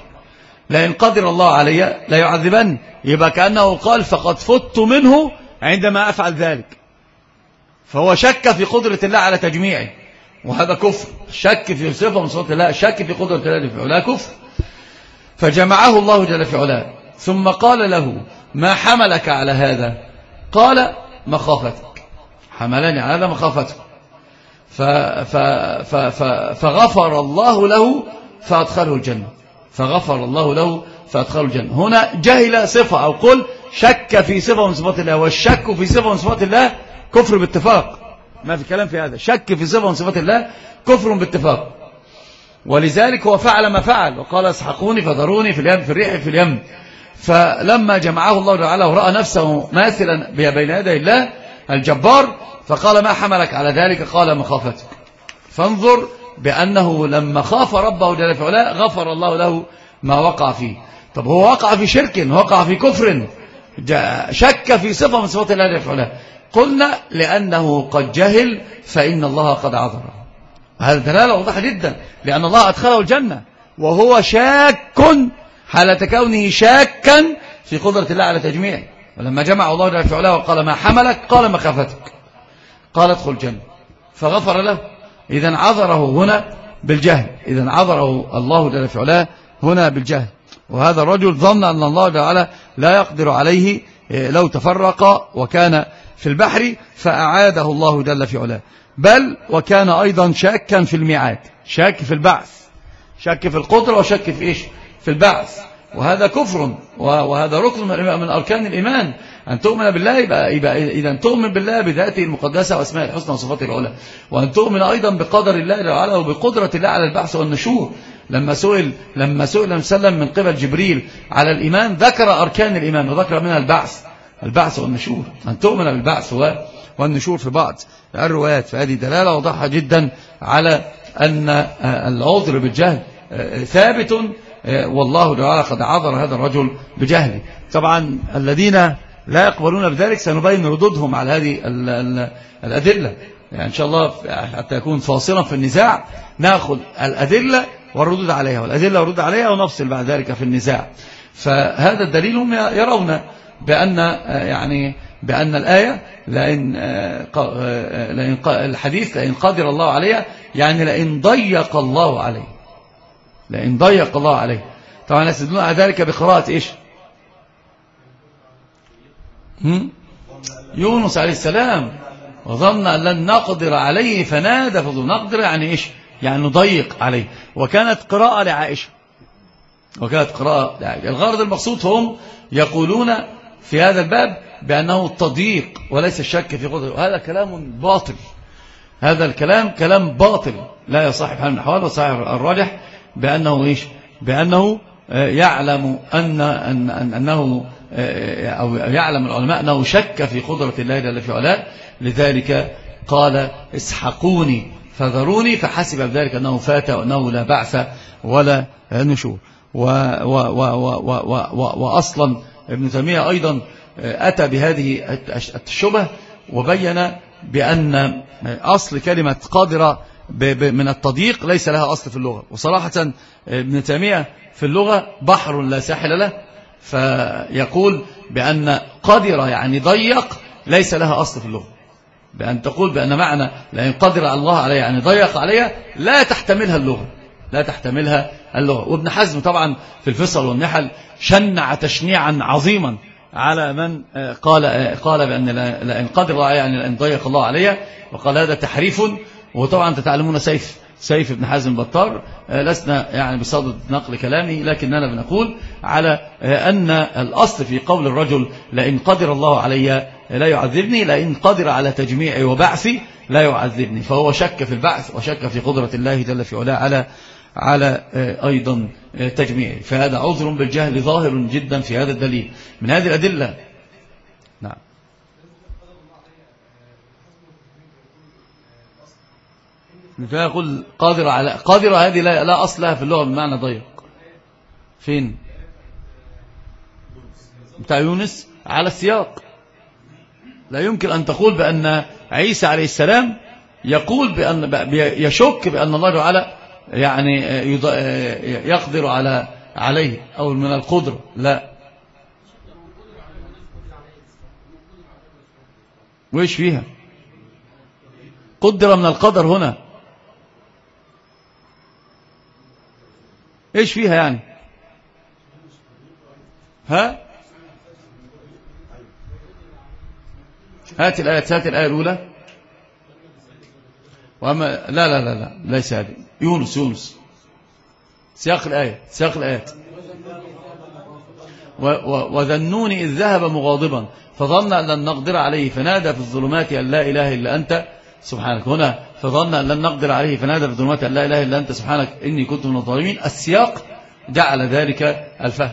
لئن قدر الله علي لا يعذبن يبقى كأنه قال فقد فت منه عندما أفعل ذلك. فهو شك في قدرة الله على تجميعه. وهذا كفر. شك في صفة من صفات الله. شك في قدرة الله في علاه. كفر. فجمعه الله جل في علاه. ثم قال له ما حملك على هذا؟ قال مخافتك. حملني على هذا مخافتك. فغفر الله له فأدخله الجنة. فغفر الله له فأدخله الجنة. هنا جهل صفة أو قل شك في صفة من صفات الله والشك في صفة من صفات الله كفر باتفاق. ما في كلام في هذا. شك في صفة من صفات الله كفر باتفاق. ولذلك هو فعل ما فعل. وقال اسحقوني فذروني في اليم في الريح في اليم. فلما جمعه الله تعالى ورأى نفسه ماثلا بين يدي الله الجبار فقال ما حملك على ذلك؟ قال مخافتك فانظر بأنه لما خاف ربه جل في علاه غفر الله له ما وقع فيه. طب هو وقع في شرك وقع في كفر شك في صفة من صفات الله جل في علاه. قلنا لأنه قد جهل فإن الله قد عذره. هذا دلالة واضحة جدا لأن الله أدخله الجنة. وهو شاك حالة كونه شاكا في قدرة الله على تجميعه. ولما جمع الله جل في علاه وقال ما حملك قال مخافتك قال ادخل الجنة. فغفر له. إذا عذره هنا بالجهل. إذا عذره الله جل في علاه هنا بالجهل. وهذا الرجل ظن أن الله جل لا يقدر عليه إيه، لو تفرق وكان في البحر فأعاده الله جل في علاه. بل وكان أيضا شاكا في الميعاد. شاك في البعث. شك في القدرة وشك في إيش؟ في البعث. وهذا كفر وهذا ركن من أركان الإيمان. أن تؤمن بالله يبقى, يبقى إذا تؤمن بالله بذاته المقدسة وأسماء الحسنى وصفاته العلى. وأن تؤمن أيضا بقدر الله العلى وبقدرة الله على البحث والنشور. لما سئل لما سئل سلم من قبل جبريل على الإيمان ذكر أركان الإيمان وذكر منها البعث. البعث والنشور. أن تؤمن بالبعث والنشور في بعض. الروايات. فهذه دلالة واضحة جدا على أن العذر بالجهل آه، ثابت آه، والله تعالى قد عذر هذا الرجل بجهله. طبعا الذين لا يقبلون بذلك سنبين ردودهم على هذه الأدلة. يعني إن شاء الله حتى يكون فاصلا في النزاع نأخذ الأدلة والردود عليها. والأدلة والردود عليها ونفصل بعد ذلك في النزاع. فهذا الدليل هم يرون بأن يعني بأن الآية لأن, لأن الحديث لأن قادر الله عليها يعني لأن ضيق الله عليه. لأن ضيق الله عليه. طبعا يستدلون على ذلك بقراءة إيش؟ يونس عليه السلام وظن أن لن نقدر عليه فنادى فظن نقدر يعني إيش يعني نضيق عليه وكانت قراءة لعائشة وكانت قراءة لعائشة الغرض المقصود هم يقولون في هذا الباب بأنه التضييق وليس الشك في قدره هذا كلام باطل. هذا الكلام كلام باطل. لا يصاحب حال من الأحوال وصحيح الراجح بأنه إيش؟ بأنه آه، يعلم أن, أن, أن أنه أو يعلم العلماء أنه شك في قدرة الله جل في علاه لذلك قال اسحقوني فذروني فحسب بذلك أنه فات وأنه لا بعث ولا نشور. و و و و وأصلا ابن تيمية أيضا أتى بهذه الشبه وبين بأن أصل كلمة قادرة من التضييق ليس لها أصل في اللغة. وصراحة ابن تيمية في اللغة بحر لا ساحل له فيقول بأن قدر يعني ضيق ليس لها أصل في اللغة. بأن تقول بأن معنى لأن قدر الله عليها يعني ضيق عليها لا تحتملها اللغة. لا تحتملها اللغة. وابن حزم طبعا في الفصل والنحل شنع تشنيعا عظيما على من آه، قال آه، قال بأن لأن قدر الله يعني لأن ضيق الله عليها. وقال هذا تحريف. وطبعا تتعلمون سيف. سيف بن حازم بطار آه، لسنا يعني بصدد نقل كلامي لكننا بنقول على آه، أن الأصل في قول الرجل لئن قدر الله علي لا يعذبني لئن قدر على تجميعي وبعثي لا يعذبني. فهو شك في البعث وشك في قدرة الله جل في علاه على على آه، أيضا تجميعي فهذا عذر بالجهل ظاهر جدا في هذا الدليل. من هذه الأدلة مثلا يقول قادرة على قادرة هذه لا, لا أصلها في اللغة بمعنى ضيق. فين؟ بتاع يونس على السياق. لا يمكن أن تقول بأن عيسى عليه السلام يقول بأن يشك بأن الله على يعني يقدر على عليه أو من القدرة. لا. وإيش فيها؟ قدر من القدر هنا. إيش فيها يعني؟ ها؟ هات الآية هات الآية الأولى. وأما لا لا لا لا ليس هذه. يونس يونس. سياق الآية سياق الآية. وذنوني إذ ذهب مغاضبا فظن أن لن نقدر عليه فنادى في الظلمات أن لا إله إلا أنت. سبحانك. هنا فظن أن لن نقدر عليه فنادى في أن لا إله إلا أنت سبحانك إني كنت من الظالمين. السياق جعل ذلك الفهم.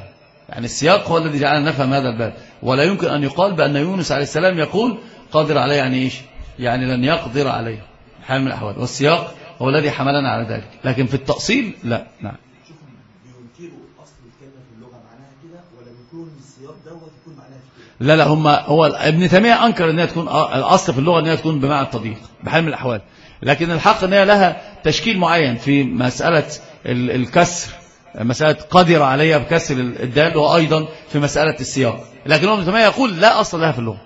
يعني السياق هو الذي جعلنا نفهم هذا الباب. ولا يمكن أن يقال بأن يونس عليه السلام يقول قادر عليه يعني إيش؟ يعني لن يقدر عليه حال من الأحوال. والسياق هو الذي حملنا على ذلك. لكن في التأصيل لا. نعم. لا لا هم هو ابن تيمية أنكر إنها تكون آه، الأصل في اللغة إنها تكون بمعنى التضييق بحال من الأحوال. لكن الحق أنها لها تشكيل معين في مسألة الكسر مسألة قدر عليها بكسر الدال وأيضا في مسألة السياق. لكن ابن تيمية يقول لا أصل لها في اللغة.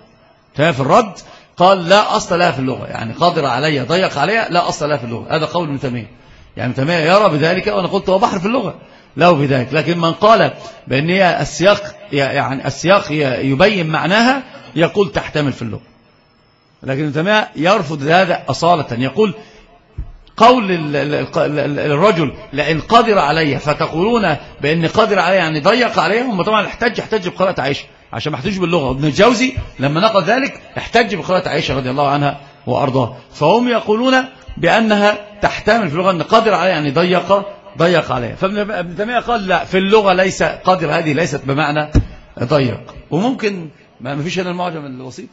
في الرد قال لا أصل لها في اللغة. يعني قدر عليها ضيق عليها لا أصل لها في اللغة. هذا قول ابن تيمية. يعني ابن تيمية يرى بذلك وأنا قلت هو بحر في اللغة. له بذلك. لكن من قال بأن هي السياق يعني السياق يبين معناها يقول تحتمل في اللغة. لكن ابن يرفض هذا أصالة. يقول قول الرجل لأن قدر عليها فتقولون بأن قدر عليها يعني ضيق عليهم طبعا احتج احتج بقراءة عائشة عشان ما احتجوش باللغة. ابن الجوزي لما نقل ذلك احتج بقراءة عائشة رضي الله عنها وأرضاه. فهم يقولون بأنها تحتمل في اللغة أن قدر عليها يعني ضيق ضيق عليها فابن تيمية قال لا في اللغة ليس قادر هذه ليست بمعنى ضيق. وممكن ما فيش هنا المعجم الوسيط.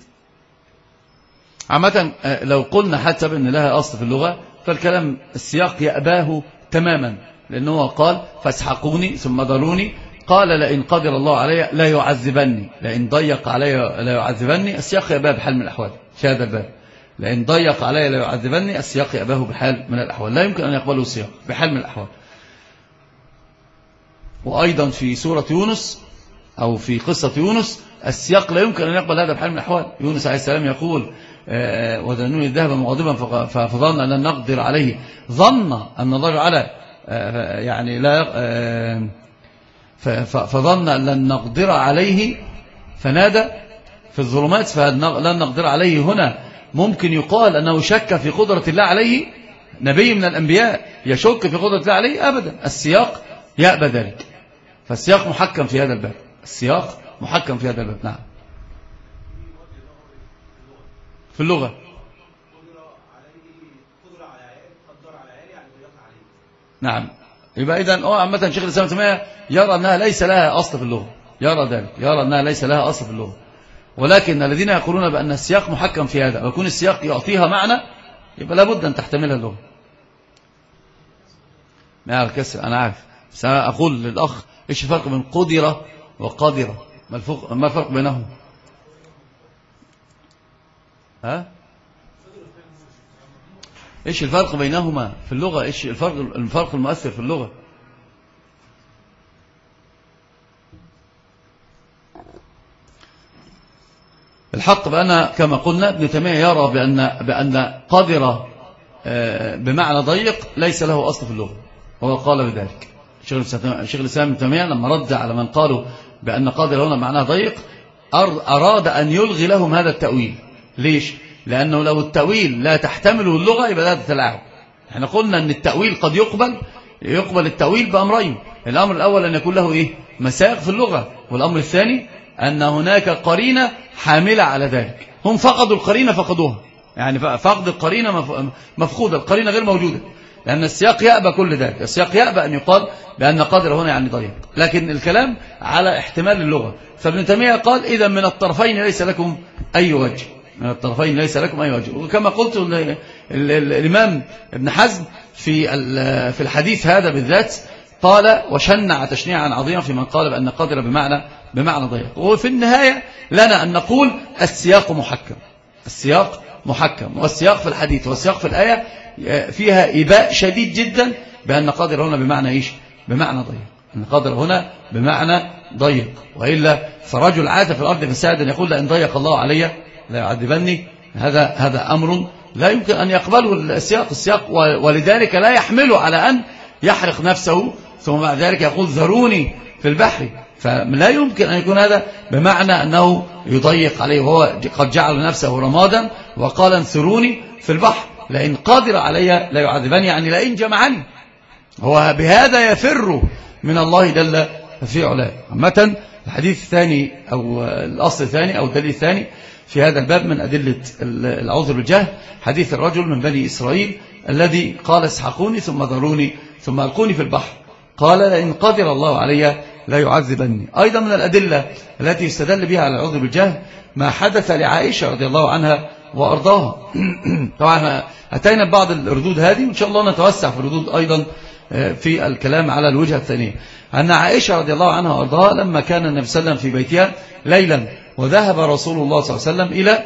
عامة آه، لو قلنا حتى بأن لها أصل في اللغة فالكلام السياق يأباه تماما لأنه قال فاسحقوني ثم ضروني قال لئن قدر الله علي لا يعذبني لئن ضيق علي لا يعذبني السياق يأباه بحال من الأحوال في هذا الباب. لئن ضيق علي لا يعذبني السياق يأباه بحال من الأحوال. لا يمكن أن يقبله السياق بحال من الأحوال. وأيضا في سورة يونس أو في قصة يونس السياق لا يمكن أن يقبل هذا بحال من الأحوال. يونس عليه السلام يقول آه، وذنون الذهب مغضبا فظن أن نقدر عليه. ظن أن الله على آه، يعني لا آه، فظن أن لن نقدر عليه. فنادى في الظلمات فلن نقدر عليه هنا. ممكن يقال أنه شك في قدرة الله عليه. نبي من الأنبياء يشك في قدرة الله عليه أبدا. السياق يأبى ذلك. فالسياق محكم في هذا الباب. السياق محكم في هذا الباب. نعم. في اللغة. نعم. يبقى إذن أو عامة شيخ الإسلام تيمية يرى أنها ليس لها أصل في اللغة. يرى ذلك. يرى أنها ليس لها أصل في اللغة. ولكن الذين يقولون بأن السياق محكم في هذا ويكون السياق يعطيها معنى يبقى لابد أن تحتملها اللغة. ما أعرف أنا عارف. سأقول للأخ إيش الفرق بين قدرة وقادرة ما الفرق بينهم ها؟ إيش الفرق بينهما في اللغة؟ إيش الفرق الفرق المؤثر في اللغة؟ الحق بأن كما قلنا ابن تيمية يرى بأن, بأن قدر آه، بمعنى ضيق ليس له أصل في اللغة وهو قال بذلك. شيخ الإسلام ابن تيمية لما رد على من قالوا بأن قادر هنا معناه ضيق أراد أن يلغي لهم هذا التأويل. ليش؟ لأنه لو التأويل لا تحتمله اللغة يبقى لا تتلاعب. إحنا قلنا أن التأويل قد يقبل يقبل التأويل بأمرين. الأمر الأول أن يكون له إيه؟ مساق في اللغة. والأمر الثاني أن هناك قرينة حاملة على ذلك. هم فقدوا القرينة فقدوها. يعني فقد القرينة مفقودة. القرينة غير موجودة. لأن السياق يأبى كل ذلك. السياق يأبى أن يقال بأن قادر هنا يعني ضيق لكن الكلام على احتمال اللغة. فابن تيمية قال إذا من الطرفين ليس لكم أي وجه. من الطرفين ليس لكم أي وجه وكما قلت الإمام ابن حزم في في الحديث هذا بالذات قال وشنع تشنيعا عظيما في من قال بأن قادر بمعنى بمعنى ضيق. وفي النهاية لنا أن نقول السياق محكم. السياق محكم. والسياق في الحديث والسياق في الآية فيها إباء شديد جدا بأن قادر هنا بمعنى إيش؟ بمعنى ضيق. أن قادر هنا بمعنى ضيق. وإلا فرجل عاد في الأرض فساعدا يقول لأن ضيق الله علي لا يعذبني هذا هذا أمر لا يمكن أن يقبله السياق السياق ولذلك لا يحمله على أن يحرق نفسه ثم بعد ذلك يقول ذروني في البحر. فلا يمكن أن يكون هذا بمعنى أنه يضيق عليه. وهو قد جعل نفسه رمادا وقال انثروني في البحر. لئن قادر علي لا يعذبني يعني لئن جمعني. هو بهذا يفر من الله جل في علاه. عامة الحديث الثاني أو الأصل الثاني أو الدليل الثاني في هذا الباب من أدلة العذر بالجهل حديث الرجل من بني إسرائيل الذي قال اسحقوني ثم ذروني ثم ألقوني في البحر. قال لئن قدر الله علي لا يعذبني أيضا من الأدلة التي يستدل بها على العذر بالجهل ما حدث لعائشة رضي الله عنها وأرضاها. طبعا أتينا بعض الردود هذه وإن شاء الله نتوسع في الردود أيضا آه، في الكلام على الوجهة الثانية أن عائشة رضي الله عنها وأرضاها لما كان النبي صلى الله عليه وسلم في بيتها ليلا وذهب رسول الله صلى الله عليه وسلم إلى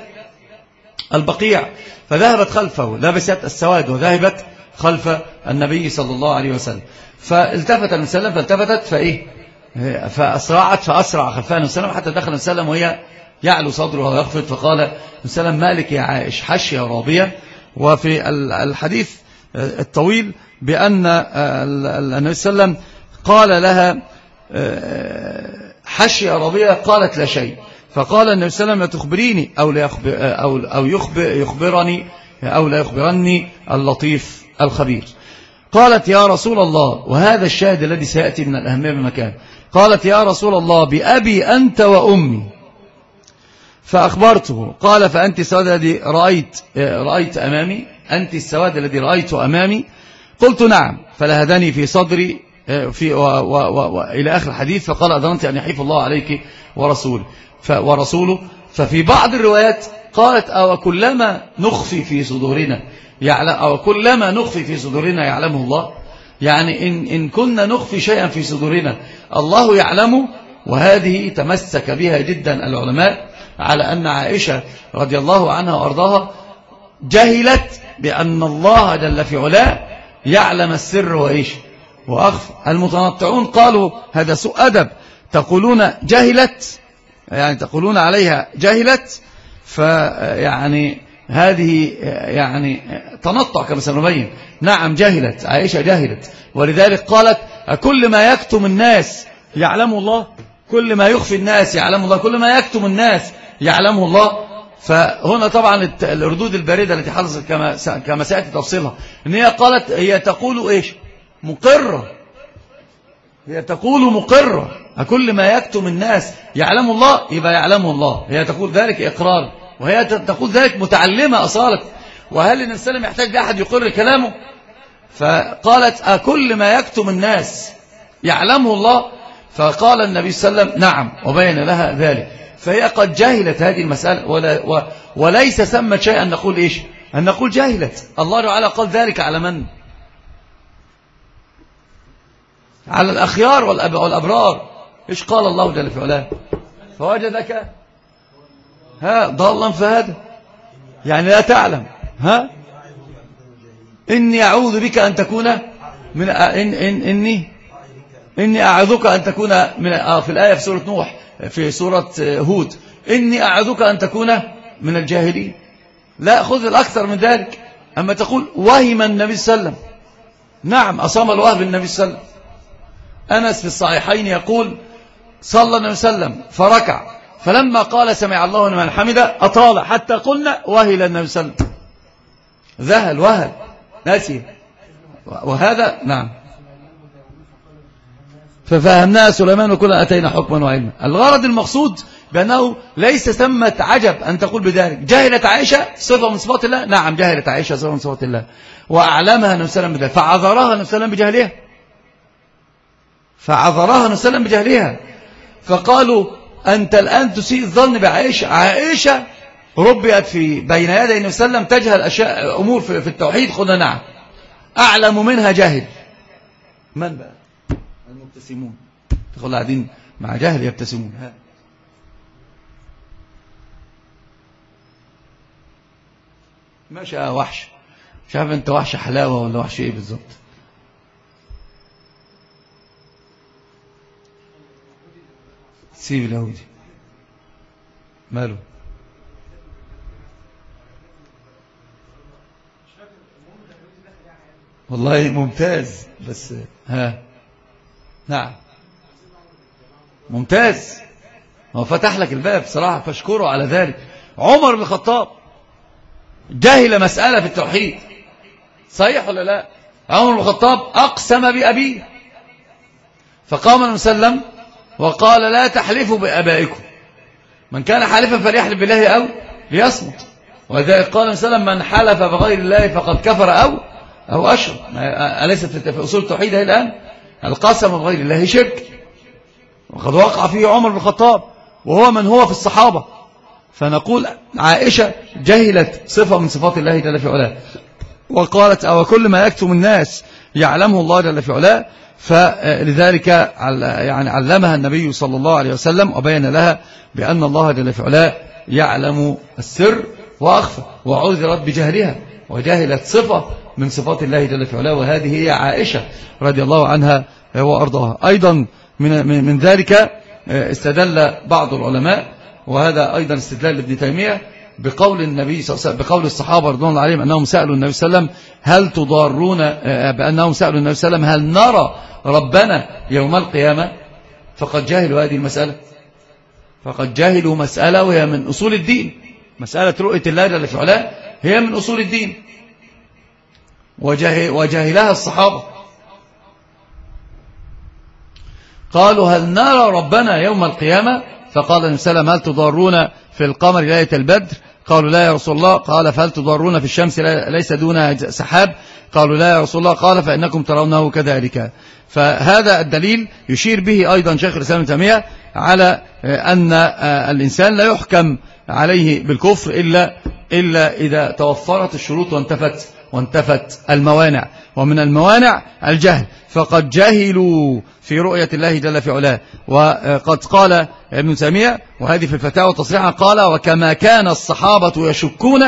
البقيع فذهبت خلفه لابست السواد وذهبت خلف النبي صلى الله عليه وسلم. فالتفت المسلم فالتفتت فإيه؟ فأسرعت فأسرع خلفها المسلم حتى دخل المسلم وهي يعلو صدرها ويخفض فقال المسلم مالك يا عائش حشي رابية وفي الحديث الطويل بأن النبي صلى الله عليه وسلم قال لها حشي رابية قالت لا شيء. فقال النبي صلى الله عليه وسلم تخبريني أو, لا يخبر أو, أو يخبر يخبرني أو لا يخبرني اللطيف الخبير. قالت يا رسول الله وهذا الشاهد الذي سيأتي من الأهمية بمكان قالت يا رسول الله بأبي أنت وأمي. فأخبرته قال فأنت السواد الذي رأيت, رأيت أمامي أنت السواد الذي رأيت أمامي. قلت نعم. فلهدني في صدري في و و و و إلى آخر الحديث فقال أدرنت أن يحيف الله عليك ورسول ورسوله. ففي بعض الروايات قالت أو كلما نخفي في صدورنا. يعلم أو كلما نخفي في صدورنا يعلمه الله. يعني إن, إن كنا نخفي شيئا في صدورنا الله يعلمه وهذه تمسك بها جدا العلماء على أن عائشة رضي الله عنها وأرضاها جهلت بأن الله جل في علاه يعلم السر وإيش؟ وأخفى المتنطعون قالوا هذا سوء أدب. تقولون جهلت يعني تقولون عليها جهلت فيعني هذه يعني تنطع كما سنبين. نعم جهلت عائشة جهلت ولذلك قالت كل ما يكتم الناس يعلم الله؟ كل ما يخفي الناس يعلم الله كل ما يكتم الناس يعلمه الله. فهنا طبعا الردود الباردة التي حدثت كما كما سأتي تفصيلها. إن هي قالت هي تقول إيش؟ مقرة. هي تقول مقرة. أكل ما يكتم الناس يعلم الله يبقى يعلم الله. هي تقول ذلك إقرار وهي تقول ذلك متعلمة أصالة. وهل النبي صلى الله عليه وسلم يحتاج لأحد يقر كلامه؟ فقالت أكل ما يكتم الناس يعلمه الله. فقال النبي صلى الله عليه وسلم نعم وبين لها ذلك. فهي قد جهلت هذه المسألة ولا و وليس ثمة شيء أن نقول إيش؟ أن نقول جاهلت. الله تعالى قال ذلك على من؟ على الأخيار والأبرار. إيش قال الله جل في علاه؟ فوجدك ها ضالا فهد. يعني لا تعلم ها؟ إني أعوذ بك أن تكون من إن إن إني إني أعوذك أن تكون من آه في الآية في سورة نوح في سورة هود. إني أعوذك أن تكون من الجاهلين. لا خذ الأكثر من ذلك. أما تقول وهم النبي صلى الله عليه وسلم. نعم أصام الوهم النبي صلى الله عليه وسلم. أنس في الصحيحين يقول صلى النبي صلى الله عليه وسلم فركع. فلما قال سمع الله من حمده أطال حتى قلنا وهل النبي صلى الله وسلم. ذهل وهل. ناسي. وهذا نعم. ففهمناها سليمان وكل أتينا حكما وعلما. الغرض المقصود بأنه ليس ثمة عجب أن تقول بذلك. جاهلة عائشة صفة من صفات الله. نعم جاهلة عائشة صفة من صفات الله. وأعلمها نبي سلم بذلك. فعذرها نبي سلم بجهلها. فعذرها نبي سلم بجهلها. فقالوا أنت الآن تسيء الظن بعائشة. عائشة ربيت في بين يدي النبي صلى الله عليه وسلم تجهل أشياء أمور في التوحيد. خذنا نعم. أعلم منها جاهل. من بقى؟ المبتسمون. تقول قاعدين مع جاهل يبتسمون. ها. ماشي وحش. مش عارف أنت وحش حلاوة ولا وحش إيه بالظبط سيب اليهودي ماله والله ممتاز بس ها نعم ممتاز۔ هو فتح لك الباب صراحة فاشكره على ذلك. عمر بن الخطاب جاهل مسألة في التوحيد. صحيح ولا لا؟ عمر بن الخطاب أقسم بأبيه. فقام النبي صلى الله عليه وسلم وقال لا تحلفوا بأبائكم. من كان حالفا فليحلف بالله أو ليصمت. وذلك قال مثلا من حلف بغير الله فقد كفر أو أو أشرك. أليست في أصول التوحيد الآن؟ القسم بغير الله شرك. وقد وقع فيه عمر بن الخطاب وهو من هو في الصحابة. فنقول عائشة جهلت صفة من صفات الله جل في علاه. وقالت أو كل ما يكتم الناس يعلمه الله جل في علاه؟ فلذلك يعني علمها النبي صلى الله عليه وسلم وبين لها بأن الله جل فعلا يعلم السر وأخفى وعذرت بجهلها وجهلت صفة من صفات الله جل فعلا وهذه هي عائشة رضي الله عنها وأرضاها أيضا من, من ذلك آه، استدل بعض العلماء وهذا أيضا استدلال ابن تيمية بقول النبي صلى الله عليه وسلم بقول الصحابة رضوان الله عليهم أنهم سألوا النبي صلى الله عليه وسلم هل تضارون آه، بأنهم سألوا النبي صلى الله عليه وسلم هل نرى ربنا يوم القيامة؟ فقد جاهلوا هذه المسألة. فقد جاهلوا مسألة وهي من أصول الدين. مسألة رؤية الله جل وعلا هي من أصول الدين. وجاهلها الصحابة. قالوا هل نرى ربنا يوم القيامة؟ فقال النبي صلى الله عليه وسلم هل تضارون في القمر ليلة البدر؟ قالوا لا يا رسول الله. قال فهل تضارون في الشمس ليس دونها سحاب؟ قالوا لا يا رسول الله. قال فإنكم ترونه كذلك. فهذا الدليل يشير به أيضا شيخ الإسلام التامية على آه، أن آه، الإنسان لا يحكم عليه بالكفر إلا, إلا إذا توفرت الشروط وانتفت وانتفت الموانع. ومن الموانع الجهل. فقد جهلوا في رؤية الله جل في علاه. وقد قال ابن سامية وهذه في الفتاوى تصريحا قال وكما كان الصحابة يشكون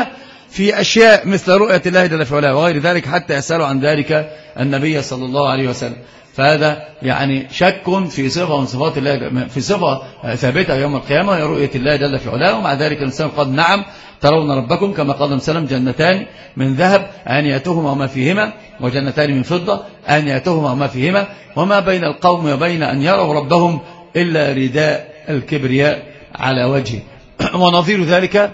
في أشياء مثل رؤية الله جل في علاه. وغير ذلك حتى يسألوا عن ذلك النبي صلى الله عليه وسلم. فهذا يعني شك في صفة من صفات الله في صفة ثابتة يوم القيامة رؤية الله جل في علاه. ومع ذلك الإنسان قال نعم ترون ربكم كما قال سلم جنتان من ذهب أن يأتوهما وما فيهما وجنتان من فضة أن يأتوهما وما فيهما. وما بين القوم وبين أن يروا ربهم إلا رداء الكبرياء على وجهه. ونظير ذلك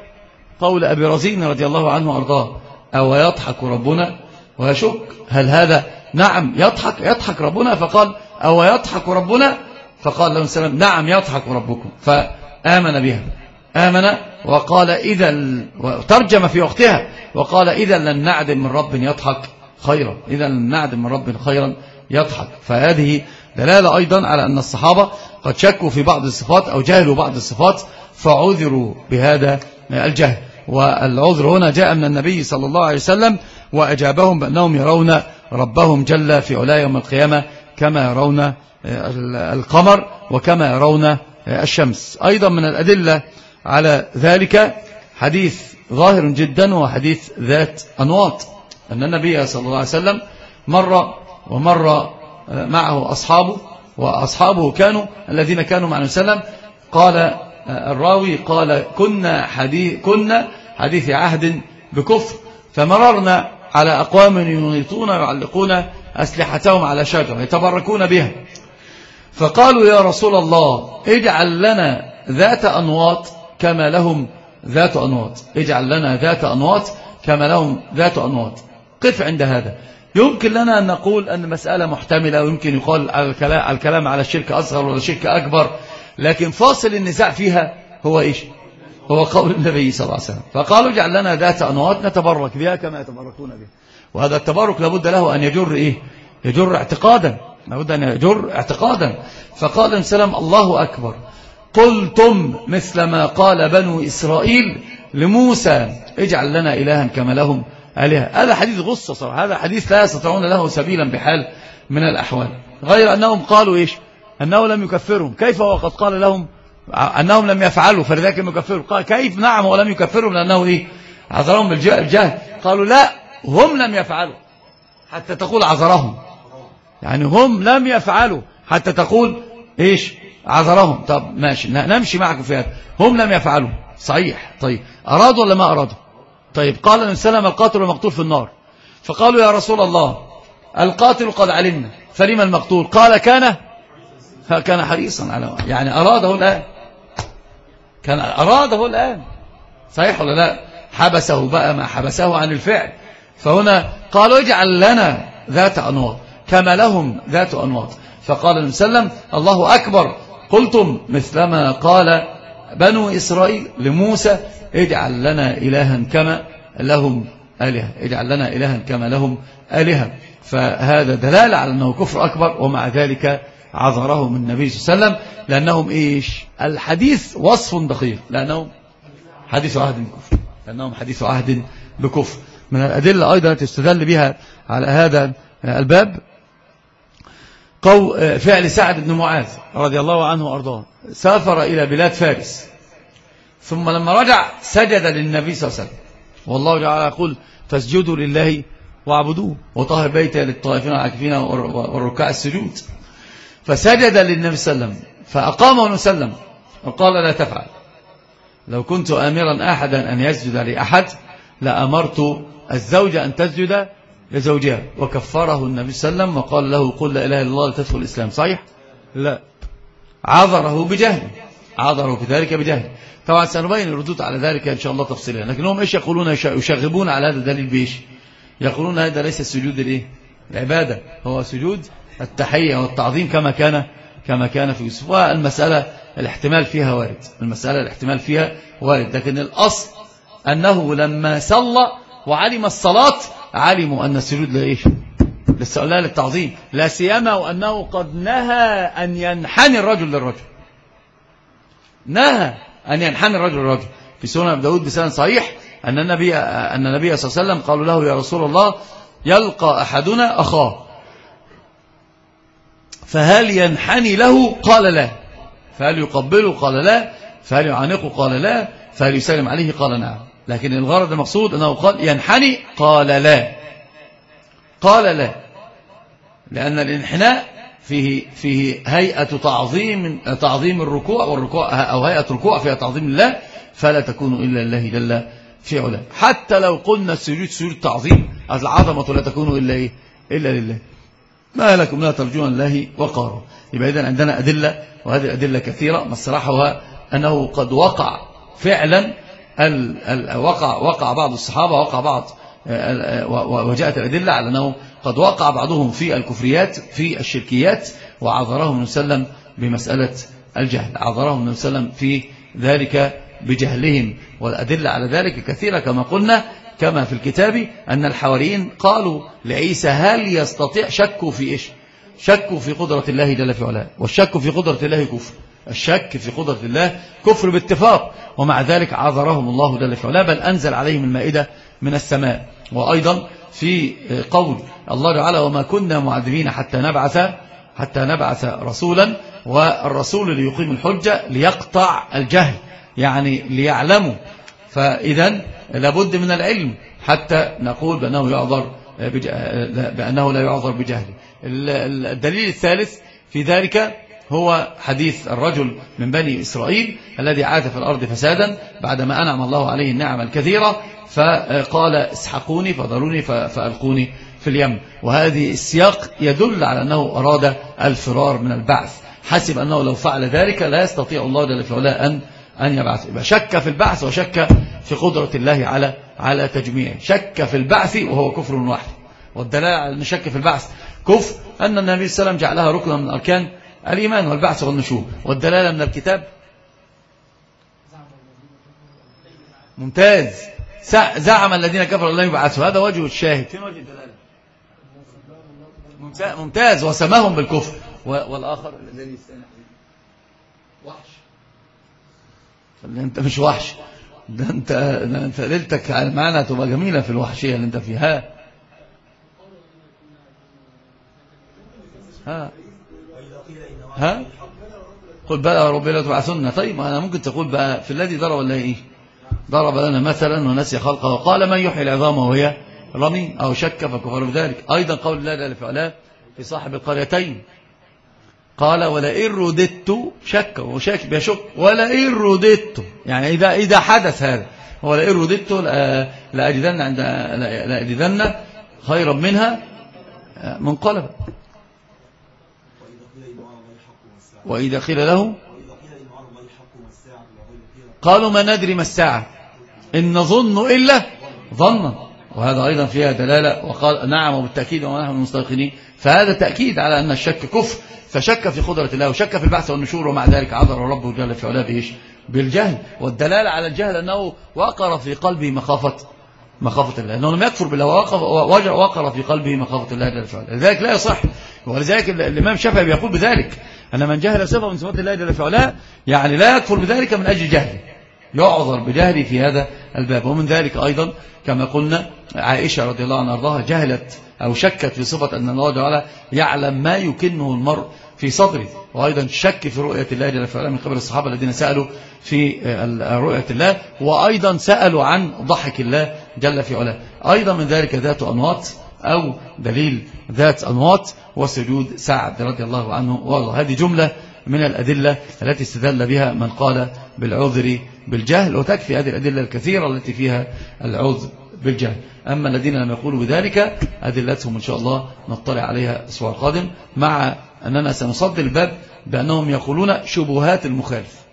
قول أبي رزين رضي الله عنه وأرضاه أو يضحك ربنا؟ ويشك هل هذا نعم يضحك يضحك ربنا فقال أو يضحك ربنا؟ فقال له السلام نعم يضحك ربكم. فآمن بها. آمن وقال إذا ترجم في وقتها وقال إذا لن نعدم من رب يضحك خيرا. إذا لن نعدم من رب خيرا يضحك. فهذه دلالة أيضا على أن الصحابة قد شكوا في بعض الصفات أو جهلوا بعض الصفات فعذروا بهذا الجهل. والعذر هنا جاء من النبي صلى الله عليه وسلم وأجابهم بأنهم يرون ربهم جل في علا يوم القيامة كما يرون آه، القمر وكما يرون آه، الشمس. أيضا من الأدلة على ذلك حديث ظاهر جدا وحديث ذات أنواط. أن النبي صلى الله عليه وسلم مر ومر آه، معه أصحابه وأصحابه كانوا الذين كانوا مع صلى الله عليه وسلم. قال الراوي قال كنا حديث, كنا حديث عهد بكفر فمررنا على أقوام ينيطون يعلقون أسلحتهم على شجر يتبركون بها. فقالوا يا رسول الله اجعل لنا ذات أنواط كما لهم ذات أنواط. اجعل لنا ذات أنواط كما لهم ذات أنواط. قف عند هذا. يمكن لنا أن نقول أن مسألة محتملة ويمكن يقال الكلام على الشرك أصغر ولا الشركة أكبر لكن فاصل النزاع فيها هو إيش؟ هو قول النبي صلى الله عليه وسلم. فقالوا اجعل لنا ذات أنوات نتبرك بها كما يتبركون بها. وهذا التبرك لابد له أن يجر إيه؟ يجر اعتقادا. لابد أن يجر اعتقادا. فقال سلام الله أكبر. قلتم مثل ما قال بنو إسرائيل لموسى. اجعل لنا إلها كما لهم عليها هذا حديث غصة صراحة. هذا حديث لا يستطيعون له سبيلا بحال من الأحوال. غير أنهم قالوا إيش؟ أنه لم يكفرهم. كيف وقد قال لهم؟ أنهم لم يفعلوا فلذلك لم يكفروا. قال كيف؟ نعم ولم يكفروا لأنه إيه؟ عذرهم الجهل. قالوا لا هم لم يفعلوا حتى تقول عذرهم. يعني هم لم يفعلوا حتى تقول إيش؟ عذرهم. طب ماشي نمشي معكم في هذا. هم لم يفعلوا. صحيح. طيب أرادوا ولا ما أرادوا؟ طيب قال النبي صلى الله عليه وسلم القاتل والمقتول في النار. فقالوا يا رسول الله القاتل قد علمنا. فلما المقتول؟ قال كان فكان حريصا على يعني أراده الآن كان أراده الآن. صحيح ولا لا؟ حبسه بقى ما حبسه عن الفعل. فهنا قالوا اجعل لنا ذات أنواط كما لهم ذات أنواط. فقال النبي صلى الله عليه وسلم الله أكبر. قلتم مثلما قال بنو إسرائيل لموسى اجعل لنا إلها كما لهم آلهة. اجعل لنا إلها كما لهم آلهة. فهذا دلالة على أنه كفر أكبر ومع ذلك عذرهم النبي صلى الله عليه وسلم لأنهم إيش؟ الحديث وصف دقيق. لأنهم حديث عهد بكفر. لأنهم حديث عهد بكفر. من الأدلة أيضا تستدل بها على هذا الباب قو فعل سعد بن معاذ رضي الله عنه وأرضاه. سافر إلى بلاد فارس. ثم لما رجع سجد للنبي صلى الله عليه وسلم. والله تعالى يقول فاسجدوا لله واعبدوه وطهر بيته للطائفين والعاكفين والركع السجود. فسجد للنبي صلى الله عليه وسلم فأقام وسلم وقال لا تفعل. لو كنت آمرا أحدا أن يسجد لأحد لأمرت الزوجة أن تسجد لزوجها. وكفره النبي صلى الله عليه وسلم وقال له قل لا إله إلا الله لتدخل الإسلام. صحيح؟ لا. عذره بجهل. عذره بذلك بجهل. طبعا سنبين الردود على ذلك إن شاء الله تفصيلا. لكنهم إيش يقولون؟ يشغبون على هذا الدليل بإيش؟ يقولون هذا ليس سجود الإيه؟ العبادة هو سجود التحية والتعظيم كما كان كما كان في يوسف والمسألة الاحتمال فيها وارد. المسألة الاحتمال فيها وارد. لكن الأصل أنه لما صلى وعلم الصلاة علموا أن السجود لإيه للسؤال للتعظيم. لا سيما وأنه قد نهى أن ينحني الرجل للرجل. نهى أن ينحني الرجل للرجل. في سنة داود بسنة صحيح أن النبي, أن النبي صلى الله عليه وسلم قالوا له يا رسول الله يلقى أحدنا أخاه. فهل ينحني له؟ قال لا فهل يقبله قال لا فهل يعانقه قال لا فهل يسلم عليه؟ قال نعم. لكن الغرض المقصود أنه قال ينحني قال لا قال لا لأن الانحناء فيه, فيه هيئة تعظيم, تعظيم الركوع والركوع أو هيئة ركوع فيها تعظيم الله فلا تكون إلا الله جل في علاه. حتى لو قلنا السجود سجود تعظيم. العظمة لا تكون إلا, إيه؟ إلا لله ما لكم لا ترجون الله وقاره يبقى إذن عندنا أدلة وهذه أدلة كثيرة مصرحها أنه قد وقع فعلا ال ال وقع, وقع بعض الصحابة وقع بعض وجاءت الأدلة على أنه قد وقع بعضهم في الكفريات في الشركيات وعذرهم نسلم بمسألة الجهل عذرهم نسلم في ذلك بجهلهم. والأدلة على ذلك كثيرة كما قلنا كما في الكتاب أن الحواريين قالوا لعيسى هل يستطيع شكوا في إيش؟ شكوا في قدرة الله جل في علاه والشك في قدرة الله كفر. الشك في قدرة الله كفر باتفاق ومع ذلك عذرهم الله جل في علاه بل أنزل عليهم المائدة من السماء. وأيضا في قول الله تعالى وما كنا معذبين حتى نبعث حتى نبعث رسولا والرسول ليقيم الحجة ليقطع الجهل. يعني ليعلموا فإذا لابد من العلم حتى نقول بأنه, يعذر بأنه لا يعذر بجهله. الدليل الثالث في ذلك هو حديث الرجل من بني إسرائيل الذي عاد في الأرض فسادا بعدما أنعم الله عليه النعم الكثيرة فقال اسحقوني فضروني فألقوني في اليم. وهذه السياق يدل على أنه أراد الفرار من البعث. حسب أنه لو فعل ذلك لا يستطيع الله جل وعلا أن أن يبعث يبقى شك في البعث وشك في قدرة الله على على تجميعه شك في البعث وهو كفر واحد. والدلالة على أن شك في البعث كفر أن النبي صلى الله عليه وسلم جعلها ركنا من أركان الإيمان والبعث والنشوء والدلالة من الكتاب ممتاز. زعم الذين كفروا الله يبعثوا. هذا وجه الشاهد. فين وجه الدلالة؟ ممتاز. وسماهم بالكفر. والآخر الذي وحش. اللي أنت مش وحش. ده انت ده أنت ليلتك معنا تبقى جميلة في الوحشية اللي أنت فيها. ها. ها. قل بلى ربي لا تبعثن طيب أنا ممكن تقول بقى في الذي ضرب الله إيه؟ ضرب لنا مثلا ونسي خلقه. وقال من يحيي العظام وهي رميم أو شك فكفر بذلك. أيضا قول الله لا في في صاحب القريتين. قال ولئن رددت شك وشاك بيشك ولئن رددت. يعني إذا, إذا حدث هذا. ولئن رددت لأجدن, عند لأجدن خيرا منها منقلبا. وإذا قيل له قالوا ما ندري ما الساعة. إن نظن إلا ظنا. وهذا أيضا فيها دلالة. وقال نعم وبالتأكيد ونحن المستيقنين فهذا تأكيد على أن الشك كفر فشك في قدرة الله وشك في البعث والنشور ومع ذلك عذر ربه جل في علاه بالجهل. والدلالة على الجهل أنه وقر في قلبه مخافة مخافة الله أنه لم يكفر بالله وقر في قلبه مخافة الله جل في علاه. لذلك لا يصح ولذلك الإمام الشافعي يقول بذلك أن من جهل صفة من صفات الله جل في علاه يعني لا يكفر بذلك من أجل جهله يعذر بجهله في هذا الباب. ومن ذلك أيضا كما قلنا عائشة رضي الله عنها أرضاها جهلت أو شكت في صفة أن الله تعالى يعلم ما يكنه المرء في صدره. وأيضا شك في رؤية الله جل فعلا من قبل الصحابة الذين سألوا في آه، رؤية الله وأيضا سألوا عن ضحك الله جل في علاه. أيضا من ذلك ذات أنواط أو دليل ذات أنواط وسجود سعد رضي الله عنه. والله هذه جملة من الأدلة التي استدل بها من قال بالعذر بالجهل. وتكفي هذه الأدلة الكثيرة التي فيها العذر. بالجهل. أما الذين لم يقولوا بذلك أدلتهم إن شاء الله نطلع عليها الأسبوع القادم مع أننا سنصد الباب بأنهم يقولون شبهات المخالف.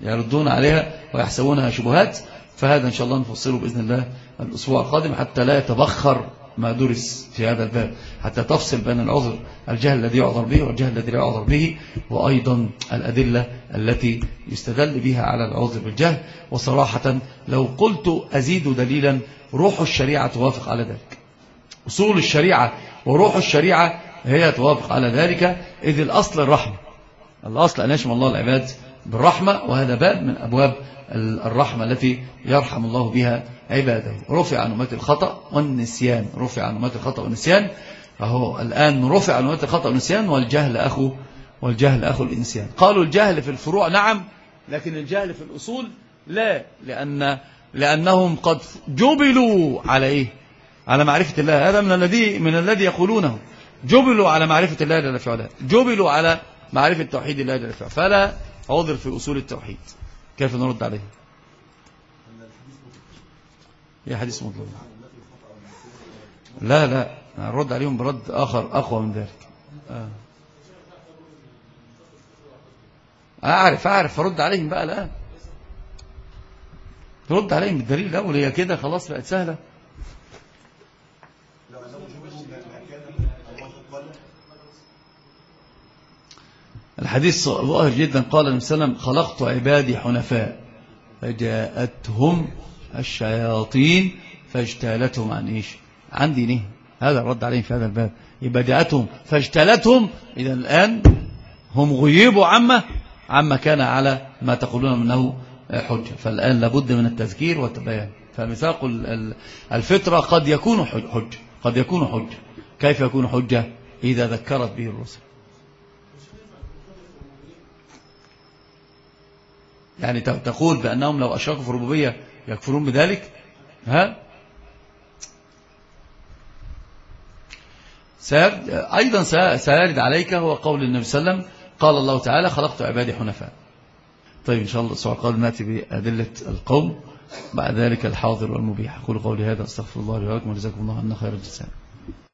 يردون عليها ويحسبونها شبهات فهذا إن شاء الله نفصله بإذن الله الأسبوع القادم حتى لا يتبخر ما درس في هذا الباب حتى تفصل بين العذر الجهل الذي يعذر به والجهل الذي لا يعذر به وأيضا الأدلة التي يستدل بها على العذر بالجهل. وصراحة لو قلت أزيد دليلا روح الشريعة توافق على ذلك. أصول الشريعة وروح الشريعة هي توافق على ذلك. إذ الأصل الرحمة. الأصل أن يشمل الله العباد بالرحمة وهذا باب من أبواب الرحمة التي يرحم الله بها عباده. رفع عنومات الخطأ والنسيان. رفع عنومات الخطأ والنسيان. فهو الآن رفع عنومات الخطأ والنسيان والجهل أخو والجهل أخو الإنسان قالوا الجهل في الفروع نعم لكن الجهل في الأصول لا لأن لأنهم قد جبلوا على إيه على معرفة الله. هذا من الذي من الذي يقولونه. جبلوا على معرفة الله جل وعلا. جبلوا على معرفة توحيد الله جل وعلا. فلا عذر في أصول التوحيد. كيف نرد عليه؟ يا حديث مطلوب. لا لا نرد عليهم برد آخر أقوى من ذلك. آه. أعرف أعرف فرد عليهم بقى الآن. ترد عليهم بالدليل الأول. هي كده خلاص بقت سهلة. الحديث ظاهر جدا. قال النبي صلى الله عليه وسلم خلقت عبادي حنفاء. فجاءتهم الشياطين فاجتالتهم عن إيش؟ عن دينهم. هذا الرد عليهم في هذا الباب. يبقى جاءتهم فاجتالتهم إذا الآن هم غيبوا عما عما كان على ما تقولون منه حجة. فالآن لابد من التذكير والتبيان. فميثاق الفطرة قد يكون حجة. قد يكون حجة. كيف يكون حجة؟ إذا ذكرت به الرسل. يعني تقول بأنهم لو أشركوا في الربوبية يكفرون بذلك؟ ها؟ أيضا سيرد عليك هو قول النبي صلى الله عليه وسلم قال الله تعالى خلقت عبادي حنفاء. طيب إن شاء الله سوى قادم نأتي بأدلة القوم بعد ذلك الحاضر والمبيح. أقول قولي هذا أستغفر الله لي ولكم ورزاكم الله أن خير الجزاء.